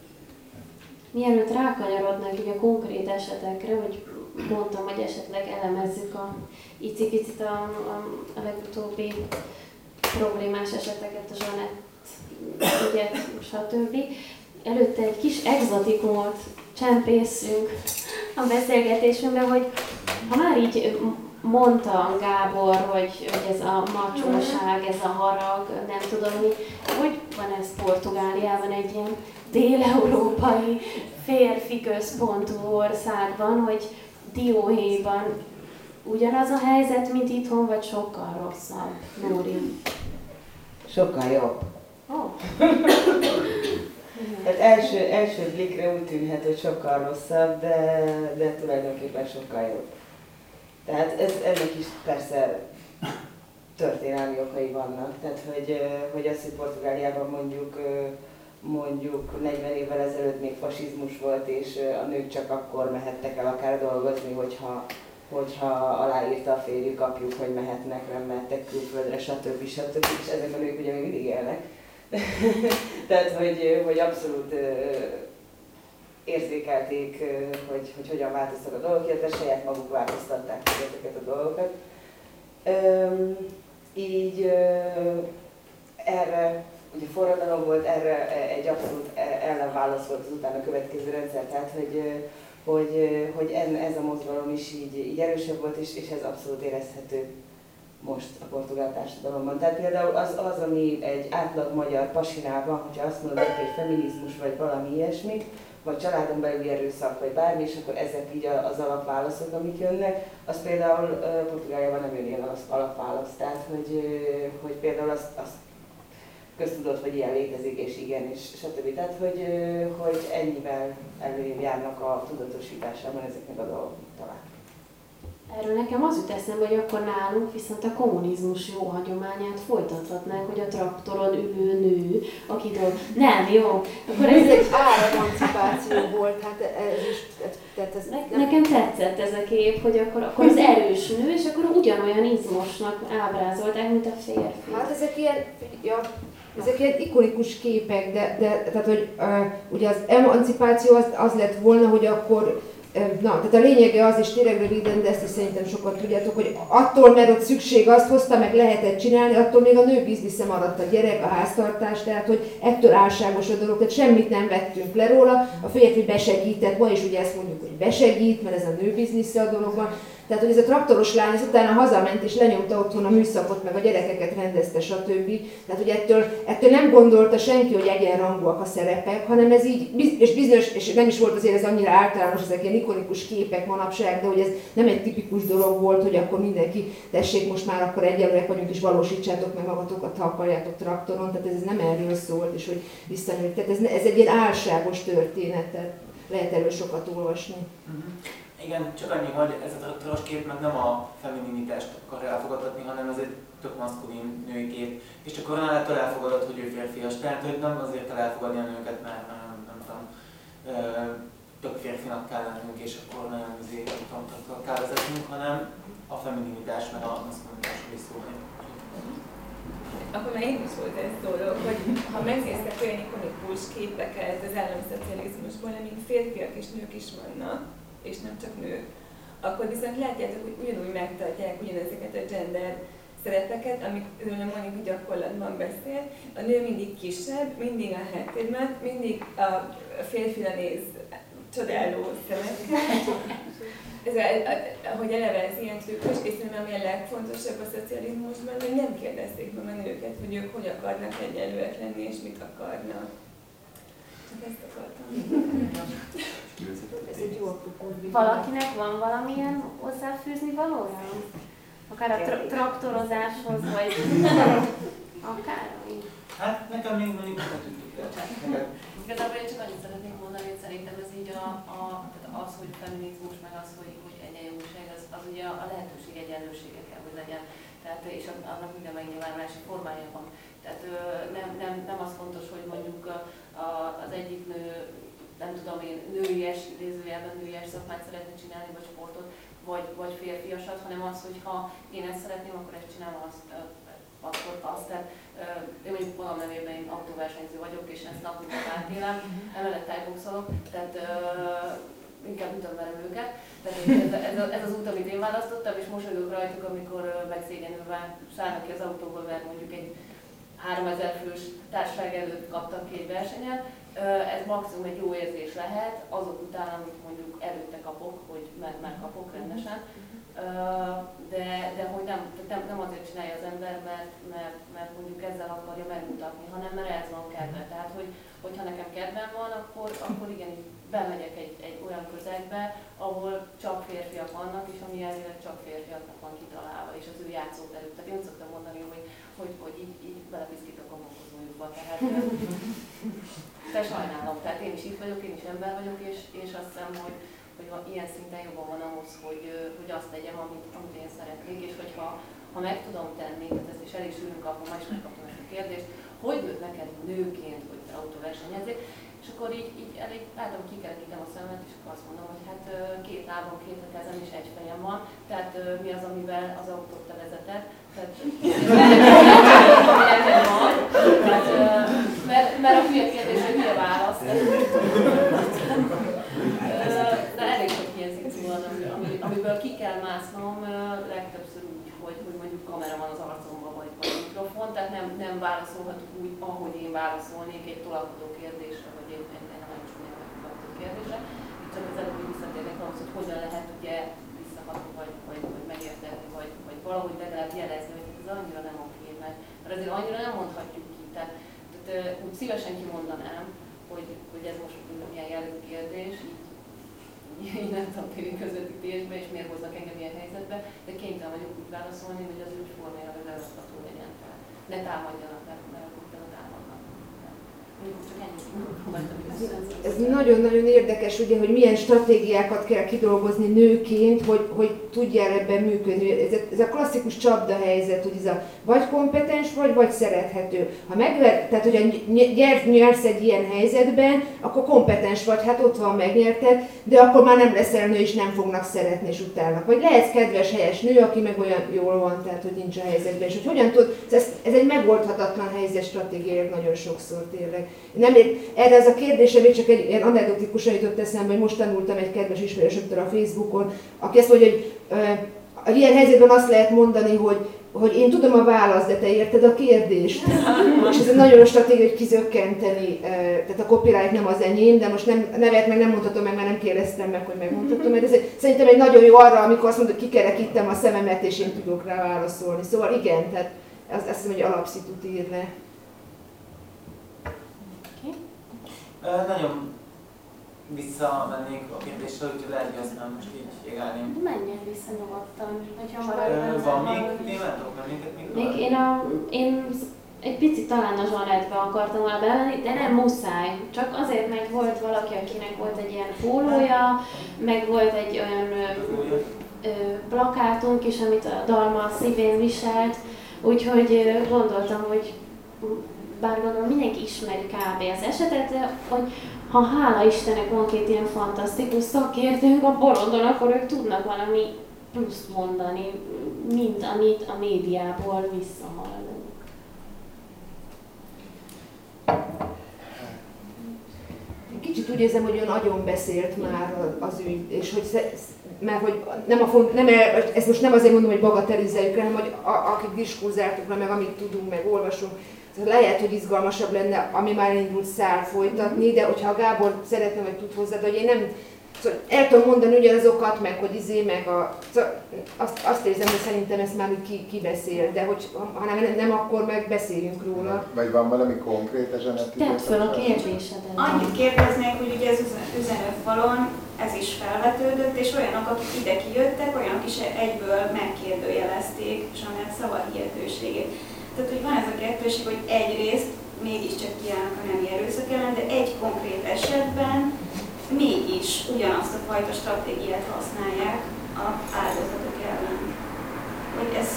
Mielőtt rákanyarodnánk így a konkrét esetekre, hogy mondtam, hogy esetleg elemezzük a icipicit a, a, a legutóbbi problémás eseteket, a Zsanett ügyet, stb. előtte egy kis exotikumot csempészünk a beszélgetésünkbe, hogy ha már így mondta Gábor, hogy, hogy ez a macsóság, ez a harag, nem tudom mi, hogy van ez Portugáliában egy ilyen dél-európai férfi központú országban, hogy dióhéjban ugyanaz a helyzet, mint itthon, vagy sokkal rosszabb, Nóri? Sokkal jobb. Oh. Tehát első, első blikre úgy tűnhet, hogy sokkal rosszabb, de, de tulajdonképpen sokkal jobb. Tehát ez, ennek is persze történelmi okai vannak. Tehát, hogy, hogy az, hogy Portugáliában mondjuk mondjuk 40 évvel ezelőtt még fasizmus volt, és a nők csak akkor mehettek el akár dolgozni, hogyha, hogyha aláírta a férjük, apjuk, hogy mehetnek, nem mehettek külföldre, stb. stb. És ezek a nők ugye még mindig élnek. Tehát, hogy, hogy abszolút érzékelték, hogy, hogy hogyan változtak a dolgok, illetve saját maguk változtatták ezeket a dolgokat. Így erre, ugye forradalom volt, erre egy abszolút e, ellenválasz volt az utána következő rendszer, tehát hogy, hogy, hogy ez a mozgalom is így, így erősebb volt, és, és ez abszolút érezhető most a portugál társadalomban. Tehát például az, az ami egy átlag magyar pasinában, hogyha azt mondod, hogy feminizmus vagy valami ilyesmi, vagy családon belüli erőszak, vagy bármi, és akkor ezek így az alapválaszok, amik jönnek, az például Portugáliában nem jön ilyen az alapválasz. Tehát, hogy, hogy például azt, azt köztudott, hogy ilyen létezik, és igen, és stb. Tehát, hogy, hogy ennyivel előrébb járnak a tudatosításában ezeknek a dolgoknak talán. Erről nekem az jut eszembe, hogy akkor nálunk viszont a kommunizmus jó hagyományát folytathatnánk, hogy a traktoron ülő nő, akitől nem jó, akkor ez egy áremancipáció volt, hát ez is, tehát ez ne, nem... Nekem tetszett ez a kép, hogy akkor, akkor az erős nő, és akkor ugyanolyan izmosnak ábrázolták, mint a férfi. Hát ezek ilyen, ja, ezek ilyen ikonikus képek, de, de tehát, hogy uh, ugye az emancipáció az, az lett volna, hogy akkor Na, tehát a lényege az, és tényleg röviden, de ezt is szerintem sokat tudjátok, hogy attól, mert ott szükség azt hozta, meg lehetett csinálni, attól még a nő biznisze maradt a gyerek, a háztartás, tehát hogy ettől álságos a dolog, tehát semmit nem vettünk le róla, a férfi besegített, ma is ugye ezt mondjuk, hogy besegít, mert ez a nő biznisze a dologban, tehát, hogy ez a traktoros lány az utána hazament és lenyomta otthon a műszakot, meg a gyerekeket rendezte, stb. Tehát, hogy ettől, ettől nem gondolta senki, hogy egyenrangúak a szerepek, hanem ez így, és bizonyos, és nem is volt azért ez annyira általános, ezek ilyen ikonikus képek manapság, de hogy ez nem egy tipikus dolog volt, hogy akkor mindenki, tessék, most már akkor egyenlőek vagyunk, és valósítsátok meg magatokat, ha akarjátok traktoron, tehát ez nem erről szólt, és hogy visszanőtt. Tehát ez, ez egy ilyen álságos történet, tehát lehet erről sokat olvasni. Uh-huh. Igen, csak annyi, hogy ez a traktoros kép meg nem a femininitást akar elfogadhatni, hanem ez egy tök maszkulin női kép. És csak koronálától elfogadott, hogy ő férfias. Tehát, hogy nem azért kell elfogadni a nőket, mert nem, nem tudom, tök férfinak kell lennünk, és akkor nagyon azért, nem tudom, kell vezetnünk, hanem a femininitás meg a maszkulinitás is szól. Akkor már én is ez dolog, hogy ha megnéztek olyan ikonikus képeket az állami szocializmusból, amik férfiak és nők is vannak, és nem csak nők, akkor viszont látjátok, hogy ugyanúgy megtartják ugyanezeket a gender szerepeket, amikről a Monika gyakorlatban beszél. A nő mindig kisebb, mindig a háttérben, mindig a férfira néz csodáló szemekkel. Ez hogy eleve ez ilyen trükkös, és szerintem ami a legfontosabb a szocializmusban, hogy nem kérdezték meg a nőket, hogy ők hogy akarnak egyenlőek lenni, és mit akarnak. Ez egy jó Valakinek van valamilyen hozzáfűzni valója? Akár a tra- traktorozáshoz, vagy akár? Hát nekem még mondjuk Igazából én csak annyit szeretnék mondani, hogy szerintem ez így a, a tehát az, hogy feminizmus, meg az, hogy, hogy egyenjogúság, az, az ugye a lehetőség egyenlősége kell, hogy legyen. Tehát, és annak minden megnyilvánulási formájában. Tehát nem, nem, nem az fontos, hogy mondjuk a, az egyik nő nem tudom én, nőies, idézőjelben nőies szakmát szeretne csinálni, vagy sportot, vagy, vagy férfiasat, hanem az, hogy ha én ezt szeretném, akkor ezt csinálom, azt, akkor azt. Tehát én mondjuk magam nevében én autóversenyző vagyok, és ezt nap mint átélem, emellett tájboxolok, tehát inkább ütöm velem őket. Tehát ez, ez, ez, az út, amit én választottam, és mosolygok rajtuk, amikor megszégyenülve szállnak ki az autóba, mert mondjuk egy 3000 fős társaság előtt kaptak két versenyen, Ez maximum egy jó érzés lehet, azok után, amit mondjuk előtte kapok, hogy meg, megkapok rendesen, de, de hogy nem, nem, nem azért csinálja az ember, mert, mert, mert mondjuk ezzel akarja megmutatni, hanem mert ez van kedve. Tehát, hogy, hogyha nekem kedvem van, akkor, akkor igen, bemegyek egy, egy olyan közegbe, ahol csak férfiak vannak, és ami elvileg csak férfiaknak van kitalálva, és az ő játszóterük. Tehát én szoktam mondani, hogy, hogy, hogy így, így belepiszkítok a homlokozójukba. Tehát te sajnálom, tehát én is itt vagyok, én is ember vagyok, és, és azt hiszem, hogy, hogy ilyen szinten jobban van ahhoz, hogy, hogy azt tegyem, amit, amit én szeretnék, és hogyha ha meg tudom tenni, tehát ezt is elég sűrűn kapom, ma is megkaptam ezt a kérdést, hogy jött neked nőként, hogy te autóversenyezzél, és akkor így, így elég látom, kikerekítem a szemet, és akkor azt mondom, hogy hát két lábam, két kezem és egy fejem van, tehát mi az, amivel az autót te vezeted, tehát van, tehát, mert, mert a hülye kérdés, hogy hülye válasz. De elég sok ilyen van, amiből ki kell másznom legtöbbször úgy, hogy, hogy mondjuk kamera van az arcomban, vagy, vagy mikrofon, tehát nem, nem válaszolhatok úgy, ahogy én válaszolnék egy tolakodó kérdésre, vagy egy, egy, nagyon csúnya megmutató kérdésre. Itt csak az előbb visszatérnek ahhoz, hogy hogyan lehet ugye visszahatni, vagy, vagy, vagy megérteni, vagy, vagy valahogy legalább jelezni, hogy ez annyira nem oké, mert, azért annyira nem mondhatjuk ki. Tehát, tehát úgy szívesen kimondanám, hogy, hogy ez most milyen jellegű kérdés, így, így nem tudom, tévé közvetítésbe, és miért hoznak engem ilyen helyzetbe, de kénytelen vagyok úgy válaszolni, hogy az úgy formája legalább legyen. Ne támadjanak, mert, mert akkor. Ez nagyon-nagyon érdekes, ugye, hogy milyen stratégiákat kell kidolgozni nőként, hogy, hogy tudjál ebben működni. Ez, ez a klasszikus csapda helyzet, hogy ez a vagy kompetens vagy, vagy szerethető. Ha megver, tehát hogy nyert, nyersz egy ilyen helyzetben, akkor kompetens vagy, hát ott van, megnyerted, de akkor már nem leszel nő, és nem fognak szeretni, és utálnak. Vagy lehetsz kedves, helyes nő, aki meg olyan jól van, tehát hogy nincs a helyzetben. És hogy hogyan tud, ez, ez egy megoldhatatlan helyzet stratégiai nagyon sokszor tényleg. Nem, erre ez a kérdése még csak egy ilyen anekdotikusan jutott eszembe, hogy most tanultam egy kedves ismerősömtől a Facebookon, aki azt mondja, hogy uh, ilyen helyzetben azt lehet mondani, hogy hogy én tudom a választ, de te érted a kérdést. és ez egy nagyon stratégia, hogy kizökkenteni, tehát a copyright nem az enyém, de most nem, nevet meg nem mondhatom meg, mert nem kérdeztem meg, hogy megmondhatom, mert ez egy, szerintem egy nagyon jó arra, amikor azt mondod, hogy kikerekítem a szememet, és én tudok rá válaszolni. Szóval igen, tehát azt, azt hiszem, hogy alapszitut ír le. Okay. Nagyon visszamennénk a kérdésre, hogy lehet, hogy azt nem most így égálném. Menjen vissza nyugodtan, hogyha marad. Van még témátok, mert minket még Még én, a, én egy picit talán a zsanetbe akartam volna bevenni, de nem muszáj. Csak azért, mert volt valaki, akinek volt egy ilyen pólója, meg volt egy olyan ö, ö, plakátunk is, amit a Dalma szívén viselt, úgyhogy gondoltam, hogy bár gondolom mindenki ismeri kb. az esetet, de hogy ha hála Istennek van két ilyen fantasztikus szakértőnk a bolondon, akkor ők tudnak valami plusz mondani, mint amit a médiából visszahallunk. Kicsit úgy érzem, hogy ön nagyon beszélt már az ügy, és hogy mert hogy nem a font, nem, ezt most nem azért mondom, hogy bagatelizeljük, hanem hogy a, akik diskurzáltuk le, meg amit tudunk, meg olvasunk, lehet, hogy izgalmasabb lenne, ami már indult szál folytatni, de hogyha a Gábor szeretne, vagy tud hozzá, hogy én nem, szóval el tudom mondani ugyanazokat, meg hogy izé, meg a, szóval azt, azt érzem, hogy szerintem ezt már ki, kibeszél, de hogy ha nem, nem, akkor meg beszéljünk róla. Vagy van valami konkrét esenet? Tedd fel a kérdésedet. Annyit kérdeznék, hogy ugye az üzenőfalon ez is felvetődött, és olyanok, akik ide kijöttek, olyanok is egyből megkérdőjelezték Zsanett szavahihetőségét. Tehát, hogy van ez a kettőség, hogy egyrészt mégiscsak kiállnak a nemi erőszak ellen, de egy konkrét esetben mégis ugyanazt a fajta stratégiát használják a áldozatok ellen. Hogy ez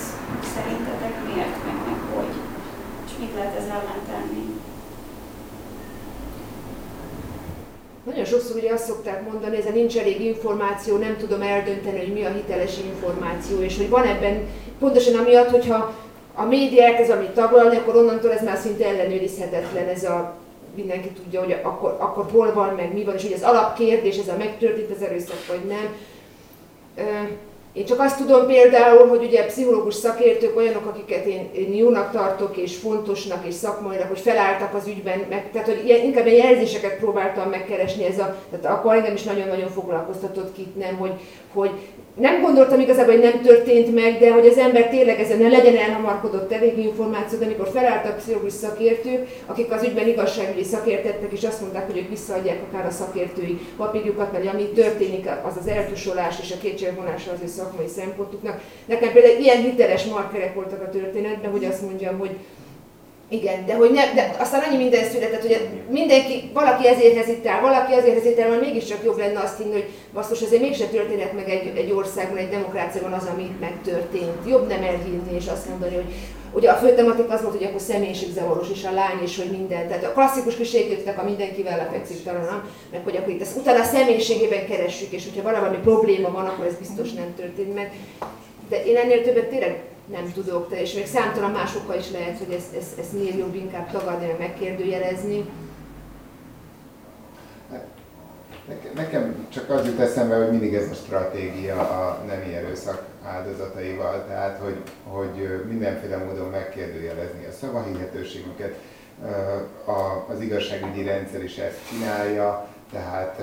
szerintetek miért, meg, meg hogy? És mit lehet ez ellen tenni? Nagyon sokszor ugye azt szokták mondani, ez nincs elég információ, nem tudom eldönteni, hogy mi a hiteles információ, és hogy van ebben pontosan amiatt, hogyha a média elkezd amit taglalni, akkor onnantól ez már szinte ellenőrizhetetlen, ez a mindenki tudja, hogy akkor, akkor hol van, meg mi van, és hogy az alapkérdés, ez a megtörtént az erőszak, vagy nem. Én csak azt tudom például, hogy ugye pszichológus szakértők olyanok, akiket én, én jónak tartok, és fontosnak, és szakmailag, hogy felálltak az ügyben, meg, tehát hogy ilyen, inkább ilyen jelzéseket próbáltam megkeresni, ez a, tehát akkor engem is nagyon-nagyon foglalkoztatott ki, nem, hogy, hogy nem gondoltam igazából, hogy nem történt meg, de hogy az ember tényleg ezen ne legyen elhamarkodott elég információ, de amikor felálltak pszichológus szakértők, akik az ügyben igazságügyi szakértettek, és azt mondták, hogy ők visszaadják akár a szakértői papírjukat, mert ami történik, az az eltusolás és a kétségvonása az ő szakmai szempontuknak. Nekem például ilyen hiteles markerek voltak a történetben, hogy azt mondjam, hogy igen, de hogy ne, de aztán annyi minden született, hogy mindenki, valaki ezért hezitál, valaki azért hezitál, mert mégiscsak jobb lenne azt hinni, hogy basszus, azért mégsem történhet meg egy, egy országban, egy demokráciában az, ami megtörtént. Jobb nem elhinni és azt mondani, hogy ugye a fő tematika az volt, hogy akkor személyiségzavaros is a lány, és hogy minden. Tehát a klasszikus kliséköttek a mindenkivel lefekszik talán, meg hogy akkor itt ezt utána a személyiségében keressük, és hogyha valami probléma van, akkor ez biztos nem történt meg. De én ennél többet tényleg nem tudok, de és még számtalan másokkal is lehet, hogy ezt, ezt, ezt miért jobb inkább tagadni, meg megkérdőjelezni. Nekem csak az jut eszembe, hogy mindig ez a stratégia a nemi erőszak áldozataival, tehát hogy, hogy mindenféle módon megkérdőjelezni a szavahihetőségüket. Az igazságügyi rendszer is ezt csinálja, tehát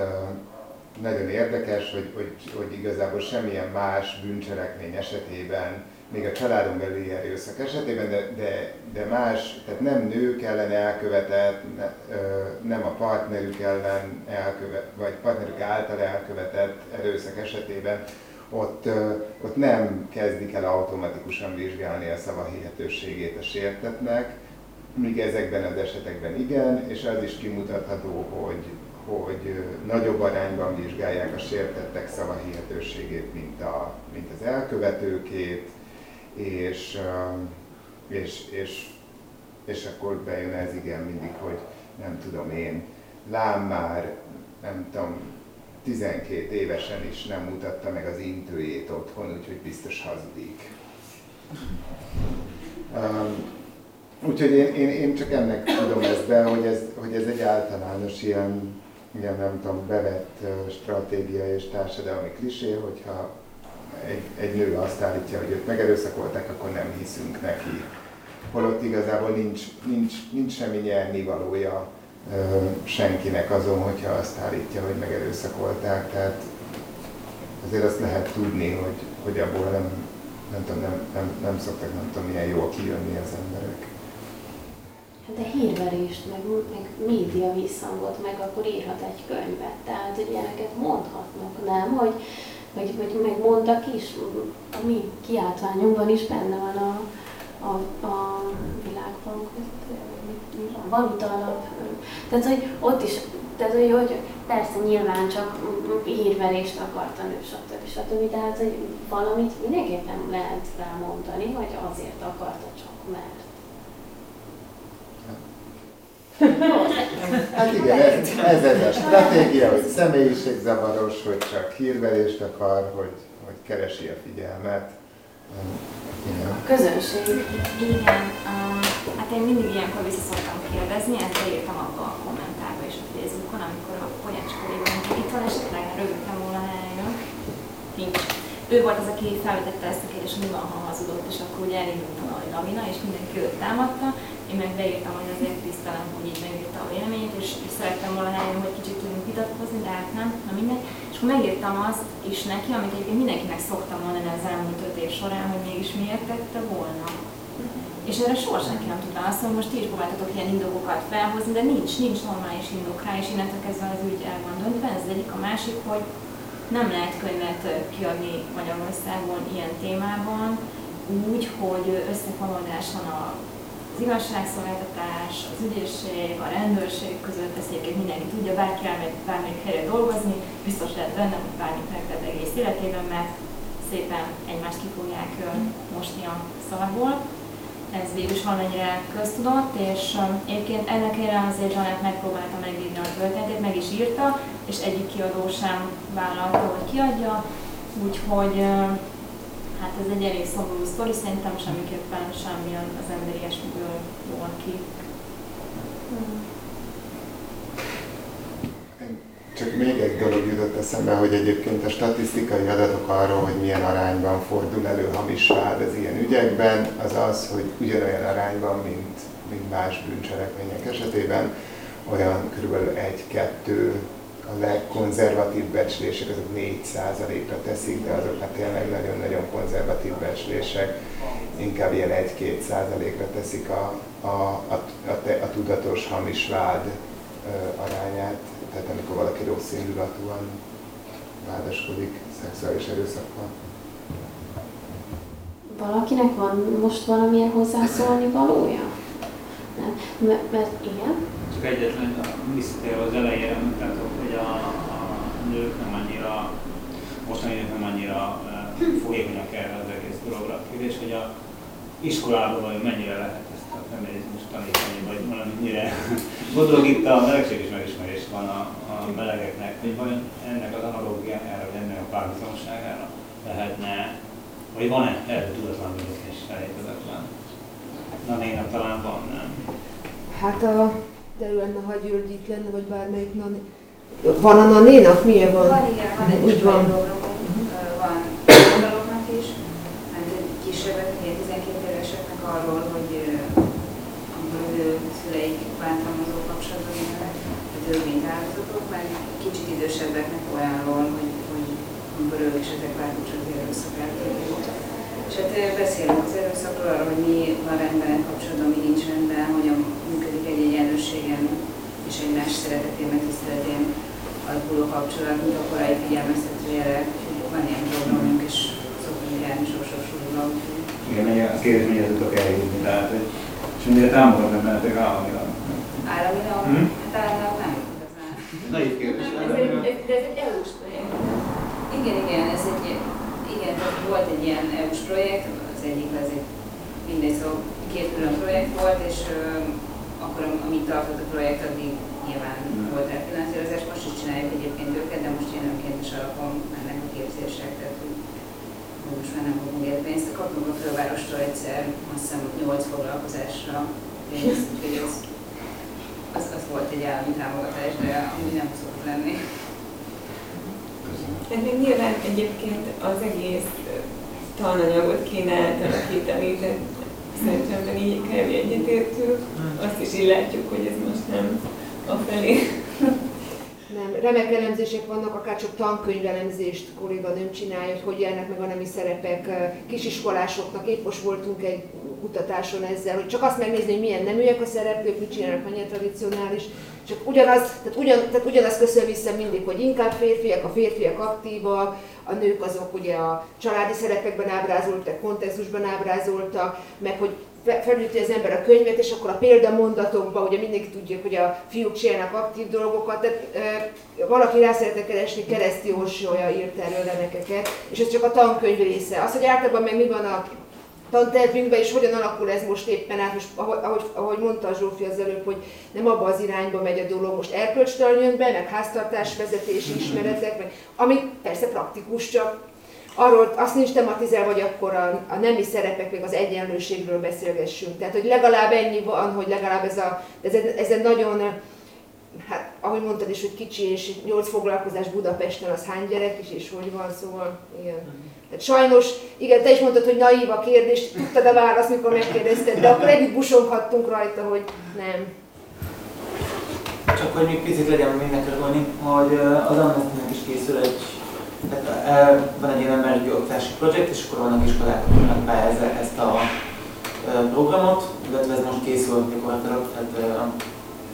nagyon érdekes, hogy, hogy, hogy igazából semmilyen más bűncselekmény esetében még a családon belüli erőszak esetében, de, de, de más, tehát nem nők ellen elkövetett, ne, nem a partnerük ellen elkövet, vagy partnerük által elkövetett erőszak esetében, ott, ott nem kezdik el automatikusan vizsgálni a szavahihetőségét a sértetnek, míg ezekben az esetekben igen, és az is kimutatható, hogy, hogy nagyobb arányban vizsgálják a sértettek szavahihetőségét, mint, a, mint az elkövetőkét, és, és, és, és akkor bejön ez igen mindig, hogy nem tudom én, lám már, nem tudom, 12 évesen is nem mutatta meg az intőjét otthon, úgyhogy biztos hazudik. Um, úgyhogy én, én, én, csak ennek tudom ezt be, hogy ez, hogy ez egy általános ilyen, ilyen nem tudom, bevett stratégia és társadalmi klisé, hogyha egy, egy nő azt állítja, hogy őt megerőszakolták, akkor nem hiszünk neki. Holott igazából nincs, nincs, nincs semmi nyernivalója senkinek azon, hogyha azt állítja, hogy megerőszakolták. Tehát azért azt lehet tudni, hogy, hogy abból nem, nem, tudom, nem, nem, nem szoktak nem tudom milyen jól kijönni az emberek. Hát de hírverést, meg, meg média visszhangot, meg akkor írhat egy könyvet. Tehát, hogy ilyeneket mondhatnak, nem? Hogy vagy, vagy megmondtak is, a mi kiáltványunkban is benne van a, a, a világbank, a valuta alap. Tehát, hogy ott is, tehát, hogy, hogy persze nyilván csak hírverést akart a nő, stb. stb. Tehát, hogy valamit mindenképpen lehet rámondani, hogy azért akarta csak, mert. Hát igen, ez, ez, ez a stratégia, hogy személyiségzavaros, hogy csak hírverést akar, hogy, hogy keresi a figyelmet. Igen. A közönség. Igen, um, hát én mindig ilyenkor vissza szoktam kérdezni, ezt beírtam abba a kommentárba és a Facebookon, amikor a kollégánk itt van, esetleg rögtön volna helyünk. Nincs. Ő volt az, aki felvetette ezt a kérdést, mi van, ha hazudott, és akkor ugye elindult a nagy lavina, és mindenki őt támadta. Én meg beírtam, hogy azért tisztelem, hogy így megírta a véleményét, és, és szerettem volna helyén, hogy kicsit tudunk vitatkozni, de hát nem, na mindegy. És akkor megírtam azt is neki, amit egyébként mindenkinek szoktam mondani az elmúlt öt év során, hogy mégis miért tette volna. És erre soha senki nem tud válaszolni, most ti is próbáltatok ilyen indokokat felhozni, de nincs, nincs normális indok rá, és innentől kezdve az ügy el van döntve. Ez egyik, a másik, hogy nem lehet könyvet kiadni Magyarországon ilyen témában, úgy, hogy összefonódás a az igazságszolgáltatás, az ügyészség, a rendőrség között, ezt egyébként mindenki tudja, bárki elmegy bármelyik helyre dolgozni, biztos lehet benne, hogy bármit megtett egész életében, mert szépen egymást ki fogják mosni a szarból. Ez végül is valamennyire köztudott, és egyébként ennek ére azért Zsanett megpróbálta megírni a történetét, meg is írta, és egyik kiadó sem vállalta, hogy kiadja, úgyhogy hát ez egy elég szomorú sztori, szerintem semmiképpen semmi az emberi ilyesmiből jól ki. Csak még egy dolog jutott eszembe, hogy egyébként a statisztikai adatok arról, hogy milyen arányban fordul elő hamis vád az ilyen ügyekben, az az, hogy ugyanolyan arányban, mint, mint más bűncselekmények esetében, olyan kb. 1-2 a legkonzervatív becslések, azok 4%-ra teszik, de azok hát tényleg nagyon-nagyon konzervatív becslések, inkább ilyen 1-2%-ra teszik a, a, a, a, a tudatos hamis vád arányát, tehát amikor valaki rossz indulatúan vádaskodik szexuális erőszakkal. Valakinek van most valamilyen hozzászólni valója? Nem? Mert, mert igen? Csak egyetlen visszatérve az elejére mutatok, hogy a, a nők nem annyira, mostani nők nem annyira folyékonyak erre az egész dologra. Kérdés, hogy a iskolában vagy mennyire lehet ezt a feminizmus tanítani, vagy valamire. Gondolok itt a melegség is megismerés van a, a melegeknek, hogy vajon ennek az analógiájára, vagy ennek a párhuzamosságára lehetne, vagy van-e erről tudatlan és felejtetetlen? Na, néha talán van, nem? Hát a, lenne, ha György itt lenne, vagy bármelyik nani. Van a nanénak? Milyen van? Van, igen, van egy Úgy van. van fiataloknak is, hát kisebbek, ugye 12 éveseknek arról, hogy amikor az ő szüleik bántalmazó törvényt áldozatok, meg kicsit idősebbeknek olyanról, hogy, hogy amikor ők is ezek párkapcsolati erőszak eltérők. És hát beszélünk az erőszakról, arról, hogy mi van rendben kapcsolatban, mi nincs rendben, hogyan működik egy egyenlőségen és egymás szeretetén, megtiszteletén alapuló kapcsolat, mint a korai figyelmeztető jelek, van ilyen programunk, és szoktunk járni sorsorsulóra, úgyhogy Igen, a kérdés, tudok eljutni, tehát, és mennyire támogatnak bennetek államilag. államilag, Hm? hát államilag. Naív kérdés. Ez egy, ez, de ez egy EU-s projekt. Igen, igen, ez egy, igen, volt egy ilyen EU-s projekt, az egyik az egy, mindegy, szóval két külön projekt volt, és ö, akkor, am- amíg tartott a projekt, addig nyilván volt rá finanszírozás, most is csináljuk egyébként őket, de most ilyen önkéntes alapon mennek a képzések, tehát hogy most már nem fogunk ilyen pénzt, kaptunk a fővárostól egyszer, azt hiszem 8 foglalkozásra pénzt, úgyhogy az, az, az volt egy állami támogatás, de amúgy nem szokott lenni. Hát még nyilván egyébként az egész tananyagot kéne átalakítani, tehát szerintem ebben így kb. egyetértünk. Azt is így látjuk, hogy ez most nem a felé. Nem, remek elemzések vannak, akár csak tankönyvelemzést kolléganőm csinálja, hogy hogy jelennek meg a nemi szerepek kisiskolásoknak. Épp most voltunk egy kutatáson ezzel, hogy csak azt megnézni, hogy milyen neműek a szereplők, mit csinálnak, mennyire tradicionális. Csak ugyanaz, tehát, ugyan, tehát ugyanaz köszön vissza mindig, hogy inkább férfiak, a férfiak aktívak, a nők azok ugye a családi szerepekben ábrázoltak, kontextusban ábrázoltak, meg hogy felüti az ember a könyvet, és akkor a példamondatokban, ugye mindenki tudja, hogy a fiúk csinálnak aktív dolgokat, tehát ö, valaki rá szeretne keresni, Kereszti Orsolya írt erről remekeket, és ez csak a tankönyv része. Az, hogy általában meg mi van a tantervünkben, és hogyan alakul ez most éppen át, most, ahogy, ahogy mondta a Zsófi az előbb, hogy nem abba az irányba megy a dolog, most erkölcstől jön be, meg háztartás vezetési ismeretek, meg, ami persze praktikus, csak arról azt nincs tematizálva, hogy akkor a, a nemi szerepek, meg az egyenlőségről beszélgessünk. Tehát, hogy legalább ennyi van, hogy legalább ez, a, ez, ez egy nagyon, hát ahogy mondtad is, hogy kicsi és nyolc foglalkozás Budapesten, az hány gyerek is, és hogy van, szóval igen. Tehát sajnos, igen, te is mondtad, hogy naív a kérdés, tudtad a választ, mikor megkérdezted, de akkor együtt busonghattunk rajta, hogy nem. Csak hogy még picit legyen mindnek örülni, hogy az Amnesty-nek is készül egy, tehát van egy ilyen emberi oktatási projekt, és akkor vannak iskolák, akiknek pályázzák ezt a programot, illetve ez most készül gyakorlatilag, tehát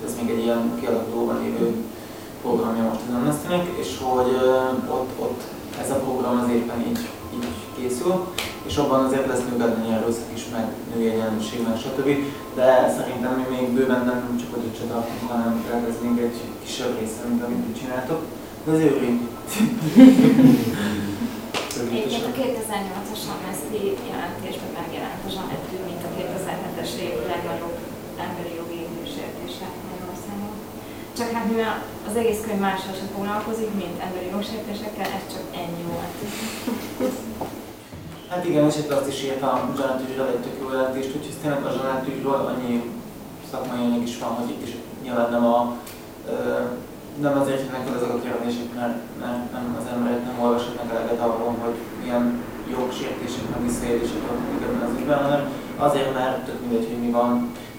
ez még egy ilyen kialakulóban lévő programja most az Amnesty-nek, és hogy ott, ott ez a program az éppen így, így készül, és abban azért lesz nők elleni erőszak is, meg női egyenlőség, meg stb. De szerintem mi még bőven nem csak a tartunk, hanem ez még egy kisebb része, mint amit mi csináltok. De azért örülünk. Egyébként a 2008-as Amnesty jelentésben megjelent a Zsanettű, mint a 2007-es év legnagyobb emberi jogi jogsértése Magyarországon. Csak hát mivel az egész könyv mással sem foglalkozik, mint emberi jogsértésekkel, ez csak ennyi volt. Hát igen, és itt azt is írta a Zsanát ügyről egy tök jó jelentést, úgyhogy tényleg a Zsanát ügyről annyi szakmai anyag is van, hogy itt is nyilván nem a ö, nem azért jönnek fel ezek a kérdések, mert, mert nem, az emberek nem olvashatnak eleget arról, hogy milyen jogsértések, meg visszaélések vannak ebben az ügyben, hanem azért, mert tök mindegy, hogy mi van,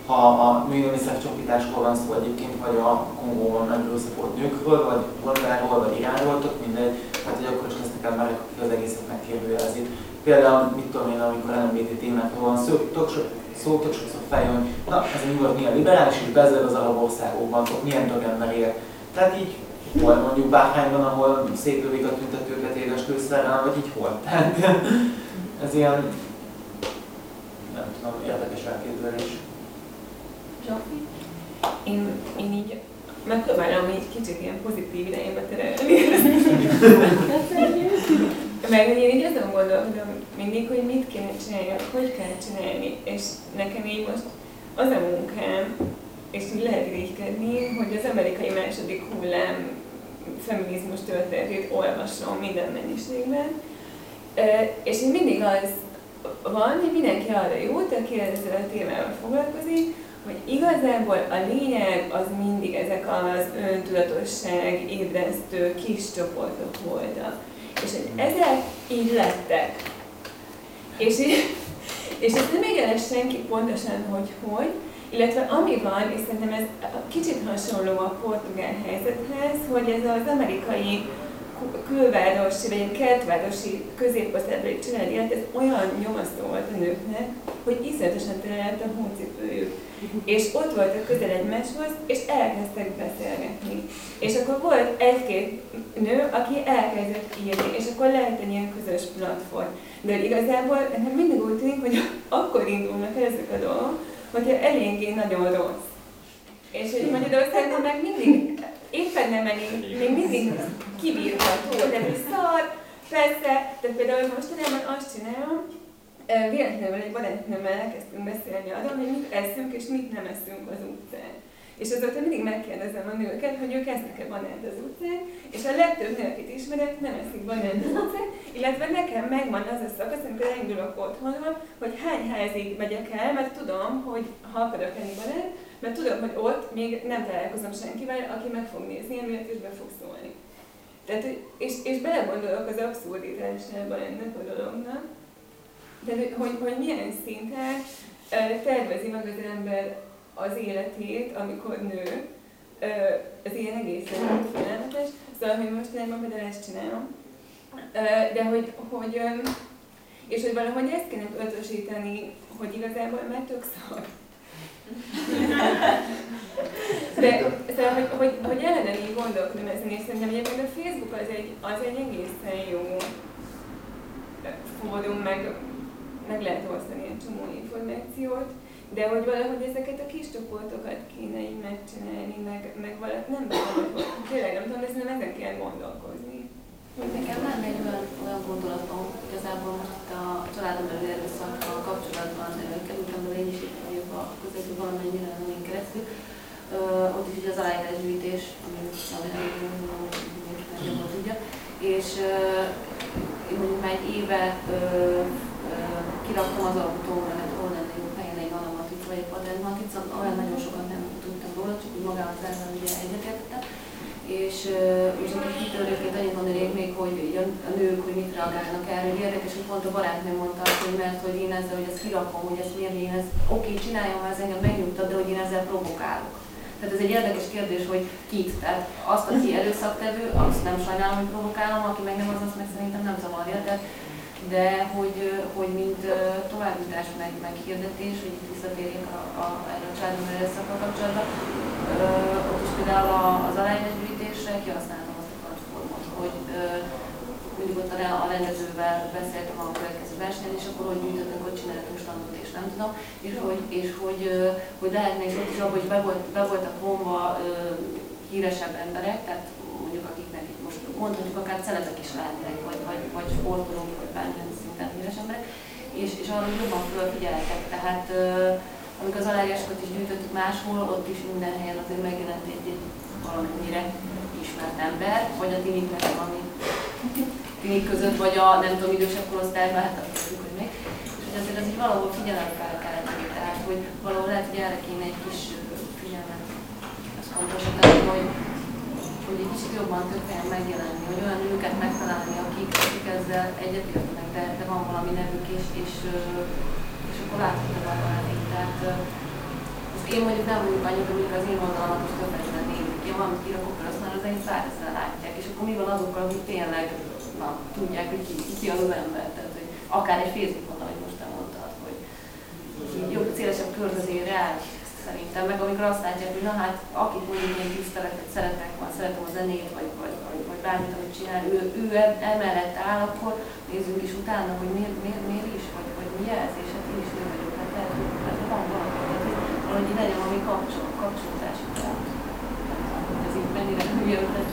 ha a női csokításról van szó egyébként, vagy a Kongóban megerőszakolt nőkről, vagy Rondáról, vagy Iránról, tök mindegy, hát hogy akkor is lesznek emberek, akik az egészet megkérdőjelezik. Például, mit tudom én, amikor LMBT témákról van szó, tök, so, szó, tök sokszor feljön, na, ez a nyugat milyen liberális, és bezeg az arab országokban, milyen tök ember él. Tehát így hol mondjuk Báhányban, ahol szétlövik a tüntetőket édes lőszerrel, vagy így hol. Tehát ez ilyen, nem tudom, érdekes elképzelés. Én, én így megpróbálom így kicsit ilyen pozitív irányba terelni. Meg én így azon gondolkodom mindig, hogy mit kéne csinálni, hogy kell csinálni. És nekem így most az a munkám, és így lehet irigykedni, hogy az amerikai második hullám feminizmus történetét olvasom minden mennyiségben. És így mindig az van, hogy mindenki arra jut, aki ezzel a témával foglalkozik, hogy igazából a lényeg az mindig ezek az öntudatosság ébresztő kis csoportok voltak. És hogy ezek így lettek. És, és ezt nem érez senki pontosan, hogy hogy, illetve ami van, és szerintem ez kicsit hasonló a portugál helyzethez, hogy ez az amerikai külvárosi, vagy kertvárosi középosztálybeli család élet, ez olyan nyomasztó volt a nőknek, hogy iszonyatosan tele a hócipőjük. És ott voltak közel egymáshoz, és elkezdtek beszélgetni. És akkor volt egy-két nő, aki elkezdett írni, és akkor lehet egy ilyen közös platform. De igazából nekem mindig úgy tűnik, hogy akkor indulnak ezek a dolgok, hogyha eléggé nagyon rossz. És hogy Magyarországon meg mindig éppen nem elég, még mindig kibírható, de hogy szar, persze, de például mostanában azt csinálom, véletlenül egy barátnőmmel elkezdtünk beszélni arról, hogy mit eszünk és mit nem eszünk az utcán. És azóta mindig megkérdezem a nőket, hogy ők esznek-e banánt az utcán, és a legtöbb nő, akit ismerek, nem eszik banánt az utcán, illetve nekem megvan az a szakasz, amikor elindulok otthonról, hogy hány házig megyek el, mert tudom, hogy ha akarok enni banánt, mert tudom, hogy ott még nem találkozom senkivel, aki meg fog nézni, emiatt is be fog szólni. Tehát, és, és belegondolok az abszurditásában ennek a dolognak, de hogy, hogy milyen szinten tervezi meg az ember az életét, amikor nő, ez ilyen egészen félelmetes, szóval, hogy most nem például ezt csinálom, de hogy, hogy és hogy valahogy ezt kéne ötösíteni, hogy igazából már tök szar. De szóval, hogy, hogy, hogy ellene így gondolkodom ezen, és szerintem egyébként a Facebook az egy, az egy egészen jó fórum, meg, meg lehet osztani egy csomó információt, de hogy valahogy ezeket a kis csoportokat kéne így megcsinálni, meg, meg valahogy nem tudom, tényleg nem tudom, de szerintem ezen kell gondolkozni. Nekem lenne egy olyan, olyan gondolatom, igazából most itt a családon belül erőszakkal kapcsolatban kerültem bele én is itt vagyok a közöttük valamennyire nem keresztül. Uh, ott is ugye az aláírásgyűjtés, ami nagyjából tudja, és uh, én mondjuk már egy éve uh, uh, kiraktam az autóra, hogy hol lenne jó helyen egy anamatic vagy egy patentmatic, olyan nagyon sokat nem tudtam róla, csak úgy magával ezzel ugye egyetértettem és most a kitörőként annyit mondanék még, hogy a, nők, hogy mit reagálnak erre, hogy érdekes, hogy pont a barátnőm mondta, hogy mert hogy én ezzel, hogy ezt kirakom, hogy ezt miért én ezt, oké, csináljam, ha ez engem megnyugtat, de hogy én ezzel provokálok. Tehát ez egy érdekes kérdés, hogy kit. Tehát azt, aki erőszaktevő, azt nem sajnálom, hogy provokálom, aki meg nem az, azt meg szerintem nem zavarja. Tehát, de hogy, hogy mint továbbítás, meg, meg hirdetés, hogy itt visszatérjünk a, a, a családom erőszakkal kapcsolatban, ott is például az arányos kérdésre kihasználtam azt a platformot, hogy mondjuk ott a rendezővel beszéltem a következő versenyen, és akkor hogy gyűjtöttünk, hogy csináltunk standot, és nem tudom, és hogy, és hogy, hogy lehetne is ott is abban, hogy be, volt, be voltak vonva híresebb emberek, tehát mondjuk akiknek itt most mondhatjuk akár celetek is lehetnek, vagy, vagy, vagy sportolók, vagy bármilyen szinten híres emberek, és, és arra jobban fölfigyeltek. Tehát amikor az aláírásokat is gyűjtöttük máshol, ott is minden helyen azért megjelent egy, egy valamennyire ismert ember, vagy a tiniknek valami tinik között, vagy a nem tudom, idősebb korosztályban, hát azt tudjuk, hogy még. És hogy azért az így valahol tenni, tehát hogy valahol lehet, hogy erre kéne egy kis figyelmet. Ez fontos, tehát, hogy, hogy jobban több megjelenni, hogy olyan nőket megtalálni, akik, akik ezzel egyetértenek, de, de van valami nevük, és, és, és akkor láthatom a valamit. Tehát én mondjuk nem vagyok annyira, hogy az én oldalamat most több ezer nézik. Én valamit akkor azt már az én százezer látják. És akkor mi van azokkal, akik tényleg na, tudják, hogy ki, ki az az ember. Tehát, hogy akár egy Facebookon, ahogy most te mondtad, hogy jobb, szélesebb körhözé rá szerintem, meg amikor azt látják, hogy na hát, akit mondjuk én tisztelek, vagy szeretek, vagy szeretem a zenét, vagy, vagy, vagy, vagy bármit, amit csinál, ő, ő emellett áll, akkor nézzünk is utána, hogy miért, miért, miért is, vagy, vagy mi ez, és hát én is nő vagyok, hát lehet, hogy hát van valami, tehát, hogy valahogy legyen valami kapcsol, kapcsolódási pont. Ez így mennyire hülye ötlet,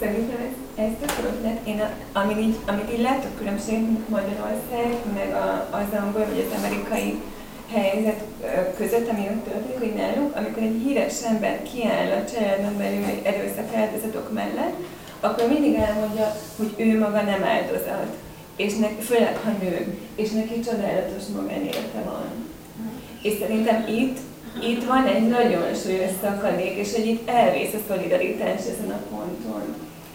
Szerintem ez, ez tök ötlet. Én, a, amit, így, amit így látok különbség Magyarország, meg a, az angol vagy az amerikai helyzet között, ami ott történik, náluk, amikor egy híres ember kiáll a családon belül erőszak áldozatok mellett, akkor mindig elmondja, hogy ő maga nem áldozat, és ne, főleg ha nő, és neki csodálatos magánélete van. És szerintem itt, itt van egy nagyon súlyos szakadék, és hogy itt elvész a szolidaritás ezen a ponton.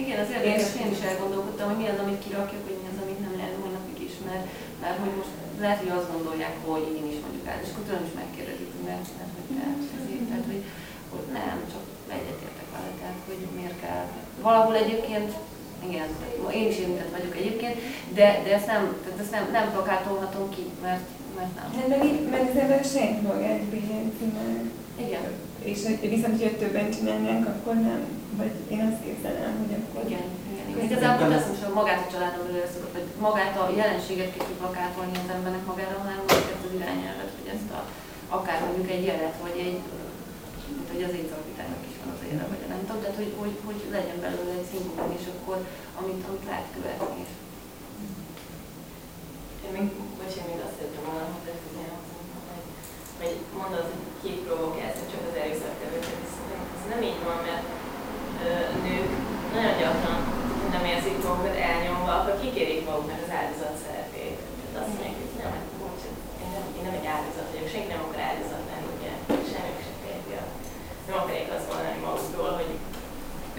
Igen, az érdekes, én is elgondolkodtam, hogy mi az, amit kirakjuk, hogy mi az, amit nem lehet mai napig is, mert, mert hogy most lehet, hogy azt gondolják, hogy én is mondjuk el, és akkor tőlem is megkérdezik, mert, mert hogy te, ezért, tehát, hogy, hogy nem, csak egyetértek vele, tehát, hogy miért kell. Valahol egyébként igen, én is érintett vagyok egyébként, de, de ezt nem, tehát ezt nem, nem plakátolhatom ki, mert, mert nem. Hát meg, meg az ember saját magát meg. Igen. És hogy viszont, hogy többen csinálnánk, akkor nem. Vagy én azt képzelem, hogy akkor... Igen, igen. igen. Igazából ez most magát a családon belül szokott, vagy magát a jelenséget ki tud plakátolni az embernek magára, hanem ezt az irányelvet, hogy ezt a, akár mondjuk egy jelet, vagy egy, mint hogy az ételvitának is van az éle, vagy nem tudom, tehát hogy, hogy, hogy legyen belőle egy szimbólum, és akkor amit, amit lehet követni. Én még, én még azt szerettem volna hogy, hogy mondod, hogy ki provokáció, csak az erőszaktevőket. Ez nem így van, mert ö, nők nagyon gyakran nem érzik magukat elnyomva, akkor kikérik maguknak az áldozat szerepét. Tehát azt mondják, hogy nem, bocs, én nem, én nem egy áldozat vagyok, senki nem akar áldozat lenni, ugye, semmi se férfiak. Nem akarják azt mondani magukról, hogy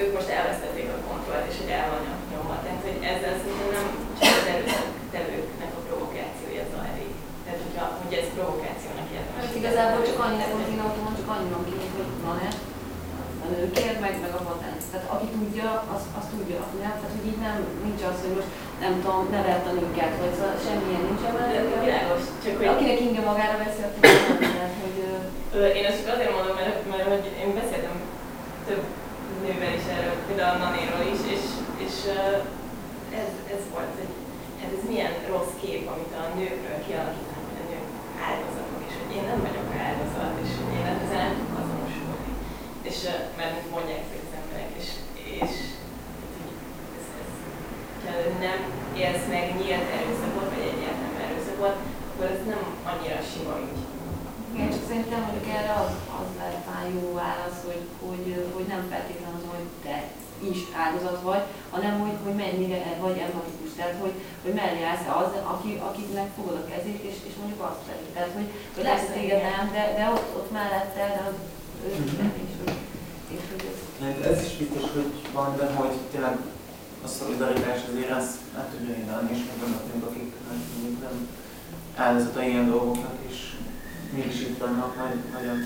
ők most elvesztették a kontrollt, és hogy el vannak nyomva. Tehát, hogy ezzel szerintem nem csak az erőszaktevőknek a provokációja zajlik. Tehát, hogyha, hogy ez. Hát igazából csak annyi, hogy én autóban csak annyi van kint, hogy na ne, a nőkért, meg, meg a patent. Tehát aki tudja, az, az tudja. Nem? Tehát, hogy így nem, nincs az, hogy most nem tudom, nevelt a nőket, vagy szóval semmilyen nincs ebben. Világos, csak hogy... Akinek Inge magára veszi, akkor nem hogy... Én ezt csak azért mondom, mert, mert hogy én beszéltem több nővel is erről, például a Nanéról is, és, és ez, ez volt, hogy hát ez milyen rossz kép, amit a nőkről kialakítanak, hogy a nők áldozatok, és hogy én nem vagyok áldozat, és hogy én ezzel nem tudok azonosulni. És mert mit mondják az emberek, és, és ez, ez, ha nem élsz meg nyílt erőszakot, vagy egyáltalán erőszakot, akkor ez nem annyira sima ügy. Igen, csak szerintem mondjuk erre az, az lehet talán jó válasz, hogy, hogy, hogy nem feltétlenül az, hogy te is áldozat vagy, hanem hogy, hogy mennyire vagy empatikus. Tehát, hogy, hogy mellé állsz az, aki, akinek fogod a kezét, és, és mondjuk azt felé. Tehát, hogy, hogy lesz téged nem, de, de ott, ott mellette, de az ő és, hogy, és hogy ez. Is biztos, hogy van, de hogy tényleg a szolidaritás azért ezt nem tudja hidalni, és meg vannak akik nem áldozata ilyen dolgoknak, és mégis itt vannak nagy, nagyon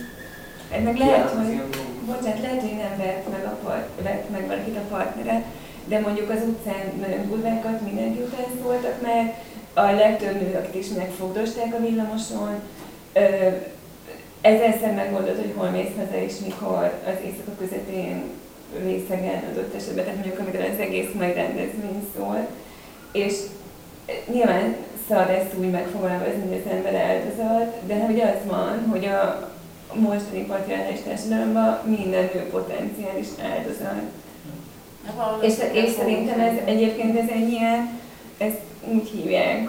meg lehet, hogy, bocsánat, lehet, hogy nem vett meg, a part, vett meg valakit a partnere, de mondjuk az utcán nagyon durvákat mindenki után szóltak meg, a legtöbb nő, akit is megfogdosták a villamoson, ezerszer megmondod, hogy hol mész haza és mikor az éjszaka közepén részegen adott esetben, tehát mondjuk amikor az egész megrendezvény szól. És nyilván szar ezt úgy megfogalmazni, hogy az ember áldozat, de hogy az van, hogy a, mostani patriarchális társadalomban minden nő potenciális áldozat. És, és szerintem ez egyébként ez egy ilyen, ezt úgy hívják,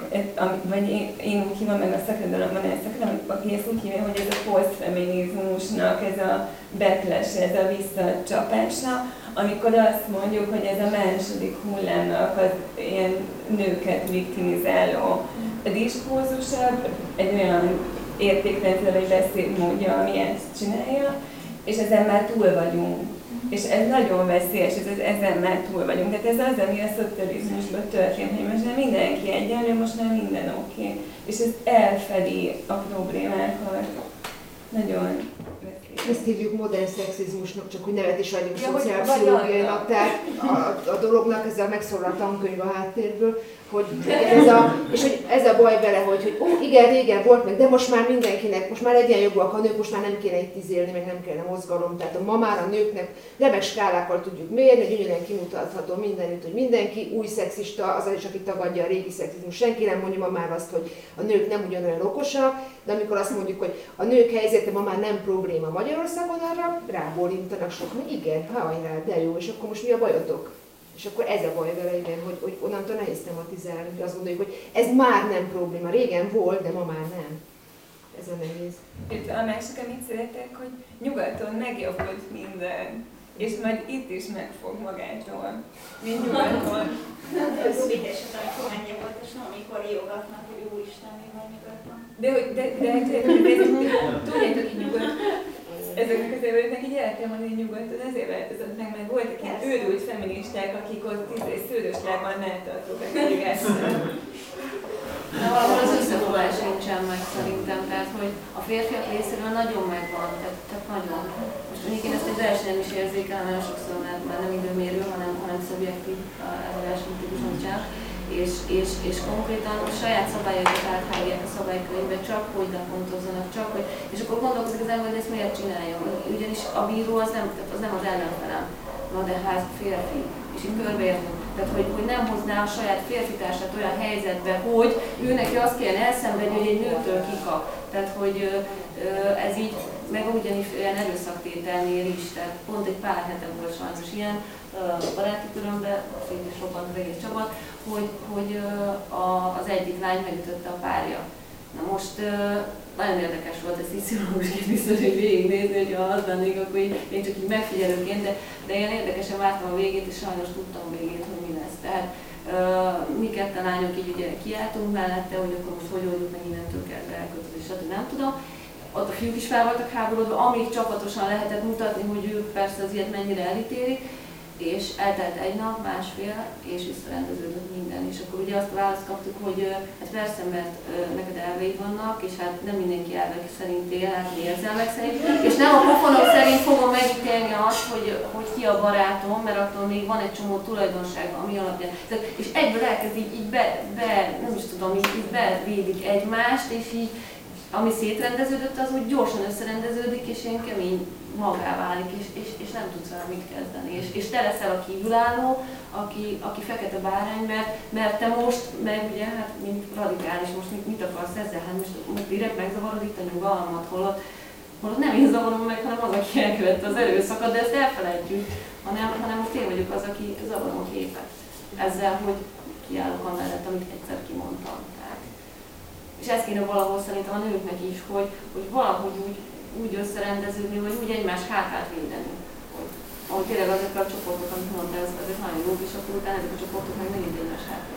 vagy én, én úgy hívom meg a szakirodalomban ezt szakirodalom, aki ezt úgy hívja, hogy ez a posztfeminizmusnak ez a backlash, ez a visszacsapása, amikor azt mondjuk, hogy ez a második hullámnak az ilyen nőket viktimizáló diskurzusa, egy olyan értékrendszerre vagy beszédmódja, ami ezt csinálja, és ezen már túl vagyunk. És ez nagyon veszélyes, ez, ez ezen már túl vagyunk. Tehát ez az, ami a szocializmusban történt, hogy most már mindenki egyenlő, most már minden oké. Okay. És ez elfedi a problémákat. Nagyon ezt hívjuk modern szexizmusnak, csak hogy nevet is adjuk ja, szociálpszichológiainak, tehát a, a, dolognak ezzel megszólal a tankönyv a háttérből, hogy ez a, és hogy ez a baj vele, hogy, hogy ó, igen, régen volt meg, de most már mindenkinek, most már egyenjogúak a nők, most már nem kéne itt izélni, meg nem kéne mozgalom. Tehát a ma már a nőknek remek skálákkal tudjuk mérni, gyönyörűen kimutatható mindenütt, hogy mindenki új szexista, az is, aki tagadja a régi szexizmus. Senki nem mondja ma már azt, hogy a nők nem ugyanolyan okosak, de amikor azt mondjuk, hogy a nők helyzete ma már nem probléma Magyarországon, arra rábólintanak sokan, igen, hajrá, de jó, és akkor most mi a bajotok? És akkor ez a baj vele, igen, hogy, hogy onnantól nehéz tematizálni, hogy azt gondoljuk, hogy ez már nem probléma. Régen volt, de ma már nem. Ez a nehéz. Itt a másik, amit szeretek, hogy nyugaton megjavult minden. És majd itt is megfog magától. Mint nyugaton. Ez hogy amikor megnyugodt, és nem amikor riogatnak, hogy úristen, mi van nyugaton. De, hogy, de, de, de, de, de, de, de tudjátok, hogy nyugat, ezeknek az éveknek így el kell mondani nyugodtan, ezért változott meg, mert voltak ilyen őrült feministák, akik ott tíz szőrös lábban eltartók a Na valahol az összefogás sincsen meg szerintem, tehát hogy a férfiak részéről nagyon megvan, tehát, tehát nagyon. Most mondjuk én ezt egy versenyen is érzékelem, nagyon sokszor, mert már nem időmérő, hanem, hanem szubjektív ez a versenytípus csak és, és, és konkrétan a saját szabályokat áthágják a szabálykönyvbe, csak hogy pontozzanak, csak hogy, és akkor gondolkozik az ember, hogy ezt miért csinálja. Ugyanis a bíró az nem, az nem az ellenfelem, na de hát férfi, és így körbeértünk. Tehát, hogy, hogy nem hozná a saját férfitársát olyan helyzetbe, hogy ő neki azt kell elszenvedni, hogy egy nőtől kikap. Tehát, hogy ez így, meg ugyanis olyan erőszaktételnél is, tehát pont egy pár hete volt sajnos ilyen, baráti körömben, szép is robbant az egész csapat, hogy, hogy az egyik lány megütötte a párja. Na most nagyon érdekes volt ezt így pszichológusként biztos, hogy végignézni, hogy ha az lennék, akkor így, én csak így megfigyelőként, de, de ilyen érdekesen vártam a végét, és sajnos tudtam a végét, hogy mi lesz. Tehát mi ketten lányok így ugye kiálltunk mellette, hogy akkor most hogy oldjuk meg innentől kezdve elköltözni, stb. nem tudom. Ott a fiúk is fel voltak háborodva, amíg csapatosan lehetett mutatni, hogy ők persze az ilyet mennyire elítélik, és eltelt egy nap, másfél, és visszarendeződött minden. És akkor ugye azt a választ kaptuk, hogy hát persze, mert neked elveid vannak, és hát nem mindenki elvek szerint él, hát érzelmek szerint, és nem a pofonok szerint fogom megítélni azt, hogy, hogy ki a barátom, mert attól még van egy csomó tulajdonsága, ami alapján. És egyből elkezd így, így be, be, nem is tudom, így, így bevédik egymást, és így ami szétrendeződött, az úgy gyorsan összerendeződik, és ilyen kemény magá válik, és, és, és nem tudsz vele mit kezdeni. És, és te leszel a kívülálló, aki, aki fekete bárány, mert, mert te most, meg ugye, hát mint radikális, most mit, mit akarsz ezzel? Hát most, most direkt megzavarod itt a nyugalmat, holott, holott nem én zavarom meg, hanem az, aki elkövette az erőszakot, de ezt elfelejtjük, hanem, hanem most én vagyok az, aki zavarom a képet. Ezzel, hogy kiállok amellett, amit egyszer kimondtam. És ez kéne valahol szerintem a nőknek is, hogy, hogy valahogy úgy úgy összerendeződni, vagy úgy egymás hátát védeni. Hogy, ahogy tényleg azok a csoportok, amit mondtál, ezek nagyon jók, és akkor utána ezek a csoportok meg megint egymás hátát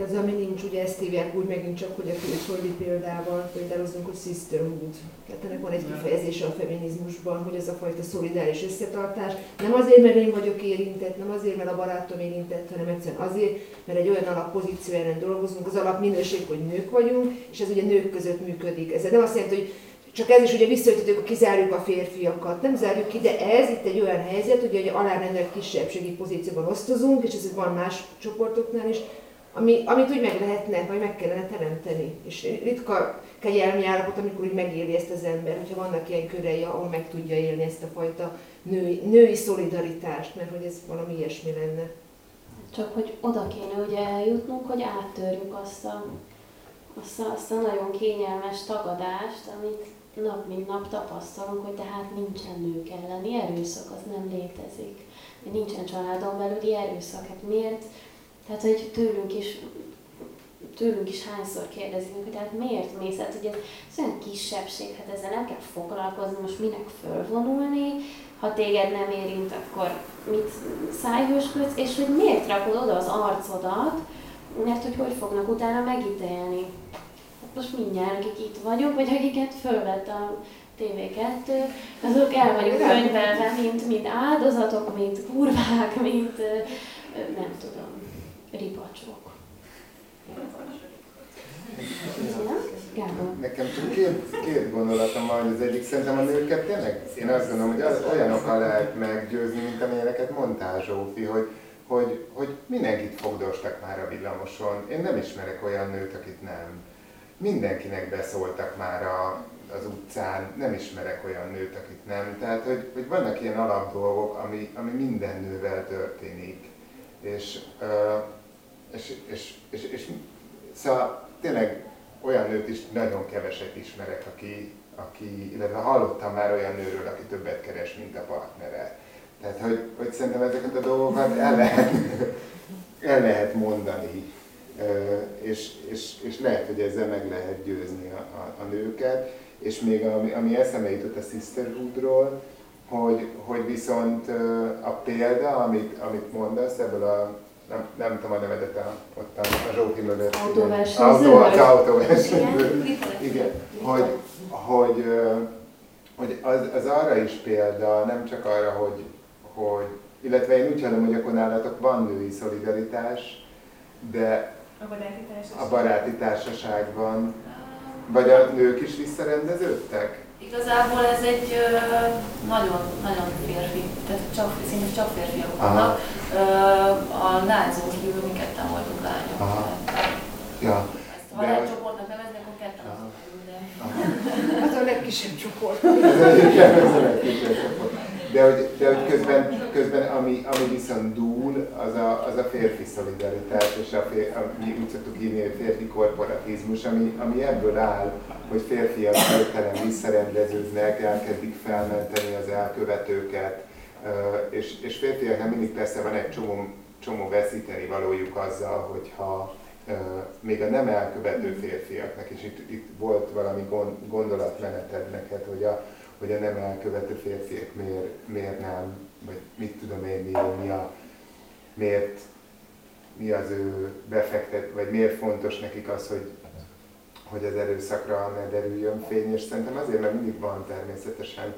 ez ami nincs, ugye ezt hívják úgy megint csak, hogy a külföldi példával példálozunk, hogy sisterhood. Tehát ennek van egy kifejezése a feminizmusban, hogy ez a fajta szolidáris összetartás. Nem azért, mert én vagyok érintett, nem azért, mert a barátom érintett, hanem egyszerűen azért, mert egy olyan alappozíció ellen dolgozunk, az alapminőség, hogy nők vagyunk, és ez ugye nők között működik. Ez nem azt jelenti, hogy csak ez is ugye visszaütetők, kizárjuk a férfiakat. Nem zárjuk ki, de ez itt egy olyan helyzet, ugye, hogy alárendelt kisebbségi pozícióban osztozunk, és ez van más csoportoknál is, ami, amit úgy meg lehetne, vagy meg kellene teremteni. És ritka kegyelmi állapot, amikor úgy megéli ezt az ember, hogyha vannak ilyen körei, ahol meg tudja élni ezt a fajta női, női szolidaritást, mert hogy ez valami ilyesmi lenne. Csak hogy oda kéne ugye eljutnunk, hogy áttörjük azt a, azt a, azt a nagyon kényelmes tagadást, amit nap mint nap tapasztalunk, hogy tehát nincsen nők elleni erőszak, az nem létezik. Nincsen családon belüli erőszak. Hát miért? Tehát, hogy tőlünk is, tőlünk is hányszor kérdezünk, hogy tehát miért mész? Hát, hogy ez olyan kisebbség, hát ezzel nem kell foglalkozni, most minek fölvonulni, ha téged nem érint, akkor mit szájhősködsz, és hogy miért rakod oda az arcodat, mert hogy hogy fognak utána megítélni. Hát most mindjárt, akik itt vagyunk, vagy akiket fölvett a TV2, azok el vagyunk könyvelve, mint, mint áldozatok, mint kurvák, mint nem tudom, ripacsok. Nekem csak két, két gondolatom van, hogy az egyik szerintem a nőket tényleg, én azt gondolom, hogy az olyanokkal lehet meggyőzni, mint amilyeneket mondtál Zsófi, hogy, hogy, hogy mindenkit fogdostak már a villamoson. Én nem ismerek olyan nőt, akit nem. Mindenkinek beszóltak már a, az utcán, nem ismerek olyan nőt, akit nem. Tehát, hogy, hogy vannak ilyen alapdolgok, ami, ami minden nővel történik. És, és, és, és, és, és szóval tényleg olyan nőt is nagyon keveset ismerek, aki, aki, illetve hallottam már olyan nőről, aki többet keres, mint a partnere. Tehát, hogy, hogy szerintem ezeket a dolgokat el lehet, el lehet mondani, és, és, és lehet, hogy ezzel meg lehet győzni a, a, a nőket. És még ami, ami eszembe jutott a Sisterhoodról, hogy, hogy viszont a példa, amit, amit mondasz ebből a nem, nem tudom a nevedet a, ott a, a Zsófi mögött. Autóversenyző? Autó, az autóversenyző. Igen, hogy, hogy, hogy az, az arra is példa, nem csak arra, hogy, hogy illetve én úgy hallom, hogy akkor nálatok van női szolidaritás, de a baráti társaság. a baráti társaságban, vagy a nők is visszarendeződtek? Igazából ez egy nagyon, nagyon férfi, tehát csak, szinte csak férfiak vannak. A lányzón kívül mi ketten voltunk lányok. Aha. Ja. Ezt, ha lehet csoportnak nevezni, akkor ketten Az a legkisebb csoport. Ez a legkisebb csoport. De hogy, de hogy közben, közben ami, ami viszont dúl, az a, az a férfi szolidaritás, és a fér, a, mi úgy szoktuk hívni, hogy férfi korporatizmus, ami, ami ebből áll, hogy férfiak hirtelen visszarendeződnek, elkezdik felmenteni az elkövetőket, és, és férfiaknak mindig persze van egy csomó, csomó veszíteni valójuk azzal, hogyha még a nem elkövető férfiaknak, és itt, itt volt valami gondolatmeneted neked, hogy a, hogy a nem elkövető férfiak miért, miért nem, vagy mit tudom én, mi, mi a, miért, mi az ő befektet, vagy miért fontos nekik az, hogy, hogy az erőszakra ne derüljön fény, és szerintem azért, mert mindig van természetesen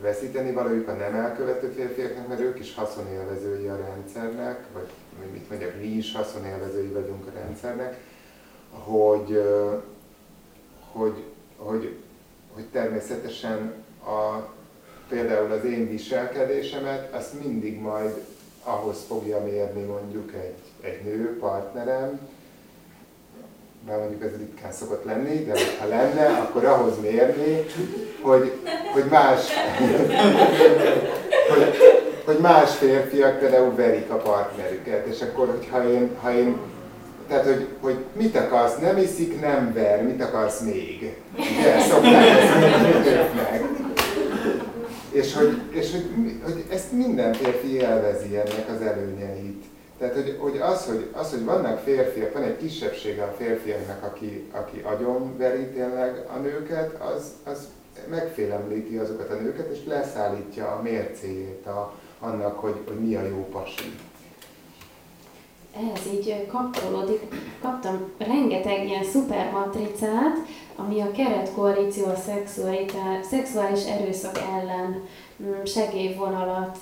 veszíteni valójuk a nem elkövető férfiaknak, mert ők is haszonélvezői a rendszernek, vagy, mit mondjak, mi is haszonélvezői vagyunk a rendszernek, hogy, hogy, hogy, hogy természetesen a, például az én viselkedésemet, azt mindig majd ahhoz fogja mérni mondjuk egy, egy nő, partnerem, mert mondjuk ez ritkán szokott lenni, de ha lenne, akkor ahhoz mérni, hogy, hogy más, hogy, hogy más férfiak például verik a partnerüket, és akkor, hogyha én, ha én tehát, hogy, hogy mit akarsz, nem iszik, nem ver, mit akarsz még? Ugye, szokták ezt meg. És hogy, és hogy, hogy ezt minden férfi élvezi ennek az előnyeit. Tehát, hogy, hogy, az, hogy az, hogy vannak férfiak, van egy kisebbsége a férfiaknak, aki, aki agyon veri tényleg a nőket, az, az megfélemlíti azokat a nőket, és leszállítja a mércéjét a, annak, hogy, hogy mi a jó pasi. Ehhez így kapcsolódik, kaptam rengeteg ilyen szupermatricát, ami a keretkoalíció a szexuális erőszak ellen mm, segélyvonalat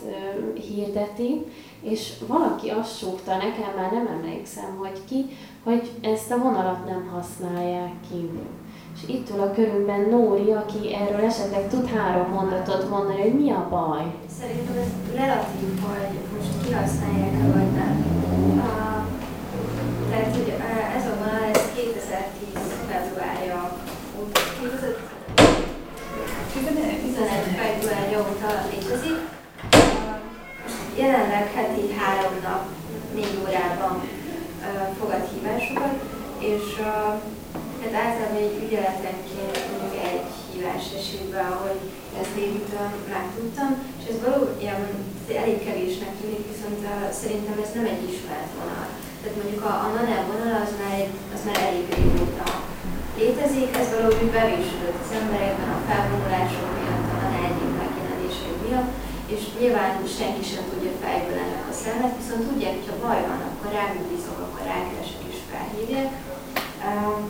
hirdeti, és valaki azt súgta nekem, már nem emlékszem, hogy ki, hogy ezt a vonalat nem használják ki. És itt ül a körünkben Nóri, aki erről esetleg tud három mondatot mondani, hogy mi a baj. Szerintem ez relatív, hogy most kihasználják-e vagy nem. Uh, tehát, hogy uh, ez a vonal, ez 2010 februárja óta, 2011 februárja óta létezik. Jelenleg heti három nap, négy órában uh, fogad hívásokat, és uh, Hát általában egy ügyeletenként mondjuk egy hívás esetben, ahogy ezt délután megtudtam, és ez valójában elég kevésnek tűnik, viszont uh, szerintem ez nem egy ismert vonal. Tehát mondjuk a, a NANEL vonal az már, egy, az már elég régóta létezik, ez valahogy bevésődött az emberekben a felvonulások miatt, a NANEL egyik megjelenések miatt, és nyilván senki sem tudja fejből ennek a szemet, viszont tudják, hogy ha baj van, akkor rágúbízok, akkor rákeresek és felhívják. Um,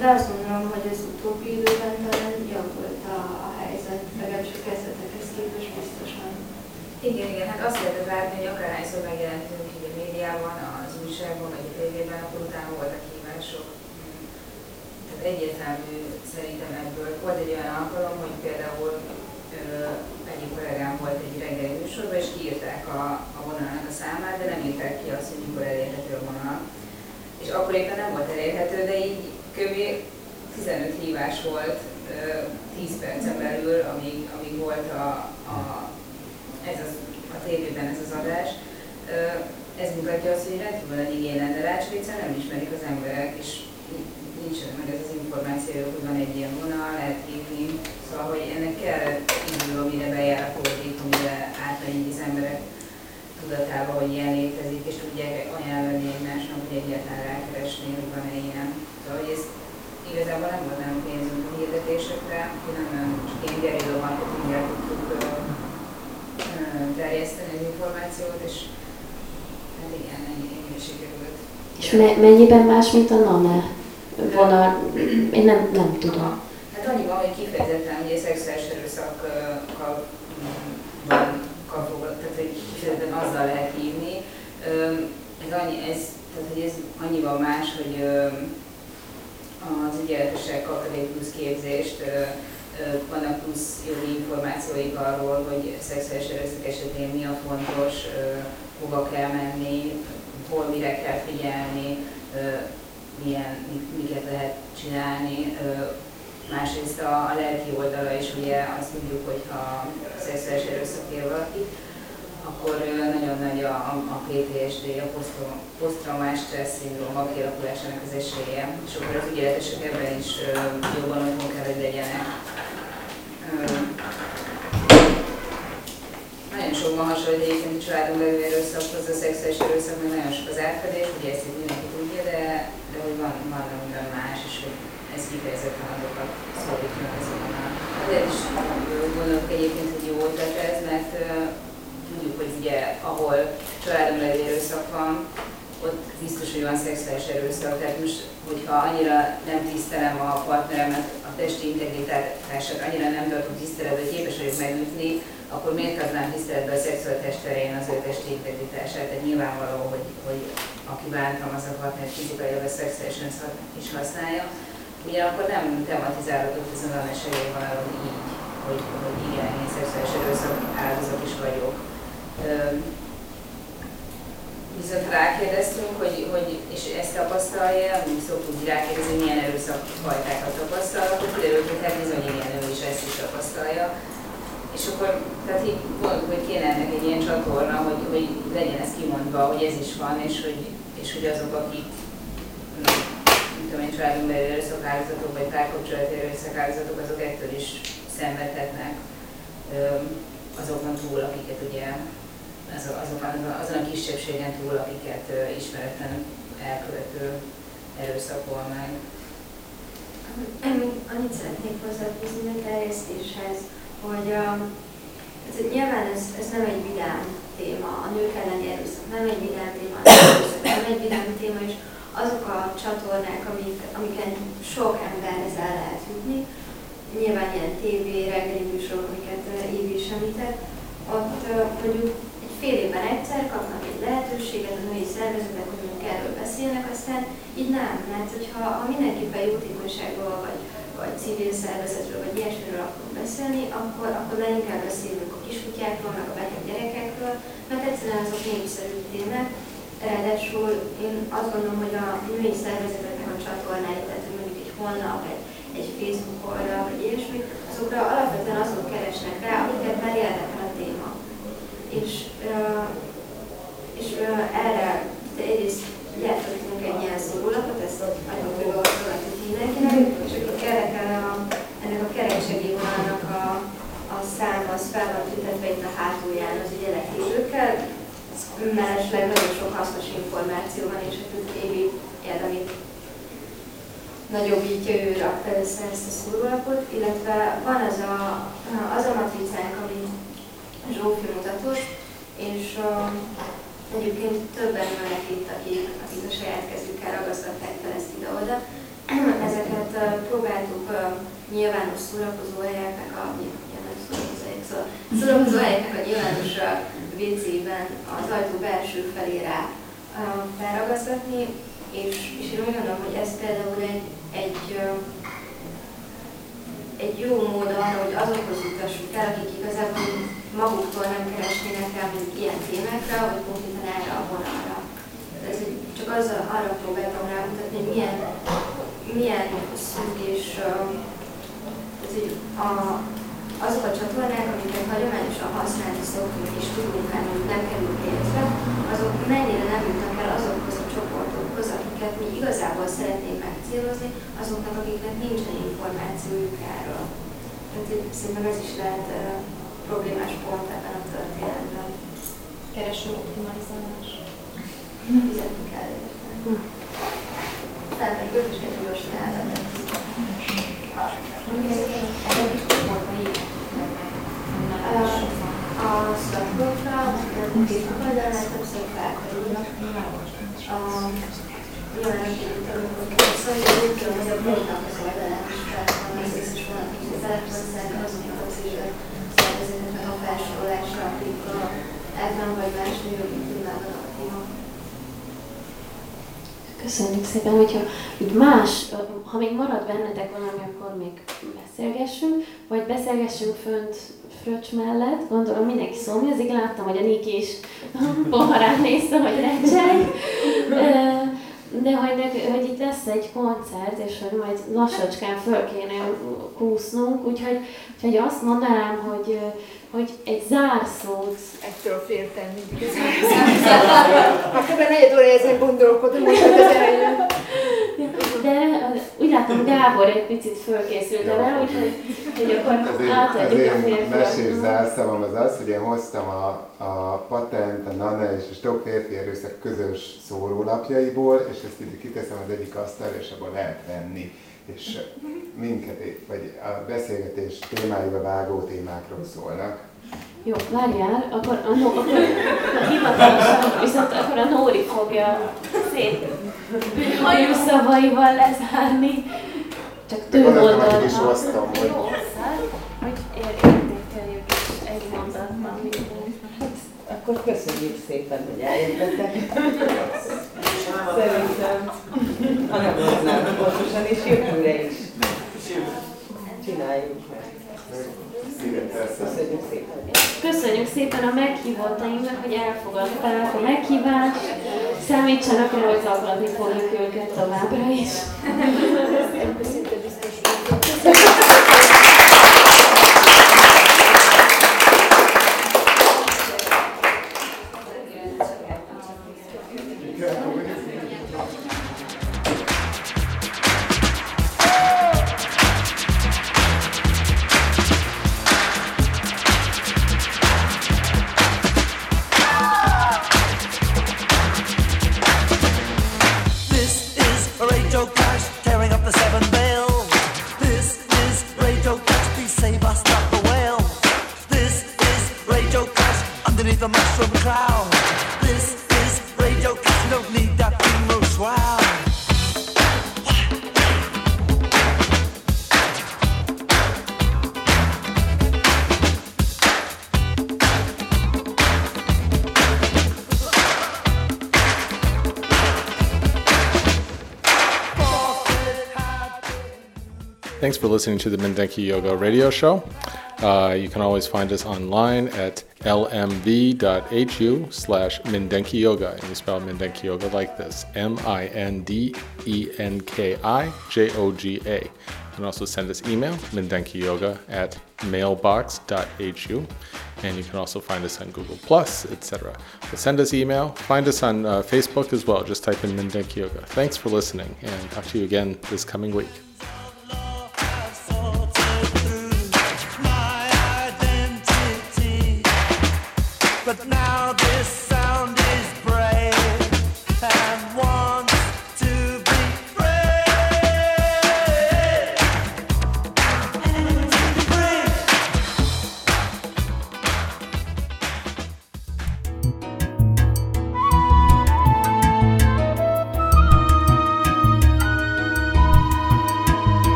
de azt gondolom, hogy ez utóbbi időben talán jobb a, a helyzet, legalábbis a kezdetekhez képest biztosan. Igen, igen, hát azt lehetett látni, hogy akárhányszor megjelentünk így a médiában, az újságban vagy a tévében, akkor utána voltak hívások. Tehát egyértelmű szerintem ebből volt egy olyan alkalom, hogy például egyik kollégám volt egy reggeli műsorban, és kiírták a, a vonalnak a számát, de nem írták ki azt, hogy mikor elérhető a vonal. És akkor éppen nem volt elérhető, de így kb. 15 hívás volt 10 percen belül, amíg, amíg volt a, a, ez az, a tévében ez az adás. Ez mutatja azt, hogy rendkívül nagy igény lenne rá, csak egyszerűen nem ismerik az emberek, és nincs meg ez az információ, hogy van egy ilyen vonal, lehet hívni. Szóval, hogy ennek kell idő, amire bejáratódik, amire átmegy az emberek tudatába, hogy ilyen létezik, és tudják ajánlani egymásnak, hogy egyáltalán rákeresni, hogy van-e ilyen. Hogy ez igazából nem volt nagyon pénzünk a hirdetésekre, hanem csak ilyen gerilla marketinggel tudtuk terjeszteni az információt, és hát igen, ennyi, ennyi sikerült. És me- mennyiben más, mint a NANE vonal? Én nem, nem tudom. Hát annyiban, hogy kifejezetten ugye szexuális erőszakkal van tehát hogy kifejezetten azzal lehet hívni. Ez, annyi, ez, tehát, hogy ez annyiban más, hogy az ügyeletesek plusz képzést, vannak plusz jogi információik arról, hogy szexuális erőszak esetén mi a fontos, hova kell menni, hol mire kell figyelni, milyen, miket lehet csinálni. Másrészt a, a lelki oldala is, ugye azt mondjuk, hogy ha szexuális erőszak él valaki, akkor nagyon nagy a, a, PTSD, a posztraumás stressz szindróma kialakulásának az esélye, és akkor az ügyeletesek ebben is jobban otthon kell, hogy legyenek. Nagyon sokban hasonlít egyébként a családon belül erőszakhoz, a szexuális erőszak, meg nagyon sok az átfedés, ugye ezt így mindenki tudja, de, de hogy van, van amiben más, és hogy ez kifejezetten azokat szólítja azokon. Azért is gondolok egyébként, hogy jó ötlet ez, mert tudjuk, hogy ugye ahol családon belül erőszak van, ott biztos, hogy van szexuális erőszak. Tehát most, hogyha annyira nem tisztelem a partneremet, a testi integritását annyira nem tartom tiszteletbe, hogy képes vagyok megütni, akkor miért adnám tiszteletbe a szexualitás terén az ő testi integritását? Tehát nyilvánvaló, hogy, hogy aki bántalmaz a partner fizikai vagy szexuálisan is használja. Ugyanakkor nem tematizálódott ez az annesegélyvonalon így, hogy, hogy igen, én szexuális erőszak áldozat is vagyok viszont rákérdeztünk, hogy, hogy és ezt tapasztalja, mi szoktuk rákérdezni, hogy milyen erőszakfajtákat tapasztal, akkor kiderült, hogy hát bizony igen, ő is ezt is tapasztalja. És akkor, tehát így mondjuk, hogy kéne ennek egy ilyen csatorna, hogy, hogy legyen ez kimondva, hogy ez is van, és hogy, és hogy azok, akik nem tudom én, családon belül erőszakáldozatok, vagy párkapcsolati erőszakáldozatok, azok ettől is szenvedhetnek azokon túl, akiket ugye azokon, azon a kisebbségen túl, akiket ismeretlen elkövető erőszakol meg. Annyit szeretnék hozzáfűzni a terjesztéshez, hogy uh, ez, nyilván ez, ez nem egy vidám téma, a nők elleni erőszak nem egy vidám téma, nem egy vidám téma, és azok a csatornák, amik, amiken sok emberhez el lehet jutni, nyilván ilyen tévé, reggeli műsorok, amiket Évi is említett, ott mondjuk fél évben egyszer kapnak egy lehetőséget a női szervezetek, mondjuk erről beszélnek, aztán így nem, mert hogyha ha mindenképpen jótékonyságról, vagy, vagy civil szervezetről, vagy ilyesmiről akarunk beszélni, akkor, akkor leginkább beszélünk a kiskutyákról, meg a beteg gyerekekről, mert egyszerűen azok népszerű témák. Ráadásul én azt gondolom, hogy a női szervezeteknek a csatornái, tehát mondjuk egy honlap, egy, egy Facebook oldal, vagy ilyesmi, azokra alapvetően azok keresnek rá, akiket már érdekel. És, és erre egyrészt gyártottunk egy ilyen szórólapot, ezt nagyon megoldatlanatjuk mindenkinek, és akik érdekel a, ennek a kereksegélyvonalnak a, a szám, az fel van tüntetve itt a hátulján az ügyeletézőkkel, mellesleg nagyon sok hasznos információ van, és hát az Évi érdemi nagyobbítja ő rakta össze ezt a szórólapot, illetve van az a, az a matricánk, amit Zsófi mutatott, és uh, egyébként többen ülnek itt, akik, akik a saját kezükkel ragasztották fel ezt ide-oda. Ezeket uh, próbáltuk uh, nyilvános szórakozó helyeknek a szóval szórakozó helyeknek a nyilvános WC-ben az ajtó belső felé rá felragasztatni, és, és én úgy gondolom, hogy ez például egy, egy, egy jó mód arra, hogy azokhoz utassuk el, akik igazából maguktól nem keresnének el mondjuk ilyen témákra, vagy konkrétan erre a vonalra. Ez csak az, arra próbáltam rámutatni, hogy milyen, milyen szűk és ez egy, a, azok a csatornák, amiket hagyományosan használni szoktunk és tudunk el, hogy nem kerül pénzre, azok mennyire nem jutnak el azokhoz a csoportokhoz, akiket mi igazából szeretnénk megcélozni, azoknak, akiknek nincsen információjuk erről. Tehát szerintem ez is lehet problémás pont ebben a történetben. Kereső optimalizálás. Fizetni kell érte. Felmerült is egy gyors nyelvet. A szakokra, a két oldalán többször felkerülnek. A nyilván szóval úgy tudom, hogy a blognak az oldalán is felkerül, az összes valaki, hogy telefonszerű azoknak a civil szervezeteknek a felsorolása, akik ebben vagy más nőjogi témában aktívak. Köszönjük szépen, hogyha úgy más, ha még marad bennetek valami, akkor még beszélgessünk, vagy beszélgessünk fönt fröccs mellett. Gondolom mindenki szomjazik, láttam, hogy a Niki is poharán nézte, hogy recseg. De hogy, hogy itt lesz egy koncert, és hogy majd lassacskán föl kéne kúsznunk, úgyhogy, úgyhogy azt mondanám, hogy, hogy egy zárszót... Ettől féltem mindig. Hát ebben negyed óra ezen gondolkodom, most az eljön. De úgy látom, Gábor egy picit fölkészült vele, úgyhogy hogy akkor átadjuk a férfiak. mesés zárszavam az az, hogy én hoztam a, a patent, a nana és a stop férfi erőszak közös szórólapjaiból, és ezt így kiteszem az egyik asztalra, és abban lehet venni és minket, vagy a beszélgetés témáiba vágó témákról szólnak. Jó, várjál, akkor a, no, akkor a hivatalosan, viszont akkor a Nóri fogja szép hajú szavaival lezárni. Csak több oldalra. is hoztam, hogy... Jó, hogy értékeljük egy mondatban. Akkor köszönjük szépen, hogy eljöttetek. Szerintem, ha nem hoznánk pontosan, és jövőre is. Csináljuk meg. Köszönjük szépen. Köszönjük szépen a meghívottainknak, hogy elfogadták a meghívást. Számítsanak rá, hogy zaklatni fogjuk őket továbbra is. Thanks for listening to the Mindenki Yoga radio show. Uh, you can always find us online at lmv.hu slash Mindenki Yoga. And you spell Mindenki Yoga like this M I N D E N K I J O G A. You can also send us email, mindenkiyoga at mailbox.hu. And you can also find us on Google Plus, etc. But send us email. Find us on uh, Facebook as well. Just type in Mindenki Yoga. Thanks for listening and talk to you again this coming week.